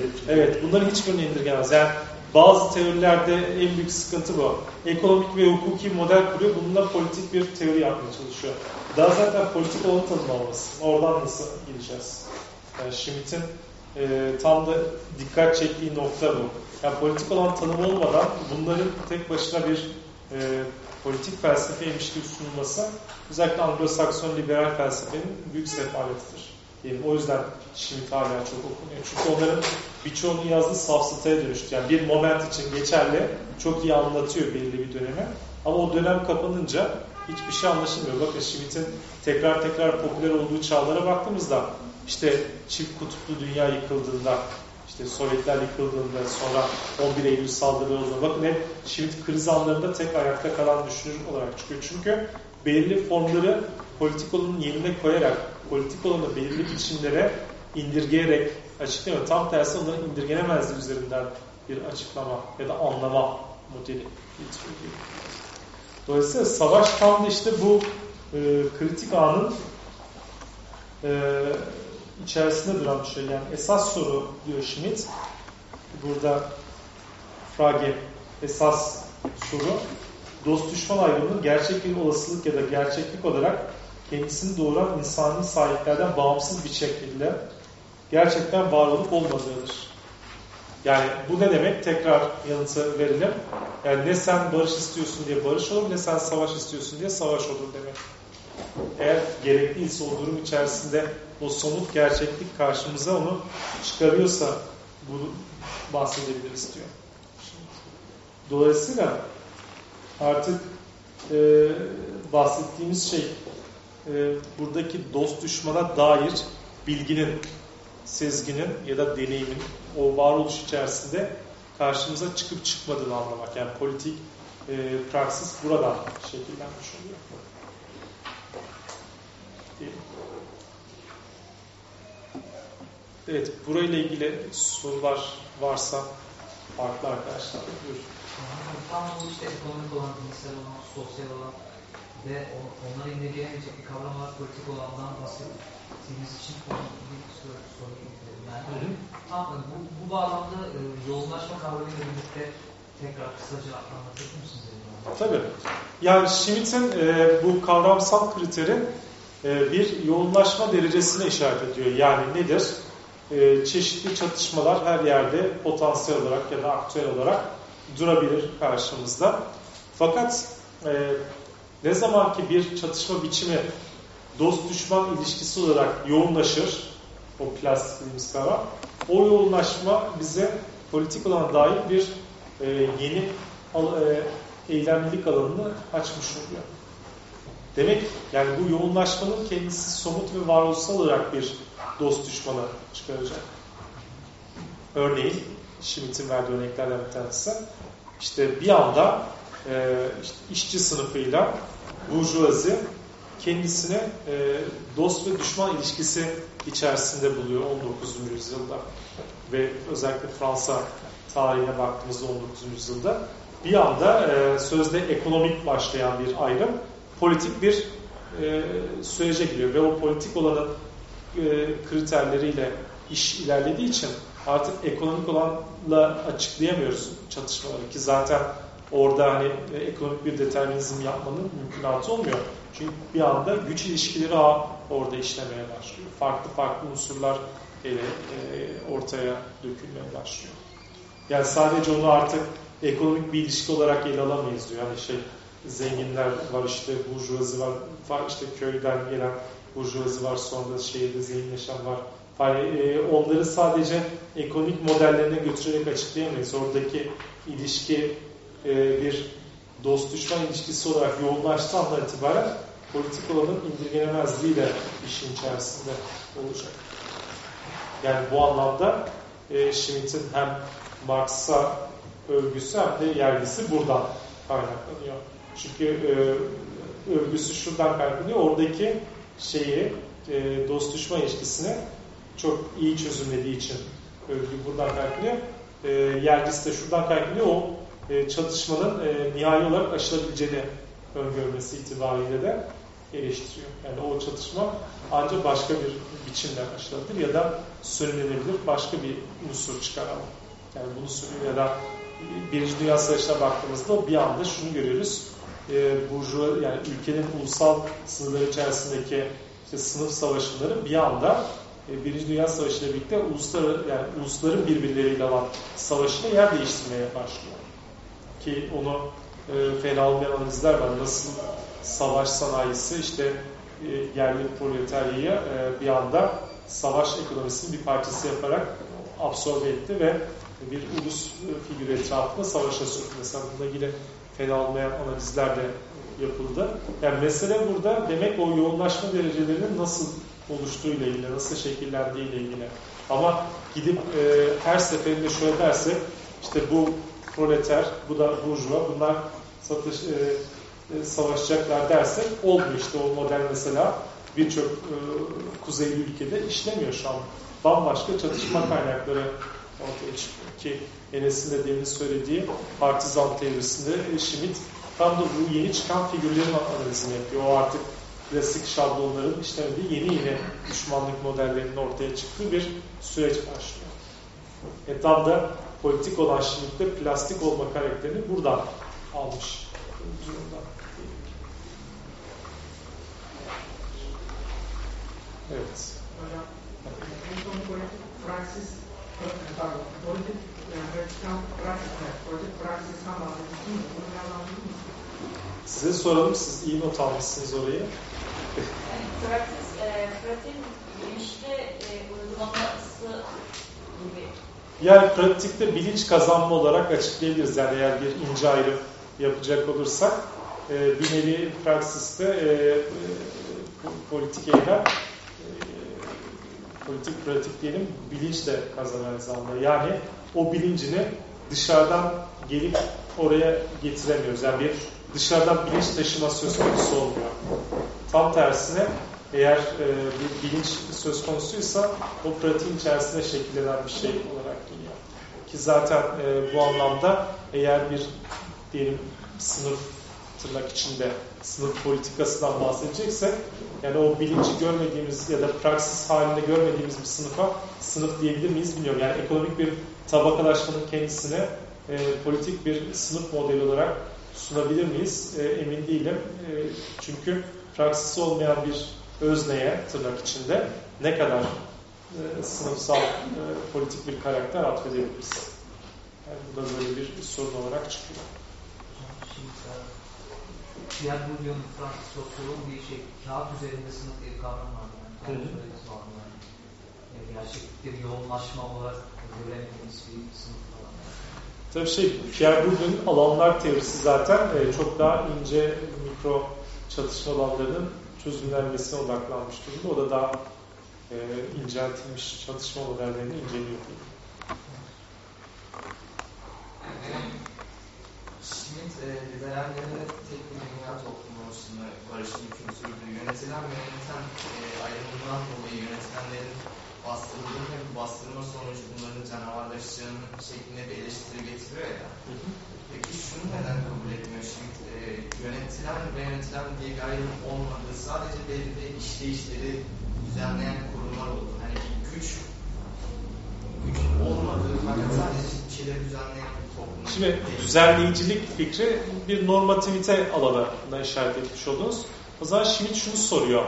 hepsi. Evet, bunların hiçbirini indirgenemez. Yani bazı teorilerde en büyük sıkıntı bu. Ekonomik ve hukuki model kuruyor. Bununla politik bir teori yapmaya çalışıyor. Daha zaten politik olanı tanımlaması. Oradan nasıl gideceğiz? Yani Schmitt'in e, tam da dikkat çektiği nokta bu. Yani politik olan tanım olmadan bunların tek başına bir e, politik felsefeymiş gibi sunulması özellikle Anglo-Sakson liberal felsefenin büyük sefaletidir. Diyelim. O yüzden Schmitt hala çok okunuyor. Çünkü onların birçoğunun yazdığı safsataya dönüştü. Yani bir moment için geçerli, çok iyi anlatıyor belli bir dönemi. Ama o dönem kapanınca hiçbir şey anlaşılmıyor. Bakın Schmitt'in tekrar tekrar popüler olduğu çağlara baktığımızda işte çift kutuplu dünya yıkıldığında, işte Sovyetler yıkıldığında, sonra 11 Eylül saldırıları olduğunda bakın hep Schmitt kriz anlarında tek ayakta kalan düşünür olarak çıkıyor. Çünkü belirli formları politik olanın yerine koyarak, politik olanı belirli biçimlere indirgeyerek açıklıyor. Tam tersi onların indirgenemezliği üzerinden bir açıklama ya da anlama modeli getiriyor. Dolayısıyla savaş tam da işte bu e, kritik anın e, içerisinde duran bir şey. Yani esas soru diyor Schmidt, burada Frage esas soru dost düşman ayrımının gerçek bir olasılık ya da gerçeklik olarak kendisini doğuran insani sahiplerden bağımsız bir şekilde gerçekten var olup olmadığıdır. Yani bu ne demek? Tekrar yanıtı verelim. Yani ne sen barış istiyorsun diye barış olur, ne sen savaş istiyorsun diye savaş olur demek. Eğer gerekliyse o durum içerisinde o somut gerçeklik karşımıza onu çıkarıyorsa bunu bahsedebiliriz diyor. Dolayısıyla artık e, bahsettiğimiz şey e, buradaki dost düşmana dair bilginin, sezginin ya da deneyimin o varoluş içerisinde karşımıza çıkıp çıkmadığını anlamak. Yani politik e, praksis buradan şekillenmiş oluyor. Evet, burayla ilgili sorular varsa farklı arkadaşlar buyurun. Tam bu işte ekonomik olan, dinsel olan, sosyal olan ve onları indirgeyemeyecek bir kavram olarak politik olandan bahsettiğimiz için bir soru, soru yani hı hı. tam bu, bu bağlamda e, yoğunlaşma kavramıyla birlikte tekrar kısaca anlatır mısınız? Tabii. Yani Schmitt'in e, bu kavramsal kriterin e, bir yoğunlaşma derecesine işaret ediyor. Yani nedir? E, çeşitli çatışmalar her yerde potansiyel olarak ya da aktüel olarak durabilir karşımızda. Fakat e, ne zaman ki bir çatışma biçimi dost düşman ilişkisi olarak yoğunlaşır, o plastik dediğimiz kavram, o yoğunlaşma bize politik olana dair bir e, yeni e, eylemlilik alanını açmış oluyor. Demek yani bu yoğunlaşmanın kendisi somut ve varoluşsal olarak bir dost düşmanı çıkaracak. Örneğin Schmitt'in verdiği örneklerden bir tanesi. İşte bir anda e, işçi sınıfıyla burjuvazi kendisini e, dost ve düşman ilişkisi içerisinde buluyor 19. yüzyılda. Ve özellikle Fransa tarihine baktığımızda 19. yüzyılda bir anda e, sözde ekonomik başlayan bir ayrım politik bir e, sürece giriyor ve o politik olanın e, kriterleriyle iş ilerlediği için artık ekonomik olanla açıklayamıyoruz çatışmaları ki zaten orada hani e, ekonomik bir determinizm yapmanın mümkünatı olmuyor. Çünkü bir anda güç ilişkileri orada işlemeye başlıyor. Farklı farklı unsurlar ele, e, ortaya dökülmeye başlıyor. Yani sadece onu artık ekonomik bir ilişki olarak ele alamayız diyor. Yani şey zenginler var işte burjuvazi var, işte köyden gelen burjuvazi var sonra şehirde zenginleşen var. E, onları sadece ekonomik modellerine götürerek açıklayamayız. Oradaki ilişki e, bir dost düşman ilişkisi olarak yoğunlaştığı andan itibaren politik olanın indirgenemezliği de işin içerisinde olacak. Yani bu anlamda e, Schmitt'in hem Marx'a övgüsü hem de yergisi buradan kaynaklanıyor. Çünkü e, övgüsü şuradan kaynaklanıyor. Oradaki şeyi e, dost düşman ilişkisini çok iyi çözümlediği için övgü buradan kaynaklanıyor. E, yergisi de şuradan kaynaklanıyor. O e, çatışmanın e, nihai olarak aşılabileceğini öngörmesi itibariyle de eleştiriyor. Yani o çatışma ancak başka bir biçimde aşılabilir ya da sönümlenebilir başka bir unsur çıkar ama. Yani bunu söylüyor ya da Birinci Dünya Savaşı'na baktığımızda bir anda şunu görüyoruz. E, burjuva, yani ülkenin ulusal sınırları içerisindeki işte sınıf savaşları bir anda e, Birinci Dünya Savaşı ile birlikte uluslar, yani ulusların birbirleriyle olan savaşına yer değiştirmeye başlıyor. Ki onu e, fena olmayan analizler var. Nasıl savaş sanayisi işte e, yerli proletaryayı e, bir anda savaş ekonomisinin bir parçası yaparak absorbe etti ve bir ulus figürü etrafında savaşa sürdü. Mesela bununla ilgili fena olmayan analizler de yapıldı. Yani mesele burada demek o yoğunlaşma derecelerinin nasıl oluştuğuyla ilgili, nasıl şekillendiğiyle ilgili. Ama gidip e, her seferinde şöyle dersek, işte bu proleter, bu da burjuva, bunlar satış, e, e, savaşacaklar dersek olmuyor işte o model mesela birçok e, kuzeyli ülkede işlemiyor şu an. Bambaşka çatışma kaynakları ortaya çıkıyor ki Enes'in de demin söylediği partizan teorisinde Schmidt tam da bu yeni çıkan figürlerin analizini yapıyor. O artık klasik şablonların işlemediği yeni yeni düşmanlık modellerinin ortaya çıktığı bir süreç başlıyor. E tam da politik olan Schmidt'te plastik olma karakterini buradan almış durumda. Evet. Hocam, en son politik praksis, pardon, politik e, bahsetmiştiniz. Bunu biraz anladın mı? Size soralım, siz iyi not almışsınız orayı. Yani praksis, e, pratik bilinçli e, uygulaması gibi. Yani pratikte bilinç kazanma olarak açıklayabiliriz. Yani eğer bir ince ayrım yapacak olursak e, bir nevi praksiste e, e, politik eylem e, politik pratik diyelim bilinç de kazanır zamanda. Yani o bilincini dışarıdan gelip oraya getiremiyoruz. Yani bir dışarıdan bilinç taşıma söz konusu olmuyor. Tam tersine eğer e, bir bilinç söz konusuysa o pratiğin içerisinde şekillenen bir şey olarak geliyor. Ki zaten e, bu anlamda eğer bir diyelim sınıf tırnak içinde sınıf politikasından bahsedeceksek yani o bilinci görmediğimiz ya da praksis halinde görmediğimiz bir sınıfa sınıf diyebilir miyiz bilmiyorum. Yani ekonomik bir tabakalaşmanın kendisine e, politik bir sınıf modeli olarak sunabilir miyiz? E, emin değilim. E, çünkü praksisi olmayan bir özneye tırnak içinde ne kadar e, sınıfsal e, politik bir karakter atfedebiliriz? Yani bu da böyle bir sorun olarak çıkıyor. Pierre Bourdieu'nun Fransız sosyoloğun bir şey, kağıt üzerinde sınıf diye bir kavram var. Yani. Yani, yani gerçeklikte bir yoğunlaşma olarak göremediğimiz bir sınıf falan. Tabii şey, Pierre Bourdieu'nun alanlar teorisi zaten e, çok daha ince mikro çatışma alanlarının çözümlenmesine odaklanmış durumda. O da daha e, inceltilmiş çatışma modellerini inceliyor. Schmidt, e, liberallerin tek bir dünya toplumu oluşunda barışın hüküm sürdüğü, yönetilen ve yöneten e, ayrımından dolayı yönetilenlerin bastırıldığı ve bastırma sonucu bunların canavarlaşacağının şeklinde bir eleştiri getiriyor ya. Peki şunu neden kabul etmiyor Schmidt? E, yönetilen ve yönetilen diye bir ayrım olmadığı, sadece belirli işleyişleri düzenleyen kurumlar oldu. Hani güç güç olmadığı fakat sadece bir şeyleri düzenleyen bir toplum. Şimdi düzenleyicilik fikri bir normativite alanına işaret etmiş oldunuz. O zaman Schmidt şunu soruyor.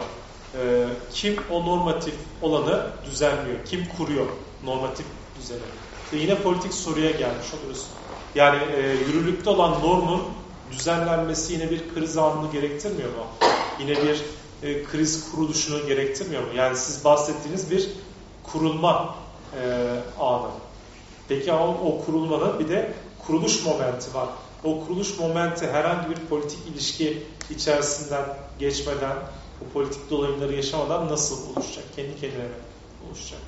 E, kim o normatif olanı düzenliyor? Kim kuruyor normatif düzeni? İşte yine politik soruya gelmiş oluruz. Yani e, yürürlükte olan normun düzenlenmesi yine bir kriz anını gerektirmiyor mu? Yine bir e, kriz kuruluşunu gerektirmiyor mu? Yani siz bahsettiğiniz bir kurulma e, anı. Peki ama o kurulmanın bir de kuruluş momenti var. O kuruluş momenti herhangi bir politik ilişki içerisinden geçmeden, o politik dolayımları yaşamadan nasıl oluşacak? Kendi kendine oluşacak.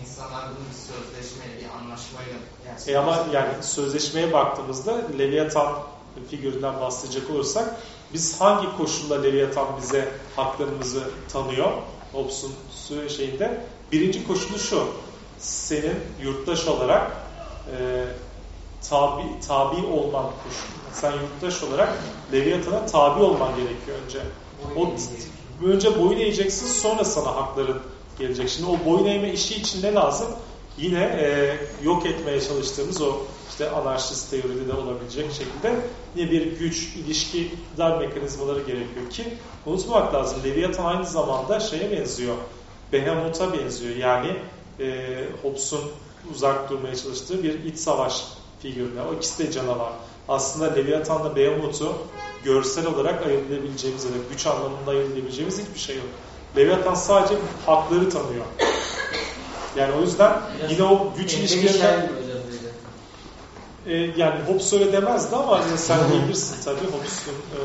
İnsanlar bunu bir sözleşmeyle, bir anlaşmayla... Yani e ama yani sözleşmeye baktığımızda Leviathan figüründen bahsedecek olursak biz hangi koşulla Leviathan bize haklarımızı tanıyor? Hobbes'un şeyinde. Birinci koşulu şu. Senin yurttaş olarak e, tabi, tabi olman koşulu. Sen yurttaş olarak Leviathan'a tabi olman gerekiyor önce. O, önce boyun eğeceksin sonra sana hakların gelecek. Şimdi o boyun eğme işi için ne lazım? Yine e, yok etmeye çalıştığımız o işte anarşist teoride de olabilecek şekilde yine bir güç, ilişki, dar mekanizmaları gerekiyor ki unutmamak lazım. Leviathan aynı zamanda şeye benziyor. Behemoth'a benziyor. Yani e, Hobbes'un uzak durmaya çalıştığı bir iç savaş figürüne. O ikisi de canavar. Aslında Leviathan'la Behemoth'u görsel olarak ayırabileceğimiz ya da güç anlamında ayırabileceğimiz hiçbir şey yok. Leviathan sadece hakları tanıyor. Yani o yüzden yine o güç ilişkilerinde e, yani Hobbes öyle demezdi ama yani sen bilirsin tabii Hobbes'un e,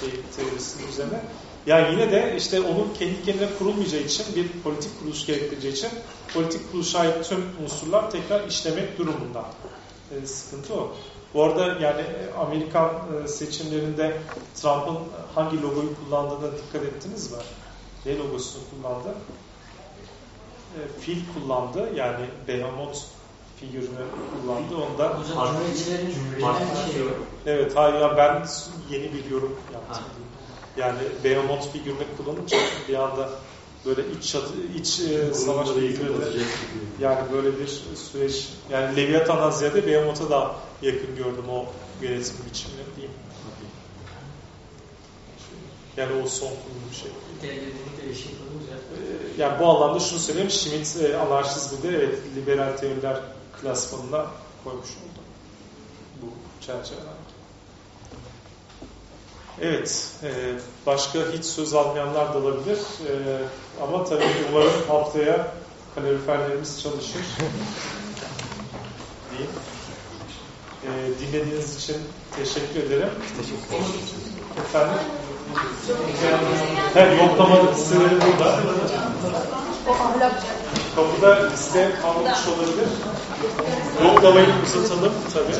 şey teorisinin üzerine. Yani yine de işte onun kendi kendine kurulmayacağı için bir politik kuruluş gerektireceği için politik kuruluşa ait tüm unsurlar tekrar işlemek durumunda. E, sıkıntı o. Bu arada yani Amerikan e, seçimlerinde Trump'ın hangi logoyu kullandığına dikkat ettiniz mi? Ne logosunu kullandı? E, fil kullandı. Yani Behemoth figürünü kullandı. Onda Cumhuriyetçilerin cumhuriyetçilerin şey yok. Evet, hayır ya ben yeni bir yorum yaptım. Yani Behemoth figürünü kullanınca bir anda böyle iç çatı, iç e, savaş bilgileri yani böyle bir süreç yani Leviathan'dan ziyade Behemoth'a daha yakın gördüm o yönetim biçimini diyeyim. Yani o son kurulu şey. Ee, Yani bu anlamda şunu söyleyeyim, Schmitt e, anarşizmi de evet, liberal teoriler klasmanına koymuş oldu. Bu çerçevelerde. Evet, e, başka hiç söz almayanlar da olabilir. E, ama tabii umarım haftaya kaloriferlerimiz çalışır. diyeyim. E, dinlediğiniz için teşekkür ederim. Teşekkür ederim. Efendim? Hem yoklama listeleri burada. Kapıda liste kalmış olabilir. Yoklamayı uzatalım tabii.